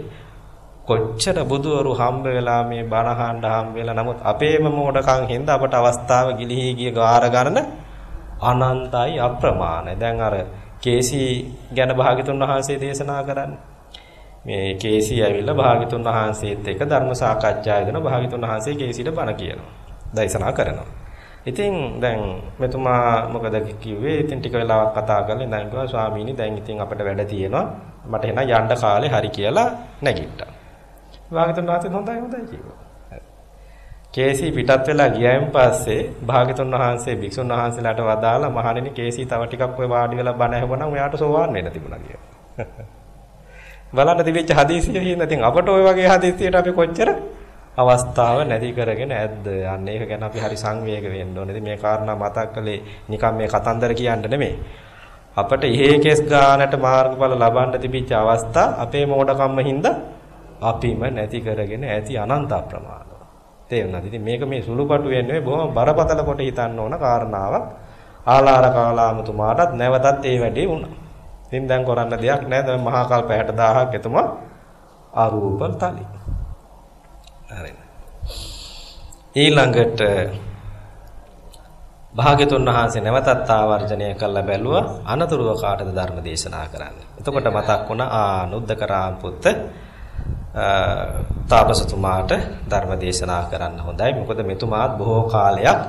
කොච්චර බුදුවරු හම්බ වෙලා මේ බණ අහන්න හම්බ වෙලා නමුත් අපේම මොඩකම් හින්දා අපට අවස්ථාව ගිලිහි ගිය ගාර ගන්න අනන්තයි අප්‍රමාණයි. දැන් අර කේසී ගැන භාග්‍යතුන් වහන්සේ දේශනා කරන්නේ. මේ කේසී ඇවිල්ලා භාග්‍යතුන් වහන්සේත් එක්ක ධර්ම සාකච්ඡා යදන භාග්‍යතුන් වහන්සේ කේසීට බණ කියනවා. දේශනා කරනවා. ඉතින් දැන් මෙතුමා මොකද කිව්වේ? ඉතින් ටික වෙලාවක් කතා කරලා ඉඳන් කිව්වා ස්වාමීනි දැන් ඉතින් අපිට වැඩ තියෙනවා. මට එන යන්න කාලේ හරි කියලා නැගිට්ටා. භාගතුන් වහන්සේ හොඳයි හොඳයි කිව්වා. කේසී පිටත් වෙලා ගියයින් පස්සේ භාගතුන් වහන්සේ භික්ෂුන් වහන්සේලාට වදාලා මහණෙනි කේසී තව ටිකක් ඔය වාඩි වෙලා බණ ඇහුවනම් ඔයාට සෝවාන් වෙන්න තිබුණා කියලා. බලන්න තිබිච්ච හදිසිය හින්දා ඉතින් අපට ওই වගේ හදිසියට අපි කොච්චර අවස්ථාව නැති කරගෙන ඇද්ද? අන්න ඒක ගැන අපි හරි සංවේග වෙන්න ඕනේ. මේ කාරණා මතක් කළේ නිකම් මේ කතන්දර කියන්න නෙමෙයි. අපට ඉහේ කෙස් ගානට මාර්ගඵල ලබන්න තිබිච්ච අවස්ථා අපේ මෝඩකම්ම හින්දා අපිම නැති කරගෙන ඇති අනන්ත ප්‍රමාණ. තේරුණාද? ඉතින් මේක මේ සුළුපටු වෙන්නේ බොහොම බරපතල කොට හිතන්න ඕන කාරණාවක්. ආලාර කාලාමතුමාටත් නැවතත් ඒ වැඩේ වුණා. ඉතින් දැන් කරන්න දෙයක් නැහැ. දැන් මහා කල්ප 60000ක් එතුමා අරූපල් තලී. හරිද ඊළඟට භාග්‍යතුන් වහන්සේ නැවතත් ආවර්ජනය කළා බැලුවා අනතුරුව කාටද ධර්ම දේශනා කරන්නේ. එතකොට මතක් වුණා ආනුද්දකරාම් පුත්ත තාපසතුමාට ධර්ම දේශනා කරන්න හොඳයි. මොකද මෙතුමාත් බොහෝ කාලයක්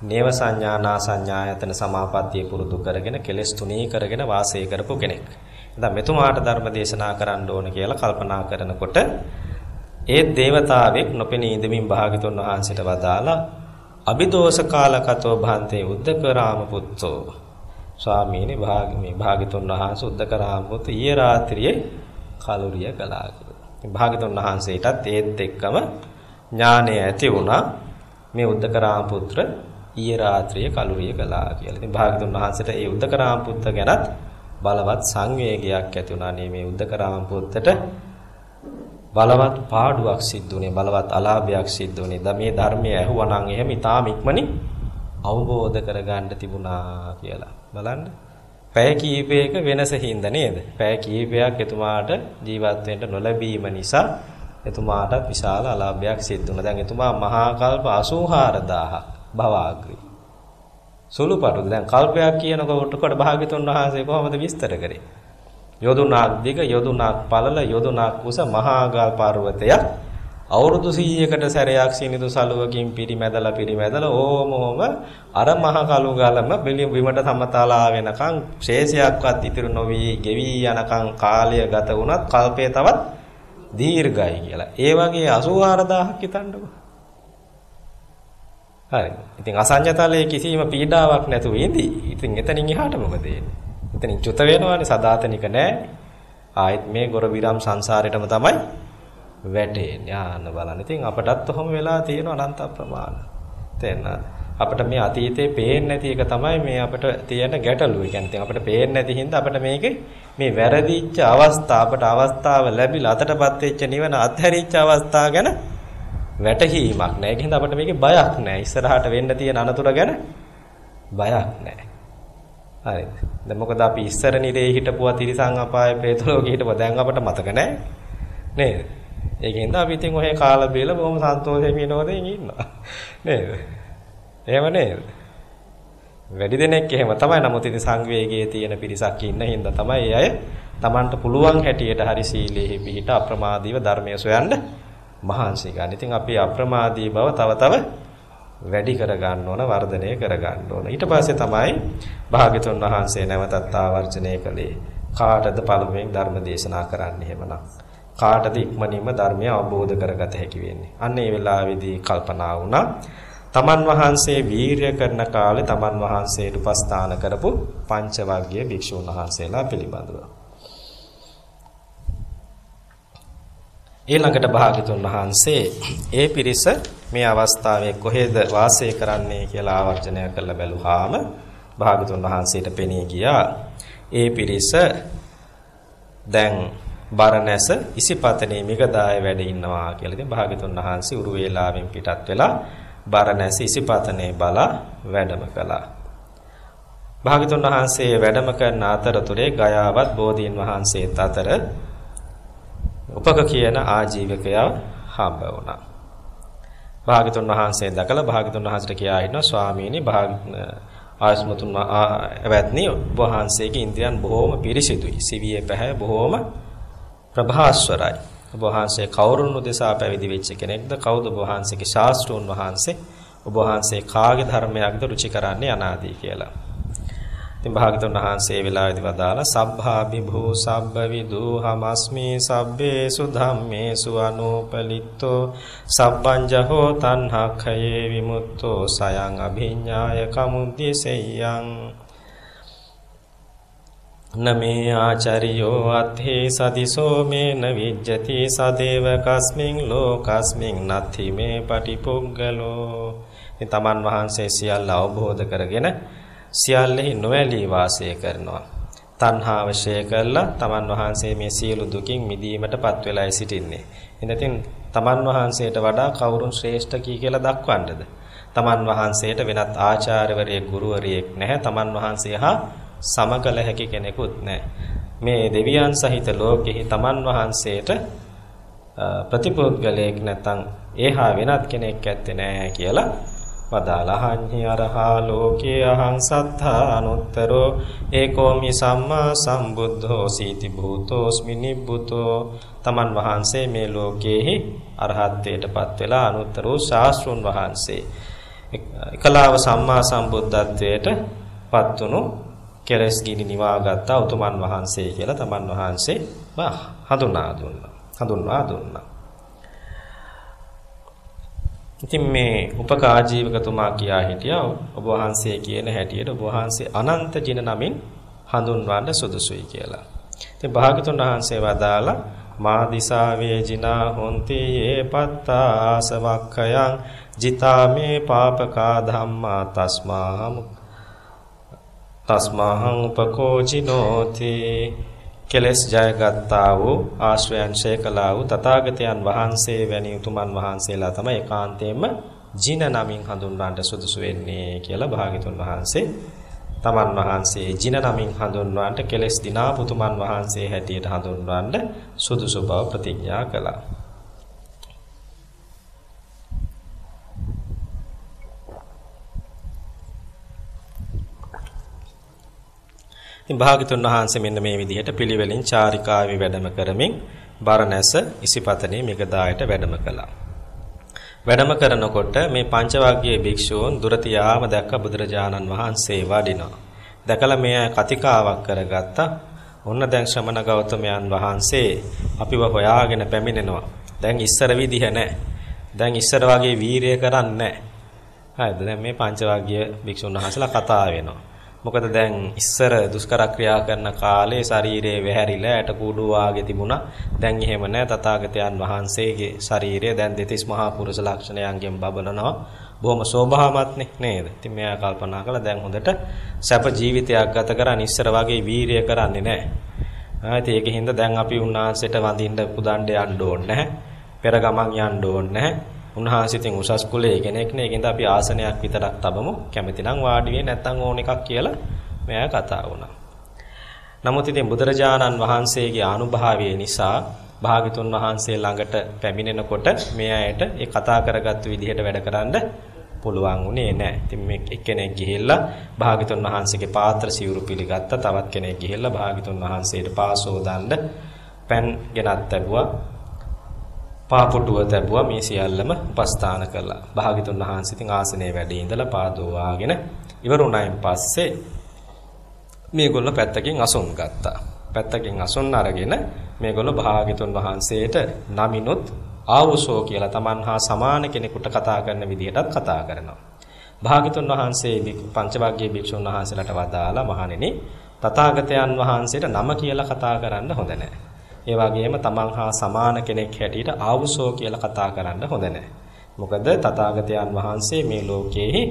නේව සංඥානා සංඥායතන සමාපත්තිය පුරුදු කරගෙන කෙලස් තුනී කරගෙන වාසය කරපු කෙනෙක්. දැන් මෙතුමාට ධර්ම දේශනා කරන්න ඕන කියලා කල්පනා කරනකොට ඒ දේවතාවෙක් නොපෙනී ඉඳමින් භාගතුන් වහන්සේට වදාලා අභිදෝෂ කාලකතෝ භාන්තේ උද්දකරාම පුත්තෝ ස්වාමීනි භාගමේ භාගතුන් වහන්සේ උද්දකරාම පුත් ඊයේ රාත්‍රියේ කලුරිය කළා කියලා. භාගතුන් වහන්සේටත් ඒත් එක්කම ඥානය ඇති වුණා මේ උද්දකරාම පුත්‍ර ඊයේ රාත්‍රියේ කලුරිය කළා කියලා. ඉතින් භාගතුන් වහන්සේට ඒ උද්දකරාම පුත්ත ගැනත් බලවත් සංවේගයක් ඇති වුණා මේ උද්දකරාම පුත්තට බලවත් පාඩුවක් සිද්ධ වුණේ බලවත් අලාභයක් සිද්ධ වුණේ. ද මේ ධර්මය ඇහුවනම් එහෙම ඊටාම ඉක්මනින් අවබෝධ කරගන්න තිබුණා කියලා. බලන්න. පැය කීපයක වෙනස හින්දා නේද? පැය කීපයක් එතුමාට ජීවත් වෙන්න නොලැබීම නිසා එතුමාටත් විශාල අලාභයක් සිද්ධ වුණා. දැන් එතුමා මහා කල්ප 84000ක් භවග්‍රී. සුළුපටු දැන් කල්පයක් කියනකොට කොට භාග්‍යතුන් වහන්සේ කොහොමද විස්තර කරේ? යොදුනක් දිග යොදුනක් පළල යොදුනක් උස මහාගල් පර්වතයක් අවුරුදු 100කට සැරයක් සිනිදු සලුවකින් පිරිමැදලා පිරිමැදලා ඕම ඕම අර මහ කළු ගලම බිමට සමතලා වෙනකන් ශේෂයක්වත් ඉතිරි නොවි ගෙවි යනකන් කාලය ගත වුණත් කල්පය තවත් දීර්ඝයි කියලා. ඒ වගේ 84000ක් හිතන්නකෝ. හරි. ඉතින් අසඤ්ඤතලයේ කිසිම පීඩාවක් නැතුව ඉඳි. ඉතින් එතනින් එහාට මොකද වෙන්නේ? එතනින් චුත වෙනවානේ සදාතනික නෑ. ආයෙත් මේ ගොර විරම් සංසාරෙටම තමයි වැටෙන්නේ. ආන්න බලන්න. ඉතින් අපටත් ඔහොම වෙලා තියෙන අනන්ත ප්‍රමාණ. තේරෙනවද? අපිට මේ අතීතේ පේන්නේ නැති එක තමයි මේ අපිට තියෙන ගැටලුව. ඒ කියන්නේ අපිට පේන්නේ නැති හින්දා අපිට මේකේ මේ වැරදිච්ච අවස්ථා අපට අවස්ථාව ලැබිලා අතටපත් වෙච්ච නිවන අත්හැරිච්ච අවස්ථා ගැන වැටහීමක් නැහැ. ඒකෙන්ද අපිට මේකේ බයක් නැහැ. ඉස්සරහට වෙන්න තියෙන අනතුර ගැන බයක් නැහැ. හරිද? දැන් මොකද අපි ඉස්සර නිරේ හිටපුවා තිරිසන් අපායේ പ്രേත ලෝකේ හිටපුවා දැන් අපට මතක නැහැ. නේද? ඒකෙන්ද අපි ඉතින් ඔහේ කාලා බීලා බොහොම සන්තෝෂයෙන් විනෝදයෙන් ඉන්නවා. නේද? එහෙම නේද? වැඩි දෙනෙක් එහෙම තමයි. නමුත් ඉතින් සංවේගයේ තියෙන පිරිසක් ඉන්න හින්දා තමයි අය Tamanට පුළුවන් හැටියට හරි සීලෙහි පිහිට අප්‍රමාදීව ධර්මය සොයන්න මහන්සි ගන්න. ඉතින් අපි අප්‍රමාදී බව තව තව වැඩි කර ගන්න ඕන, වර්ධනය කර ගන්න ඕන. ඊට පස්සේ තමයි භාග්‍යතුන් වහන්සේ නැවතත් ආවර්ජනය කළේ. කාටද පළමුවෙන් ධර්ම දේශනා කරන්න එහෙමනම්. කාටද ඉක්මනින්ම ධර්මය අවබෝධ කරගත හැකි වෙන්නේ. අන්න ඒ වෙලාවේදී කල්පනා වුණා තමන් වහන්සේ වීරිය කරන කාලේ තමන් වහන්සේට උපස්ථාන කරපු පංචවග්ගීය භික්ෂුන් වහන්සේලා පිළිබඳව. ඊළඟට භාග්‍යතුන් වහන්සේ ඒ පිරිස මේ අවස්ථාවේ කොහෙද වාසය කරන්නේ කියලා ආවර්ජනය කරලා බැලුවාම භාග්‍යතුන් වහන්සේට පෙනී ගියා ඒ පිරිස දැන් බරණැස ඉසිපතනේ මිගදාය වැඩ ඉන්නවා කියලා. ඉතින් භාග්‍යතුන් වහන්සේ උරු වේලාවෙන් පිටත් වෙලා බරණැස ඉසිපතනේ බලා වැඩම කළා. භාග්‍යතුන් වහන්සේ වැඩම කරන අතරතුරේ ගයාවත් බෝධීන් වහන්සේත් අතර උපක කියන ආජීවකයා හම්බ වුණා. භාග්‍යතුන් වහන්සේ දැකලා භාග්‍යතුන් වහන්සේට කියා හිටනවා ස්වාමීනි භාග ආස්මතුන් අවැත්නි වහන්සේගේ ඉන්ද්‍රියන් බොහෝම පිරිසිදුයි. සිවියේ පැහැ බොහෝම ප්‍රභාස්වරයි. ඔබ වහන්සේ කවුරුන් උදෙසා පැවිදි වෙච්ච කෙනෙක්ද? කවුද ඔබ වහන්සේගේ ශාස්ත්‍රෝන් වහන්සේ? ඔබ වහන්සේ කාගේ ධර්මයක්ද රුචි කරන්නේ අනාදී කියලා. ඉතින් භාගතුන් වහන්සේ වෙලාවේදී වදාලා සබ්භාභි භූ සබ්බ විදූ හමස්මි සබ්බේසු ධම්මේසු අනුපලිත්තෝ සබ්බංජහෝ තණ්හක්ඛයේ විමුක්තෝ සයං අභිඤ්ඤාය කමුද්දේසෙයං නමේ ආචාරියෝ අත්ථේ සදිසෝ මේන විජ්ජති සදේව කස්මින් ලෝකස්මින් නත්ථි මේ පටිපුග්ගලෝ. ඉතින් තමන් වහන්සේ සියල්ල අවබෝධ කරගෙන සියල්ලෙහි නොඇලී වාසය කරනවා. තණ්හාව ශේ කරලා තමන් වහන්සේ මේ සියලු දුකින් මිදීමටපත් වෙලායි සිටින්නේ. එනතින් තමන් වහන්සේට වඩා කවුරුන් ශ්‍රේෂ්ඨ කී කියලා දක්වන්නද? තමන් වහන්සේට වෙනත් ආචාර්යවරයෙක් ගුරුවරයෙක් නැහැ. තමන් වහන්සේ හා සමකල හැකි කෙනෙකුත් නැහැ. මේ දෙවියන් සහිත ලෝකෙහි තමන් වහන්සේට ප්‍රතිපෝද්ගලයෙක් නැත්නම් ඒහා වෙනත් කෙනෙක් ඇත්තේ නැහැ කියලා වදාලහඤ්ඤි අරහා ලෝකේ අහං සත්තා අනුත්තරෝ ඒකෝමි සම්මා සම්බුද්ධෝ සීති භූතෝස්මි නිබ්බුතෝ තමන් වහන්සේ මේ ලෝකයේහි අරහත්ත්වයටපත් වෙලා අනුත්තරෝ ශාස්ත්‍රුන් වහන්සේ එකලාව සම්මා සම්බුද්ධත්වයට පත්තුණු කෙලස් ගිනි නිවාගත් උතුමන් වහන්සේ කියලා තමන් වහන්සේ හඳුනා දුන්නා. හඳුන්වා දුන්නා. ඉතින් මේ උපකාජීවකතුමා කියා හිටියා ඔබ වහන්සේ කියන හැටියට ඔබ වහන්සේ අනන්ත ජින නමින් හඳුන්වන්න සුදුසුයි කියලා. ඉතින් භාගතුන් වහන්සේ වදාලා මා දිසාවේ ජිනා හොන්ති යේ පත්තාසවක්ඛයන් ජිතාමේ පාපකා ධම්මා තස්මාහම් තස්මාහං උපකෝචිනෝති කෙලස් ජයගත්තා වූ ආශ්‍රයන් ශේකලා වූ තථාගතයන් වහන්සේ වැනි උතුමන් වහන්සේලා තමයි ඒකාන්තයෙන්ම ජින නමින් හඳුන්වන්නට සුදුසු වෙන්නේ කියලා භාග්‍යතුන් වහන්සේ තමන් වහන්සේ ජින නමින් හඳුන්වන්නට කෙලස් දිනා පුතුමන් වහන්සේ හැටියට හඳුන්වන්න සුදුසු බව ප්‍රතිඥා කළා. ඉතින් භාග්‍යතුන් වහන්සේ මෙන්න මේ විදිහට පිළිවෙලින් චාරිකාවේ වැඩම කරමින් බරණැස ඉසිපතනේ මිගදායට වැඩම කළා. වැඩම කරනකොට මේ පංචවග්ගයේ භික්ෂූන් දුරතියාම දැක්ක බුදුරජාණන් වහන්සේ වඩිනවා. දැකලා මෙය කතිකාවක් කරගත්තා. ඔන්න දැන් ශ්‍රමණ ගෞතමයන් වහන්සේ අපිව හොයාගෙන පැමිණෙනවා. දැන් ඉස්සර විදිහ නැහැ. දැන් ඉස්සර වගේ වීරිය කරන්නේ නැහැ. හරිද? දැන් මේ පංචවග්ගීය භික්ෂුන් වහන්සේලා කතා වෙනවා. මොකද දැන් ඉස්සර දුෂ්කර ක්‍රියා කරන කාලේ ශරීරයේ වැහැරිලා ඇට කුඩු වාගේ තිබුණා. දැන් එහෙම නැහැ. තථාගතයන් වහන්සේගේ ශරීරය දැන් දෙතිස් මහා පුරුෂ ලක්ෂණයන්ගෙන් බබලනවා. බොහොම සෝභාමත්නේ නේද? ඉතින් මෙයා කල්පනා කළා දැන් හොඳට සැප ජීවිතයක් ගත කරන් ඉස්සර වගේ වීරිය කරන්නේ නැහැ. ආ ඉතින් ඒකින්ද දැන් අපි උන්වහන්සේට වඳින්න පුදන්න යන්න ඕනේ නැහැ. පෙර ගමන් යන්න ඕනේ නැහැ. උන්වහන්සේ ඉතින් උසස් කුලයේ කෙනෙක් නේ. ඒකින්ද අපි ආසනයක් විතරක් තබමු. කැමති නම් වාඩි වෙයි නැත්නම් ඕන එකක් කියලා මෙයා කතා වුණා. නමුත් ඉතින් බුදුරජාණන් වහන්සේගේ අනුභවය නිසා භාග්‍යතුන් වහන්සේ ළඟට පැමිණෙනකොට මේ අයට ඒ කතා කරගත්තු විදිහට වැඩ කරන්න පුළුවන් උනේ නැහැ. ඉතින් මේ එක්කෙනෙක් ගිහිල්ලා භාග්‍යතුන් වහන්සේගේ පාත්‍ර සිවුරු පිළිගත්තා. තවත් කෙනෙක් ගිහිල්ලා භාග්‍යතුන් වහන්සේට පාසෝ දණ්ඩ පෑන් ගෙනත් ලැබුවා. පාපුටුව තැබුවා මේ සියල්ලම උපස්ථාන කළා. භාග්‍යතුන් වහන්සේ ඉතින් ආසනයේ වැඩ ඉඳලා පාදෝ වාගෙන ඉවරුණායින් පස්සේ මේගොල්ලෝ පැත්තකින් අසුන් ගත්තා. පැත්තකින් අසුන් අරගෙන මේගොල්ලෝ භාග්‍යතුන් වහන්සේට නමිනුත් ආවුසෝ කියලා Taman හා සමාන කෙනෙකුට කතා කරන විදිහටත් කතා කරනවා. භාග්‍යතුන් වහන්සේ පංචවග්ගයේ භික්ෂුන් වහන්සේලාට වදාලා මහණෙනි තථාගතයන් වහන්සේට නම කියලා කතා කරන්න හොඳ නැහැ. ඒ වගේම Taman හා සමාන කෙනෙක් හැටියට ආවුසෝ කියලා කතා කරන්න හොඳ නැහැ. මොකද තථාගතයන් වහන්සේ මේ ලෝකයේ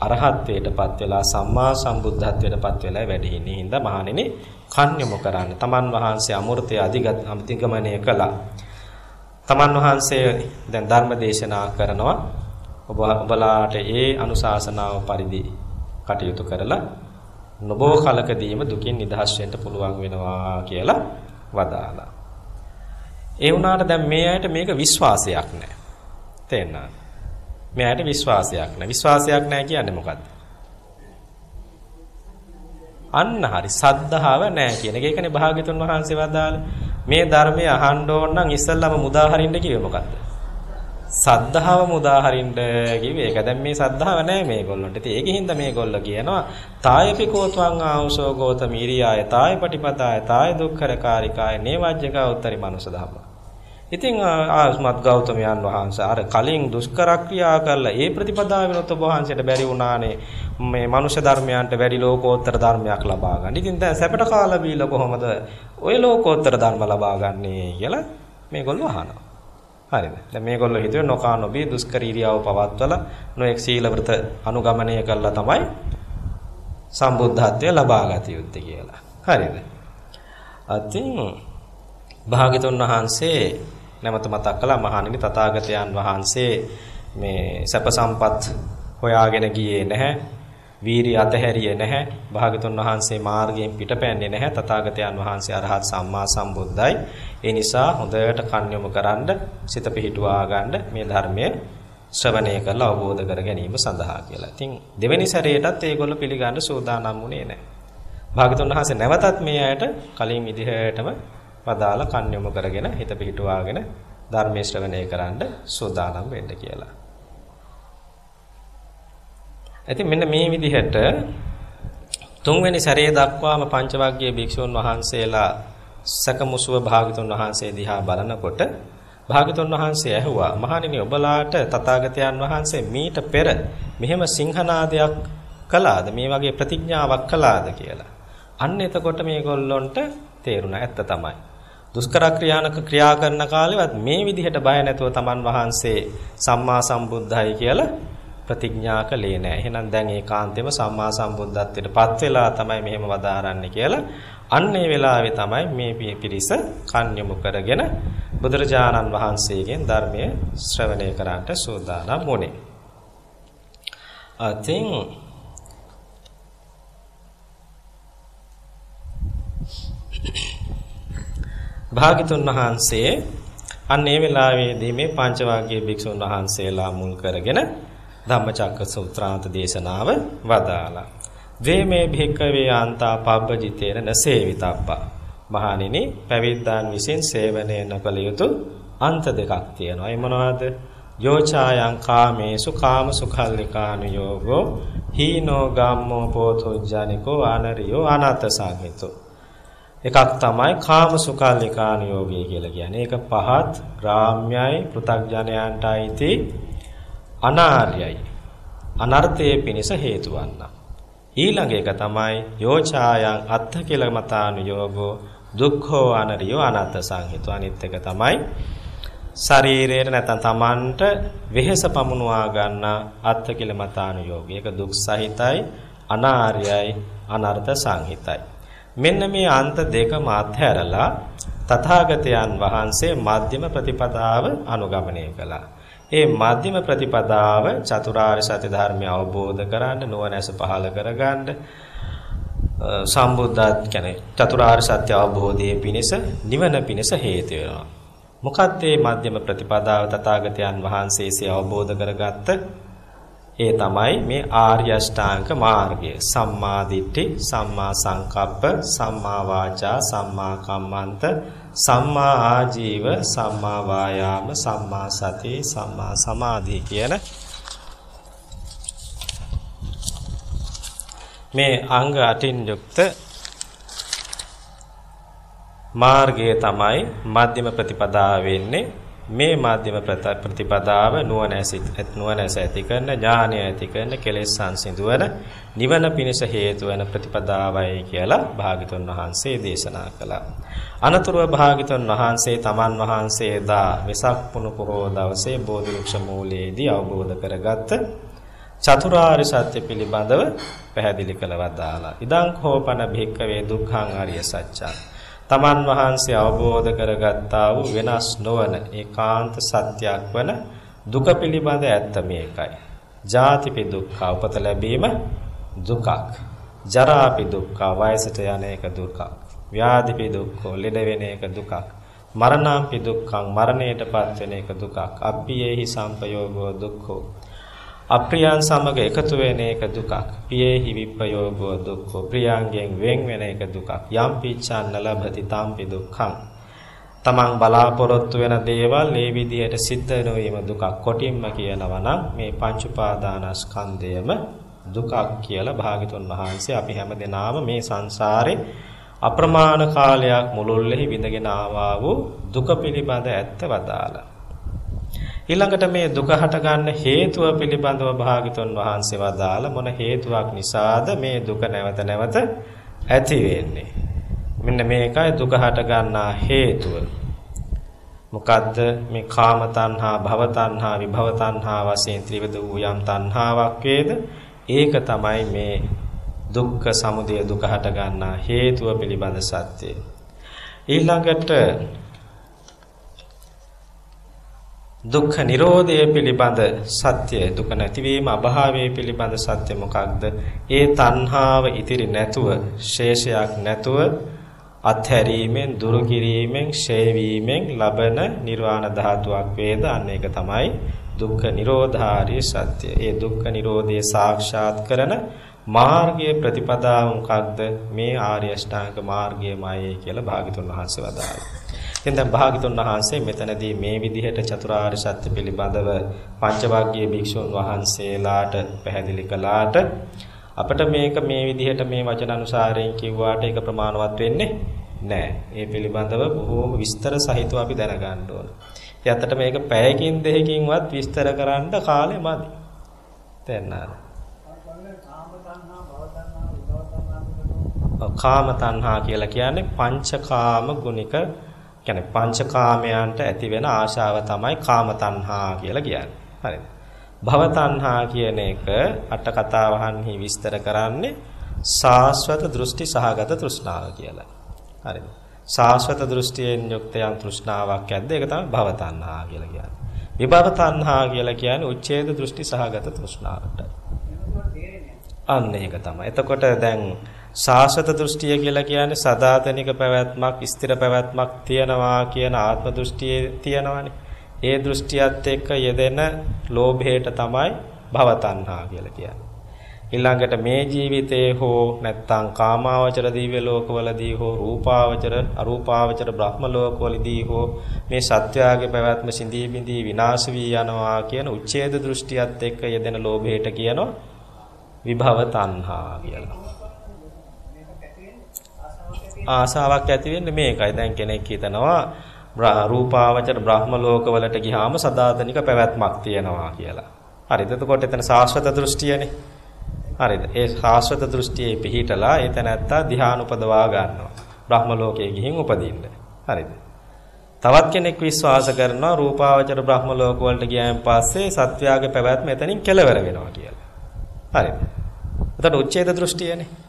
අරහත්ත්වයටපත් වෙලා සම්මා සම්බුද්ධත්වයටපත් වෙලා වැඩ ඉන්නේ. හින්දා මහණෙනි කන් යොමු කරන්න. තමන් වහන්සේ අමෘතය අධිගත අධිගමනය කළා. තමන් වහන්සේ දැන් ධර්ම දේශනා කරනවා. ඔබ ඔබලාට ඒ අනුශාසනාව පරිදි කටයුතු කරලා නොබෝ කලකදීම දුකින් නිදහස් වෙන්න පුළුවන් වෙනවා කියලා වදාලා. ඒ වුණාට දැන් මේ අයට මේක විශ්වාසයක් නැහැ. තේරෙනවද? මේ අයට විශ්වාසයක් නැහැ. විශ්වාසයක් නැහැ කියන්නේ මොකද්ද? අන්න හරි සද්ධාව නැහැ කියන එක. ඒකනේ භාග්‍යතුන් වහන්සේ වදාළ මේ ධර්මය අහන්න ඕන නම් ඉස්සල්ලාම මුදා හරින්න කිව්වේ මොකද්ද? සද්ධාව මුදා හරින්න කිව්වේ. ඒක දැන් මේ සද්ධාව නැහැ මේගොල්ලන්ට. ඉතින් ඒකෙන් හින්දා මේගොල්ලෝ කියනවා තායපි කෝත්වං ආවසෝ ගෝතමීරියාය තාය පටිපදාය තාය දුක්ඛරකාරිකාය නේවජ්ජකා උත්තරි මනුස ධම්ම. ඉතින් ආස්මත් ගෞතමයන් වහන්සේ අර කලින් දුෂ්කර ක්‍රියා කළා ඒ ප්‍රතිපදාවෙනොත් ඔබ වහන්සේට බැරි වුණානේ මේ මනුෂ්‍ය ධර්මයන්ට වැඩි ලෝකෝත්තර ධර්මයක් ලබා ගන්න. ඉතින් දැන් සැපට කාලා බීලා කොහොමද ওই ලෝකෝත්තර ධර්ම ලබා ගන්නේ කියලා මේගොල්ලෝ අහනවා. හරිද? දැන් මේගොල්ලෝ හිතුවේ නොකා නොබී දුෂ්කර ඉරියව් පවත්වලා නොඑක් සීල වෘත අනුගමනය කළා තමයි සම්බුද්ධත්වය ලබා ගත යුත්තේ කියලා. හරිද? අතින් භාග්‍යතුන් වහන්සේ නැවත මතක් කළා මහණෙනි තථාගතයන් වහන්සේ මේ සැප සම්පත් හොයාගෙන ගියේ නැහැ. වීරිය අතහැරියේ නැහැ. භාගතුන් වහන්සේ මාර්ගයෙන් පිටපැන්නේ නැහැ. තථාගතයන් වහන්සේ අරහත් සම්මා සම්බුද්දයි. ඒ නිසා හොඳට කන් යොමු කරන්ඩ සිත පිහිටුවා ගන්න මේ ධර්මය ශ්‍රවණය කරලා අවබෝධ කර ගැනීම සඳහා කියලා. ඉතින් දෙවෙනි සැරේටත් ඒගොල්ලෝ පිළිගන්න සූදානම් වුණේ නැහැ. භාගතුන් වහන්සේ නැවතත් මේ අයට කලින් විදිහටම වදාලා කන් යොමු කරගෙන හිත පිහිටුවාගෙන ධර්මයේ ශ්‍රවණය කරන්න සූදානම් වෙන්න කියලා. ඉතින් මෙන්න මේ විදිහට තුන්වෙනි සැරේ දක්වාම පංචවග්ගයේ භික්ෂුන් වහන්සේලා සකමුසුව භාගතුන් වහන්සේ දිහා බලනකොට භාගතුන් වහන්සේ ඇහුවා මහණෙනි ඔබලාට තථාගතයන් වහන්සේ මීට පෙර මෙහෙම සිංහනාදයක් කළාද මේ වගේ ප්‍රතිඥාවක් කළාද කියලා. අන්න එතකොට මේගොල්ලොන්ට තේරුණා ඇත්ත තමයි. දුෂ්කර ක්‍රියානක ක්‍රියා කරන කාලෙවත් මේ විදිහට බය නැතුව තමන් වහන්සේ සම්මා සම්බුද්ධයි කියලා ප්‍රතිඥා කළේ නැහැ. එහෙනම් දැන් ඒකාන්තෙම සම්මා සම්බුද්ධත්වයට පත් වෙලා තමයි මෙහෙම වදාරන්නේ කියලා අන්න ඒ වෙලාවේ තමයි මේ පිරිස කන් යොමු කරගෙන බුදුරජාණන් වහන්සේගෙන් ධර්මයේ ශ්‍රවණය කරන්නට සූදානම් වුණේ. අතින් භාග්‍යතුන් වහන්සේ අන්න ඒ වෙලාවේදී මේ පංචවාග්ගයේ භික්ෂුන් වහන්සේලා මුල් කරගෙන ධම්මචක්ක සූත්‍රාන්ත දේශනාව වදාලා. ද්වේමේ භික්කවේ ආන්තා පබ්බජිතේන නසේවිතබ්බා. මහණෙනි පැවිද්දාන් විසින් සේවනය නොකළ යුතු අන්ත දෙකක් තියෙනවා. ඒ මොනවද? යෝචායං කාමේසු කාම සුඛල්ලිකානු යෝගෝ හීනෝ ගම්මෝ පෝතොජ්ජානිකෝ ආනරියෝ අනාථසාගතෝ. එකක් තමයි කාම සුඛල්ලිකානු යෝගය කියලා කියන්නේ. ඒක පහත් ග්‍රාම්‍යයි පෘථග්ජනයන්ට අයිති අනාර්යයි. අනර්ථයේ පිණිස හේතු වන්නා. ඊළඟ එක තමයි යෝචායන් අත්ථ කියලා මතානුයෝගෝ දුක්ඛෝ අනරියෝ අනාත්ත සංහිතෝ අනිත් එක තමයි ශරීරයට නැත්නම් තමන්ට වෙහෙස පමුණවා ගන්න අත්ථ කියලා මතානුයෝගී. ඒක දුක් සහිතයි, අනාර්යයි, අනර්ථ සංහිතයි. මෙන්න මේ අන්ත දෙක මාත්‍යරලා තථාගතයන් වහන්සේ මධ්‍යම ප්‍රතිපදාව අනුගමනය කළා. ඒ මධ්‍යම ප්‍රතිපදාව චතුරාර්ය සත්‍ය ධර්මය අවබෝධ කරගන්න නුවණැස පහළ කරගන්න සම්බුද්ධත් කියන්නේ චතුරාර්ය සත්‍ය අවබෝධයේ පිණිස නිවන පිණිස හේතු වෙනවා. මොකක්ද මේ මධ්‍යම ප්‍රතිපදාව තථාගතයන් වහන්සේසේ අවබෝධ කරගත්ත ඒ තමයි මේ ආර්ය අෂ්ටාංග මාර්ගය. සම්මා දිට්ඨි, සම්මා සංකප්ප, සම්මා වාචා, සම්මා කම්මන්ත, සම්මා ආජීව, සම්මා වායාම, සම්මා සති, සම්මා සමාධි කියන මේ අංග අටින් යුක්ත මාර්ගය තමයි මධ්‍යම ප්‍රතිපදාව වෙන්නේ. මේ මාධ්‍යම ප්‍රතිපදාව නුවණැසිත නුවණැස ඇති කරන ඥානය ඇති කරන කෙලෙස් සංසිඳුවන නිවන පිණිස හේතු වන ප්‍රතිපදාවයි කියලා භාගිතුන් වහන්සේ දේශනා කළා. අනතුරුව භාගිතුන් වහන්සේ තමන් වහන්සේ දා වෙසක් පුණු පොහෝ දවසේ බෝධි වෘක්ෂ මූලයේදී අවබෝධ කරගත්ත චතුරාර්ය සත්‍ය පිළිබඳව පැහැදිලි කළ වදාලා. ඉදං කෝපන භික්කවේ දුක්ඛං ආර්ය සත්‍යං තමන් වහන්සේ අවබෝධ කරගත්තා වූ වෙනස් නොවන ඒකාන්ත සත්‍යයක් වන දුක පිළිබඳ ඇත්ත මේකයි. ජාතිපි දුක්ඛ උපත ලැබීම දුකක්. ජරාපි දුක්ඛ වයසට යන එක දුකක්. ව්‍යාධිපි දුක්ඛ ලෙඩ වෙන එක දුකක්. මරණාපි දුක්ඛං මරණයටපත් වෙන එක දුකක්. අප්පියේහි සම්පයෝගෝ දුක්ඛෝ අප්‍රියයන් සමග එකතු වෙන එක දුකක්. පියේහි විප්පයෝගෝ දුක්ඛෝ. ප්‍රියයන්ගෙන් වෙන් වෙන එක දුකක්. යම් පිච්ඡන්න ලබති තම්පි දුක්ඛං. තමන් බලාපොරොත්තු වෙන දේවල් මේ විදිහට සිද්ධ නොවීම දුකක්. කොටින්ම කියනවා නම් මේ පංච උපාදානස්කන්ධයම දුකක් කියලා භාගිතුන් වහන්සේ අපි හැම දිනාම මේ සංසාරේ අප්‍රමාණ කාලයක් මුළුල්ලේ විඳගෙන ආවා වූ දුක පිළිබඳ ඇත්ත වදාලා. ඊළඟට මේ දුක හටගන්න හේතුව පිළිබඳව භාගිතුන් වහන්සේ වදාළ මොන හේතුවක් නිසාද මේ දුක නැවත නැවත ඇති වෙන්නේ? මෙන්න මේකයි දුක හටගන්නා හේතුව. මොකද්ද? මේ කාම තණ්හා භව තණ්හා විභව තණ්හා වශයෙන් ත්‍රිවිධ වූ යම් තණ්හාවක් වේද? ඒක තමයි මේ දුක්ඛ සමුදය දුක හටගන්නා හේතුව පිළිබඳ සත්‍යය. ඊළඟට දුක්ඛ නිරෝධය පිළිබඳ සත්‍ය දුක නැතිවීම අභාවය පිළිබඳ සත්‍ය මොකක්ද? ඒ තණ්හාව ඉතිරි නැතුව ශේෂයක් නැතුව අත්හැරීමෙන් දුරු කිරීමෙන් ෂේවීමෙන් ලබන නිර්වාණ ධාතුවක් වේද අන්න ඒක තමයි දුක්ඛ නිරෝධාරිය සත්‍ය. ඒ දුක්ඛ නිරෝධය සාක්ෂාත් කරන මාර්ගයේ ප්‍රතිපදාව මොකක්ද? මේ ආර්ය අෂ්ටාංග මාර්ගයමයි කියලා භාගතුන් වහන්සේ වදාළා. ඉතින් දැන් භාගතුන් වහන්සේ මෙතනදී මේ විදිහට චතුරාර්ය සත්‍ය පිළිබඳව පංචවාග්ගීය භික්ෂුන් වහන්සේලාට පැහැදිලි කළාට අපිට මේක මේ විදිහට මේ වචන අනුසාරයෙන් කිව්වාට ඒක ප්‍රමාණවත් වෙන්නේ නැහැ. ඒ පිළිබඳව බොහෝම විස්තර සහිතව අපි දැනගන්න ඕන. ඉතින් අතට මේක පැයකින් දෙකකින්වත් විස්තර කරන්න කාලෙ මදි. තේන්නාද? කාම තණ්හා කියලා කියන්නේ පංචකාම ගුණික කියන්නේ පංචකාමයන්ට ඇති වෙන ආශාව තමයි කාම තණ්හා කියලා කියන්නේ. හරිද? භව තණ්හා කියන එක අට කතාවහන්හි විස්තර කරන්නේ සාස්වත දෘෂ්ටි සහගත තෘෂ්ණාව කියලා. හරිද? සාස්වත දෘෂ්ටියෙන් යුක්ත යම් තෘෂ්ණාවක් ඇද්ද ඒක තමයි භව තණ්හා කියලා කියන්නේ. විභව තණ්හා කියලා කියන්නේ උච්ඡේද දෘෂ්ටි සහගත තෘෂ්ණාවට. අන්න ඒක තමයි. එතකොට දැන් සාසත දෘෂ්ටිය කියලා කියන්නේ සදාතනික පැවැත්මක් ස්ථිර පැවැත්මක් තියනවා කියන ආත්ම දෘෂ්ටියේ තියනවානේ. ඒ දෘෂ්ටියත් එක්ක යෙදෙන ලෝභයට තමයි භව තණ්හා කියලා කියන්නේ. ඊළඟට මේ ජීවිතයේ හෝ නැත්නම් කාමාවචර දිව්‍ය ලෝකවලදී හෝ රූපාවචර අරූපාවචර බ්‍රහ්ම ලෝකවලදී හෝ මේ සත්‍යයේ පැවැත්ම සිඳී බිඳී විනාශ වී යනවා කියන උච්ඡේද දෘෂ්ටියත් එක්ක යෙදෙන ලෝභයට කියනවා විභව තණ්හා කියලා. ආසාවක් ඇති වෙන්නේ මේකයි. දැන් කෙනෙක් හිතනවා රූපාවචර බ්‍රහ්ම ලෝකවලට ගියාම සදාතනික පැවැත්මක් තියෙනවා කියලා. හරිද? එතකොට එතන සාස්වත දෘෂ්ටියනේ. හරිද? ඒ සාස්වත දෘෂ්ටියේ පිහිටලා ඒ තැනැත්තා ධ්‍යාන උපදවා ගන්නවා. බ්‍රහ්ම ලෝකයේ ගිහින් උපදින්න. හරිද? තවත් කෙනෙක් විශ්වාස කරනවා රූපාවචර බ්‍රහ්ම ලෝක වලට ගියාන් පස්සේ සත්වයාගේ පැවැත්ම එතනින් කෙලවර වෙනවා කියලා. හරිද? එතකොට උච්ඡේද දෘෂ්ටියනේ.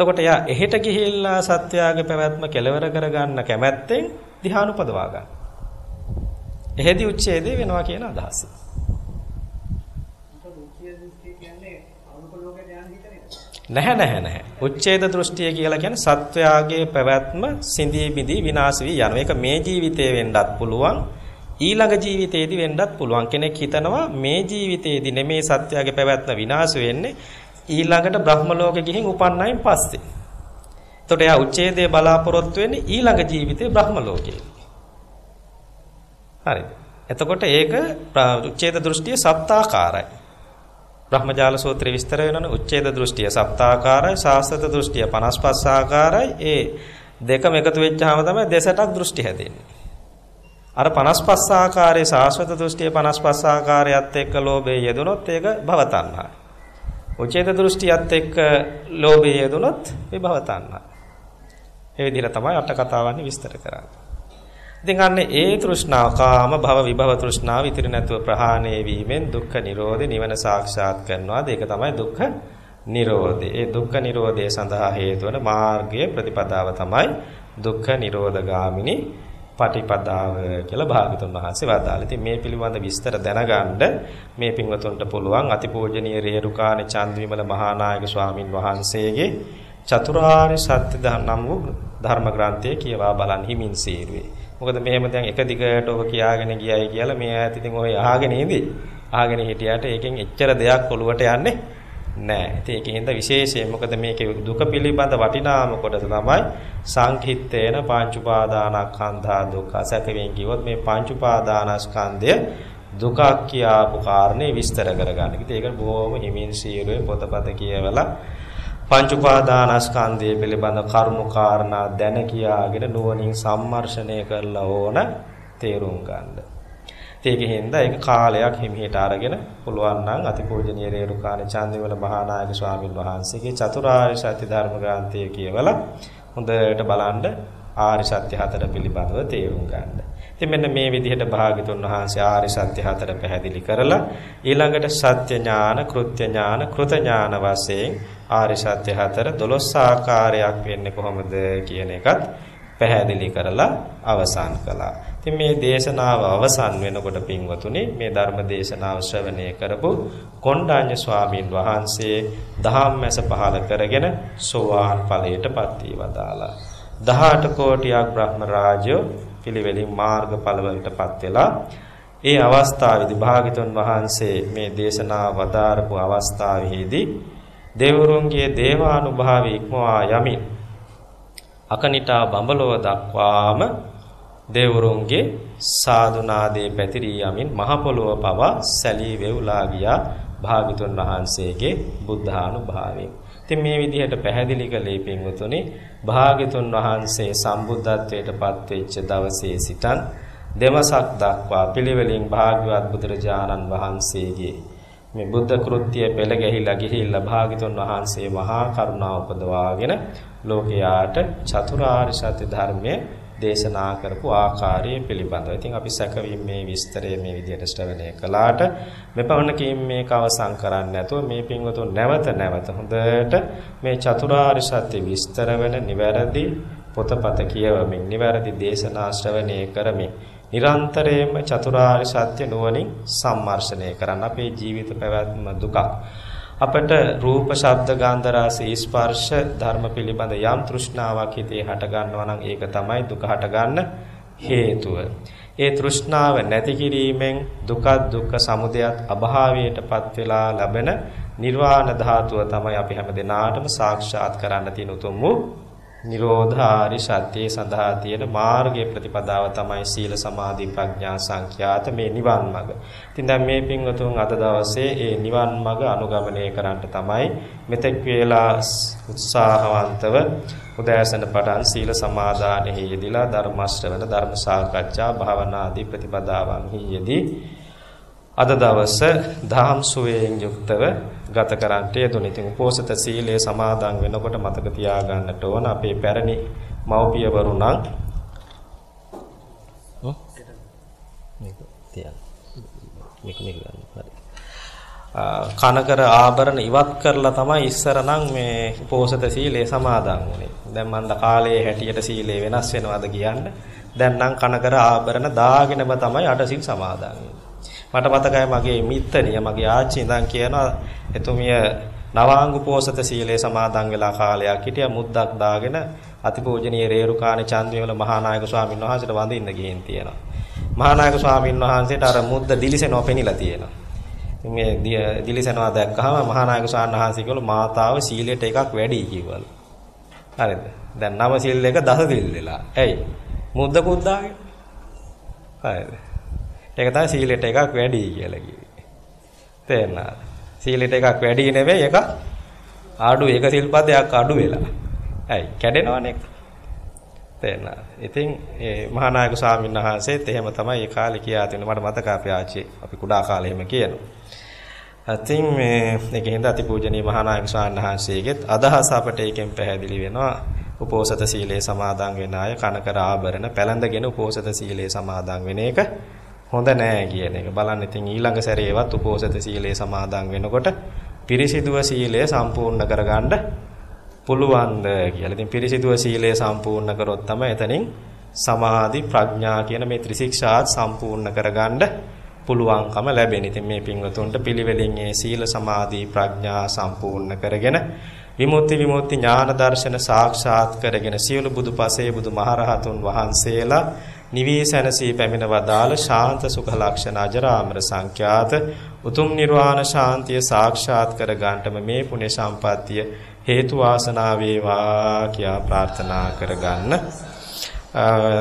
එතකොට යා එහෙට ගිහිල්ලා සත්‍යයේ පැවැත්ම කෙලවර කරගන්න කැමැත්තෙන් ධ්‍යාන උපදවා ගන්න. එහෙදි උච්ඡේදේ වෙනවා කියන අදහස. නැහැ නැහැ නැහැ. උච්ඡේද දෘෂ්ටිය කියලා කියන්නේ සත්වයාගේ පැවැත්ම සිඳී බිඳී විනාශ වී යන. ඒක මේ ජීවිතේ වෙන්නත් පුළුවන්. ඊළඟ ජීවිතේදී වෙන්නත් පුළුවන්. කෙනෙක් හිතනවා මේ ජීවිතේදී නෙමේ සත්වයාගේ පැවැත්ම විනාශ වෙන්නේ ඊළඟට බ්‍රහ්ම ලෝකෙ ගිහින් උපන්නයින් පස්සේ. එතකොට එයා උච්ඡේදයේ බලාපොරොත්තු වෙන්නේ ඊළඟ ජීවිතේ බ්‍රහ්ම ලෝකේ. හරිද? එතකොට ඒක උච්ඡේද දෘෂ්ටිය සත්‍යාකාරයි. බ්‍රහ්මජාල සූත්‍රයේ විස්තර වෙනවනේ උච්ඡේද දෘෂ්ටිය සත්‍යාකාරයි, සාස්ත්‍ව දෘෂ්ටිය 55 ආකාරයි. ඒ දෙකම එකතු වෙච්චාම තමයි දෙසටක් දෘෂ්ටි හැදෙන්නේ. අර 55 ආකාරයේ සාස්වත දෘෂ්ටිය 55 ආකාරයත් එක්ක ලෝභය යෙදුනොත් ඒක භව තණ්හායි. උචේත දෘෂ්ටියත් එක්ක ලෝභය යෙදුනොත් විභව තණ්හා. ඒ විදිහට තමයි අට කතාවන්නේ විස්තර කරන්නේ. ඉතින් අන්නේ ඒ තෘෂ්ණාව කාම භව විභව තෘෂ්ණාව ඉතිරි නැතුව ප්‍රහාණය වීමෙන් දුක්ඛ නිරෝධේ නිවන සාක්ෂාත් කරනවා. ඒක තමයි දුක්ඛ නිරෝධය. ඒ දුක්ඛ නිරෝධය සඳහා හේතු වන මාර්ගයේ ප්‍රතිපදාව තමයි දුක්ඛ නිරෝධගාමිනී පටිපදාව කියලා භාගතුන් වහන්සේ වදාළා. ඉතින් මේ පිළිබඳ විස්තර දැනගන්න මේ පින්වතුන්ට පුළුවන් අතිපූජනීය රේරුකාණ චන්දවිමල මහානායක ස්වාමින් වහන්සේගේ චතුරාර්ය සත්‍ය නම් වූ ධර්ම ග්‍රන්ථය කියවා බලන් හිමින් සීරුවේ. මොකද මෙහෙම දැන් එක දිගට ඔබ කියාගෙන ගියයි කියලා මේ ඈත ඉතින් ඔය අහගෙන ඉඳි. අහගෙන හිටියට ඒකෙන් එච්චර දෙයක් ඔලුවට යන්නේ නෑ. ඉතින් ඒකෙන්ද විශේෂයෙන් මොකද මේකේ දුක පිළිබඳ වටිනාම කොටස තමයි සංකිට්ඨේන පංච උපාදානස්කන්ධා දුක්ඛ සැකයෙන් කිව්වොත් මේ පංච උපාදානස්කන්ධය දුකක් කියාපු කාරණේ විස්තර කරගන්න. ඉතින් ඒක බොහොම හිමින් සීරුවේ පොතපත කියවලා පංච උපාදානස්කන්ධය පිළිබඳ කරුණු කාරණා දැන කියාගෙන නුවණින් සම්මර්ෂණය කරලා ඕන තේරුම් ගන්න. ඒකෙන්ද ඒක කාලයක් හිමිහිට අරගෙන පුළුවන් නම් අතිපූජනීය රේරුකාණ චන්දිවල මහානායක ස්වාමින් වහන්සේගේ චතුරාර්ය සත්‍ය ධර්ම ග්‍රන්ථය කියවලා හොඳට බලන්න ආර්ය සත්‍ය හතර පිළිබඳව තේරුම් ගන්න. ඉතින් මෙන්න මේ විදිහට භාග්‍යතුන් වහන්සේ ආර්ය සත්‍ය හතර පැහැදිලි කරලා ඊළඟට සත්‍ය ඥාන, කෘත්‍ය ඥාන, කෘත ඥාන වශයෙන් ආර්ය සත්‍ය හතර 12 ආකාරයක් වෙන්නේ කොහොමද කියන එකත් පැහැදිලි කරලා අවසන් කළා. ඉතින් මේ දේශනාව අවසන් වෙනකොට පින්වතුනි මේ ධර්ම දේශනාව ශ්‍රවණය කරපු කොණ්ඩාඤ්ඤ ස්වාමීන් වහන්සේ දහම්මැස පහල කරගෙන සෝවාන් ඵලයටපත් වී වදාලා 18 කෝටියක් බ්‍රහ්ම රාජ්‍යෝ පිළිවෙලින් මාර්ගඵල වලටපත් වෙලා ඒ අවස්ථාවේදී භාග්‍යතුන් වහන්සේ මේ දේශනාව වදාරපු අවස්ථාවේදී දෙවරුන්ගේ දේවානුභාවී ඉක්මවා යමින් අකනිටා බඹලව දක්වාම දෙවරුන්ගේ සාදුනාදේ පැතිරී යමින් මහ පොළොව පවා සැලී වෙවුලා ගියා භාග්‍යතුන් වහන්සේගේ බුද්ධානුභාවයෙන්. ඉතින් මේ විදිහට පැහැදිලි කළේ පින්වතුනි භාග්‍යතුන් වහන්සේ සම්බුද්ධත්වයට පත් වෙච්ච දවසේ සිටන් දෙමසක් දක්වා පිළිවෙලින් භාග්‍යවත් බුදුරජාණන් වහන්සේගේ මේ බුද්ධ කෘත්‍යය පෙළ ගැහිලා ගිහිල්ලා භාග්‍යතුන් වහන්සේ මහා කරුණා උපදවාගෙන ලෝකයාට චතුරාර්ය සත්‍ය ධර්මයේ දේශනා කරපු ආකාරය පිළිබඳව. ඉතින් අපි සැකවීම මේ විස්තරය මේ විදිහට ශ්‍රවණය කළාට මෙපමණකින් මේක අවසන් කරන්නේ නැතුව මේ පින්වතුන් නැවත නැවත හොඳට මේ චතුරාර්ය සත්‍ය විස්තර වෙන නිවැරදි පොතපත කියවමින් නිවැරදි දේශනා ශ්‍රවණය කරමින් නිරන්තරයෙන්ම චතුරාර්ය සත්‍ය නුවණින් සම්මර්ෂණය කරන්න අපේ ජීවිත පැවැත්ම දුකක් අපට රූප ශබ්ද ගන්ධ රස ස්පර්ශ ධර්ම පිළිබඳ යම් තෘෂ්ණාවක් හිතේ හට ගන්නවා නම් ඒක තමයි දුක හට ගන්න හේතුව. ඒ තෘෂ්ණාව නැති කිරීමෙන් දුක දුක්ඛ සමුදයත් අභාවයටපත් වෙලා ලැබෙන නිර්වාණ ධාතුව තමයි අපි හැම දිනාටම සාක්ෂාත් කරන්න තියෙන උතුම් වූ නිරෝධාරි සත්‍යයේ සඳහා තියෙන මාර්ගයේ ප්‍රතිපදාව තමයි සීල සමාධි ප්‍රඥා සංඛ්‍යාත මේ නිවන් මඟ. ඉතින් දැන් මේ පින්වතුන් අද දවසේ මේ නිවන් මඟ අනුගමනය කරන්න තමයි මෙතෙක් වේලා උත්සාහවන්තව උදෑසන පටන් සීල සමාදානෙහි යෙදিলা ධර්ම ශ්‍රවණ ධර්ම සාකච්ඡා භාවනා ආදී ප්‍රතිපදාවන්හි යෙදී අද දවස දහම් සුවයෙන් යුක්තව ගත කරන්නට යෙදුණ. ඉතින් උපෝසත සීලය සමාදන් වෙනකොට මතක තියාගන්නට ඕන අපේ පැරණි මව්පියවරු නම් මේක තියන්න. මේක මේක ගන්න. හරි. කනකර ආභරණ ඉවත් කරලා තමයි ඉස්සර නම් මේ උපෝසත සීලය සමාදන් වුනේ. දැන් මන්ද කාලයේ හැටියට සීලය වෙනස් වෙනවද කියන්නේ. දැන් නම් කනකර ආභරණ දාගෙනම තමයි අටසිල් සමාදන් මට මතකයි මගේ මිත්තරිය මගේ ආච්චි ඉඳන් කියනවා එතුමිය නවාංගු පෝසත සීලේ සමාදන් වෙලා කාලයක් හිටියා මුද්දක් දාගෙන අතිපූජනීය රේරුකාණේ චන්ද්‍රවල මහානායක ස්වාමීන් වහන්සේට වඳින්න ගිහින් තියෙනවා. මහානායක ස්වාමීන් වහන්සේට අර මුද්ද දිලිසෙනවා පෙනිලා තියෙනවා. මේ දිලිසෙනවා දැක්කහම මහානායක ස්වාමීන් වහන්සේ කිව්වලු මාතාව සීලයට එකක් වැඩි කිව්වලු. හරිද? දැන් නව සීල් එක දස සීල් වෙලා. ඇයි? මුද්දකුත් දාගෙන. හරිද? ඒක තමයි සීලෙට එකක් වැඩි කියලා කිව්වේ. තේරෙනවද? සීලෙට එකක් වැඩි නෙවෙයි එක අඩු එක සිල්පදයක් අඩු වෙලා. ඇයි කැඩෙනවනේ. තේරෙනවද? ඉතින් ඒ මහානායක ස්වාමීන් වහන්සේත් එහෙම තමයි ඒ කාලේ කියා තිබුණේ. මට මතක අපේ ආච්චි අපි කුඩා කාලේ එහෙම කියනවා. ඉතින් මේ ඒකෙන්ද අතිපූජනීය මහානායක ස්වාමීන් වහන්සේගෙත් අදහස අපට ඒකෙන් පැහැදිලි වෙනවා. උපෝසත සීලේ සමාදන් වෙන අය කනකර ආභරණ පැලඳගෙන උපෝසත සීලේ සමාදන් වෙන එක හොඳ නෑ කියන එක. බලන්න ඉතින් ඊළඟ සැරේවත් උපෝසත සීලේ සමාදන් වෙනකොට පිරිසිදුව සීලය සම්පූර්ණ කරගන්න පුළුවන්ද කියලා. ඉතින් පිරිසිදුව සීලය සම්පූර්ණ කරොත් තමයි එතනින් සමාධි ප්‍රඥා කියන මේ ත්‍රිශික්ෂාත් සම්පූර්ණ කරගන්න පුළුවන්කම ලැබෙන. ඉතින් මේ පින්වතුන්ට පිළිවෙලින් මේ සීල සමාධි ප්‍රඥා සම්පූර්ණ කරගෙන විමුක්ති විමුක්ති ඥාන දර්ශන සාක්ෂාත් කරගෙන සියලු බුදුපසේ බුදු මහරහතුන් වහන්සේලා නිවීසනසී පැමිණ වදාළ ශාන්ත සුඛ ලක්ෂණ අජරාමර සංඛ්‍යාත උතුම් නිර්වාණ ශාන්තිය සාක්ෂාත් කර ගන්නටම මේ පුණ්‍ය සම්පත්තිය හේතු වාසනා වේවා කියා ප්‍රාර්ථනා කරගන්න.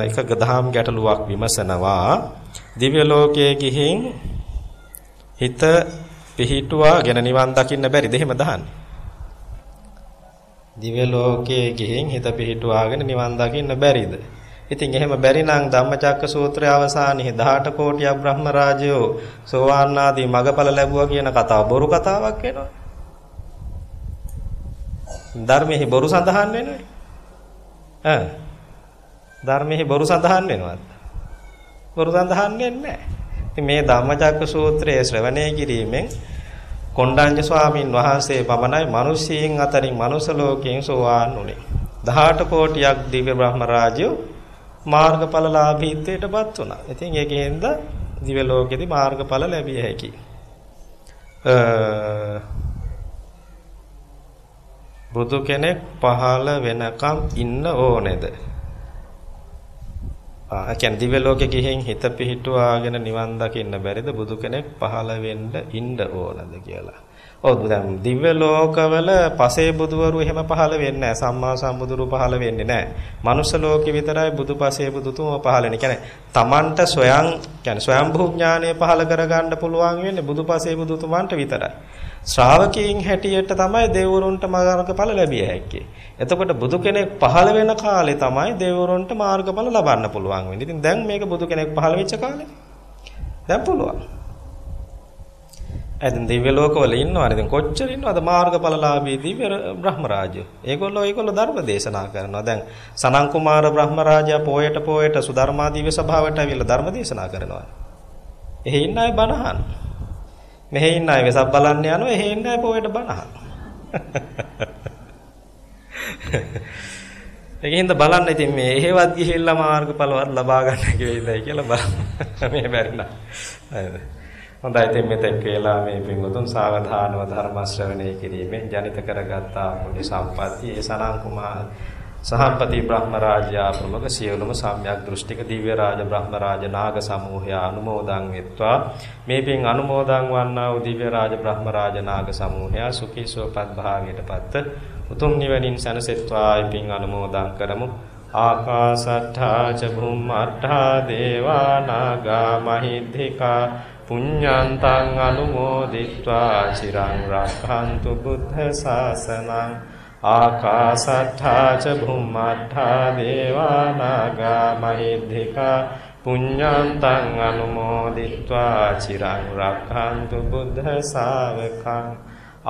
එක දහම් ගැටලුවක් විමසනවා. දිව්‍ය ලෝකයේ ගිහින් හිත පිහිටුවාගෙන නිවන් දකින්න බැරිද එහෙම දහන්නේ? දිව්‍ය ලෝකයේ ගිහින් හිත පිහිටුවාගෙන නිවන් දකින්න බැරිද? ඉතින් එහෙම බැරි නම් ධම්මචක්ක සූත්‍රයේ අවසානයේ 18 කෝටියක් බ්‍රහ්ම රාජයෝ සෝවාන් ආදී මගඵල ලැබුවා කියන කතාව බොරු කතාවක් වෙනවා. ධර්මයේ බොරු සඳහන් වෙනවනේ. ඈ ධර්මයේ බොරු සඳහන් වෙනවද? බොරු සඳහන් වෙන්නේ නැහැ. ඉතින් මේ ධම්මචක්ක සූත්‍රයේ ශ්‍රවණය කිරීමෙන් කොණ්ඩඤ්ඤ ස්වාමීන් වහන්සේ පමණයි මිනිස්සීන් අතරින් මනුෂ ලෝකයෙන් සෝවාන් උනේ. 18 කෝටියක් දිව්‍ය බ්‍රහ්ම රාජ්‍යෝ මාර්ගඵලලාභීත්වයටපත් වුණා. ඉතින් ඒකෙන්ද දිව්‍ය ලෝකෙදි මාර්ගඵල ලැබිය හැකියි. බුදු කෙනෙක් පහළ වෙනකම් ඉන්න ඕනේද? ආ කියන්නේ දිව්‍ය ලෝකෙ ගිහින් හිත පිහිටුවාගෙන නිවන් දකින්න බැරිද බුදු කෙනෙක් පහළ වෙන්න ඉන්න ඕනද කියලා. ඔව් දැන් දිව්‍ය ලෝකවල පසේ බුදුවරු එහෙම පහළ වෙන්නේ නැහැ. සම්මා සම්බුදුරු පහළ වෙන්නේ නැහැ. මනුෂ්‍ය ලෝකෙ විතරයි බුදු පසේ බුදුතුම පහළ වෙන්නේ. කියන්නේ තමන්ට සොයන් කියන්නේ ස්වයංභූ ඥානය පහළ කරගන්න පුළුවන් වෙන්නේ බුදු පසේ බුදුතුමන්ට විතරයි. ශ්‍රාවකයන් හැටියට තමයි දෙවරුන්ට මාර්ගඵල ලැබිය හැක්කේ. එතකොට බුදු කෙනෙක් පහළ වෙන කාලේ තමයි දෙවරුන්ට මාර්ගඵල ලබන්න පුළුවන් වෙන්නේ. ඉතින් දැන් මේක බුදු කෙනෙක් පහළ වෙච්ච කාලේ. දැන් පුළුවන්. ඇතින් දිව්‍ය ලෝකවල ඉන්නවනේ. දැන් කොච්චර ඉන්නවද මාර්ගඵලලාභී දිව්‍ය බ්‍රහ්ම රාජ්‍ය. ඒගොල්ලෝ ඒගොල්ලෝ ධර්ම දේශනා කරනවා. දැන් සනන් කුමාර බ්‍රහ්ම රාජයා පොයට පොයට සුධර්මා දිව්‍ය සභාවට ඇවිල්ලා ධර්ම දේශනා කරනවා. එහෙ ඉන්න අය බණහන්. මෙහෙ ඉන්න අය වෙසක් බලන්න යනවා. එහෙ ඉන්න අය පොයට බණහන්. [LAUGHS] ඒකින්ද බලන්න ඉතින් මේ එහෙවත් ගිහිල්ලා මාර්ගඵලවත් ලබා ගන්න කියලා කියලා බලන්න. [LAUGHS] මේ බැරි නෑ. හරිද? හොඳයි ඉතින් මෙතෙක් වේලා මේ පින්වතුන් සාවධානව ධර්ම ශ්‍රවණය කිරීමෙන් ජනිත කරගත්තා පුණ්‍ය සම්පත්තිය. ඒ සනං කුමාර සහම්පති බ්‍රහ්ම රාජයා ප්‍රමුඛ සියලුම සම්‍යක් දෘෂ්ටික දිව්‍ය රාජ බ්‍රහ්ම රාජ නාග සමූහය අනුමෝදන් වෙත්වා. මේ පින් අනුමෝදන් වන්නා වූ දිව්‍ය රාජ බ්‍රහ්ම රාජ නාග සමූහය සුඛී සුවපත් භාවයටපත් උතුම් නිවනින් සැනසෙත්වා. පින් අනුමෝදන් කරමු. ආකාසට්ඨා ච භුම්මට්ඨා දේවා නාග මහිද්దికා පුඤ්ඤාන්තං අනුමෝදිත්වා චිරං රක්ඛන්තු බුද්ධ ශාසනං ආකාසට්ඨා ච භුම්මට්ඨා දේවානාගා මහිද්దికා පුඤ්ඤාන්තං අනුමෝදිත්වා චිරං රක්ඛන්තු බුද්ධ ශාවකං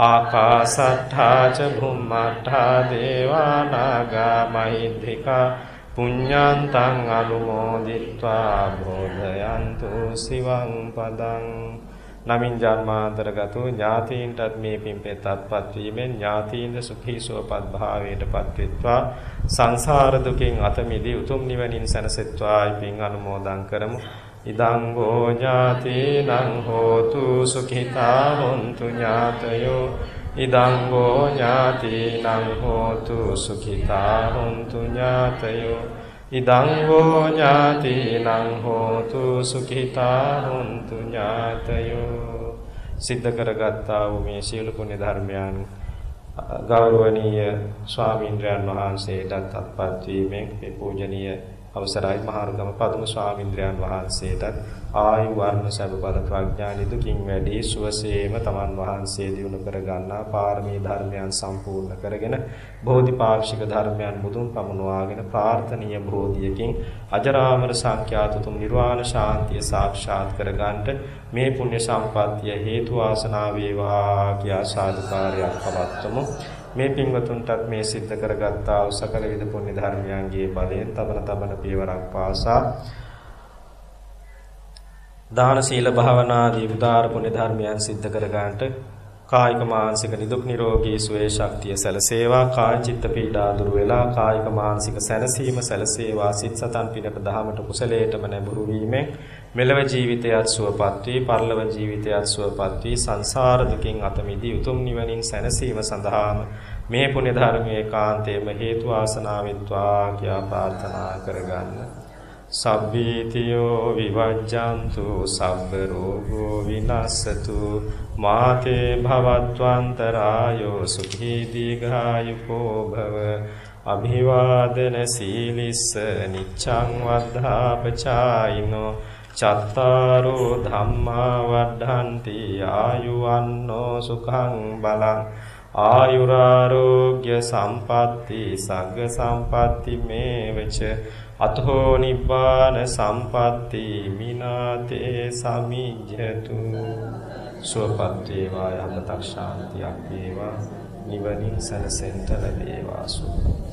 ආකාසට්ඨා ච භුම්මට්ඨා දේවානාගා මහිද්దికා පුඤ්ඤාන්තං අනුමෝදිත්වා බෝධයන්තු සිවං පදං නමින් ජන්මාන්තරගත වූ ඥාතීන්ටත් මේ පින්පෙත් අත්පත් වීමෙන් ඥාතීන්ද සුඛී සුවපත් භාවයටපත් වෙත්වා සංසාර දුකින් අත මිදී උතුම් නිවනින් සැනසෙත්වායි පින් අනුමෝදන් කරමු. ඉදං ගෝ ඥාතීනං හෝතු සුඛිතා හොන්තු ඥාතයෝ ඉදං ගෝ ඥාතීනං හෝතු සුඛිතා හොන්තු ඥාතයෝ. ඉදං හෝ ඥාතිනං හෝතු සුඛිතා හොන්තු ඥාතයෝ. සිද්ධ කරගත්තා වූ මේ සියලු පුණ්‍ය ධර්මයන් ගෞරවනීය ස්වාමීන්ද්‍රයන් වහන්සේටත් අත්පත් වීමෙන් මේ පූජනීය අවසරයි මහාරුගම පදුම ස්වාමීන්ද්‍රයන් වහන්සේටත් ආයු වර්ණ සබබල ප්‍රඥා නිදුකින් වැඩි සුවසේම තමන් වහන්සේ දිනු කර ගන්නා පාරමී ධර්මයන් සම්පූර්ණ කරගෙන බෝධිපාක්ෂික ධර්මයන් මුදුන් පමුණවාගෙන ප්‍රාර්ථනීය බෝධියකින් අජරාමර සංඛ්‍යාත තුම් නිර්වාණ ශාන්තිය සාක්ෂාත් කර ගන්නට මේ පුණ්‍ය සම්පත්තිය හේතු වාසනා වේවා කියා සාදුකාරයක් පවත්වමු. මේ පින්වතුන්ටත් මේ සිද්ධ කරගත්තා වූ සකල විද පුණ්‍ය ධර්මයන්ගේ බලයෙන් තබන තබන පියවරක් පාසා දාන සීල භාවනා ආදී උදාාර පුණ්‍ය ධර්මයන් සිද්ධ කර ගන්නට කායික මානසික නිදුක් නිරෝගී සුවේ ශක්තිය සැලසේවා කාය චිත්ත පීඩා දුර වෙලා කායික මානසික සැනසීම සැලසේවා සිත සතන් පිනට දහමට කුසලයටම නැඹුරු වීමෙන් මෙලව ජීවිතයත් සුවපත් වී පරලොව ජීවිතයත් සුවපත් වී සංසාර දුකින් අත මිදී උතුම් නිවනින් සැනසීම සඳහාම මේ පුණ්‍ය ධර්මයේ කාන්තේම හේතු ආසනාව වෙත්වා කියා ප්‍රාර්ථනා කරගන්න. සබ්බීතියෝ විවජ්ජන්තු සබ්බ රෝගෝ විනස්සතු මාතේ භවත්වන්තරායෝ සුඛී දීඝායුකෝ භව අභිවාදන සීලිස්ස නිච්ඡං වද්ධාපචායිනෝ චත්තාරෝ ධම්මා වඩ්ඩන්ති ආයුවන්නෝ සුඛං බලං ආයුරාරෝග්‍ය සම්පatti සග්ග සම්පatti මේවච අතෝ නිබ්බාන සම්පatti මිනාතේ සමිජ්ජතු සුවපත් වේවා යහපතක් ශාන්තියක් වේවා නිවනින් සැනසෙන්න ලැබේවා සුවපත්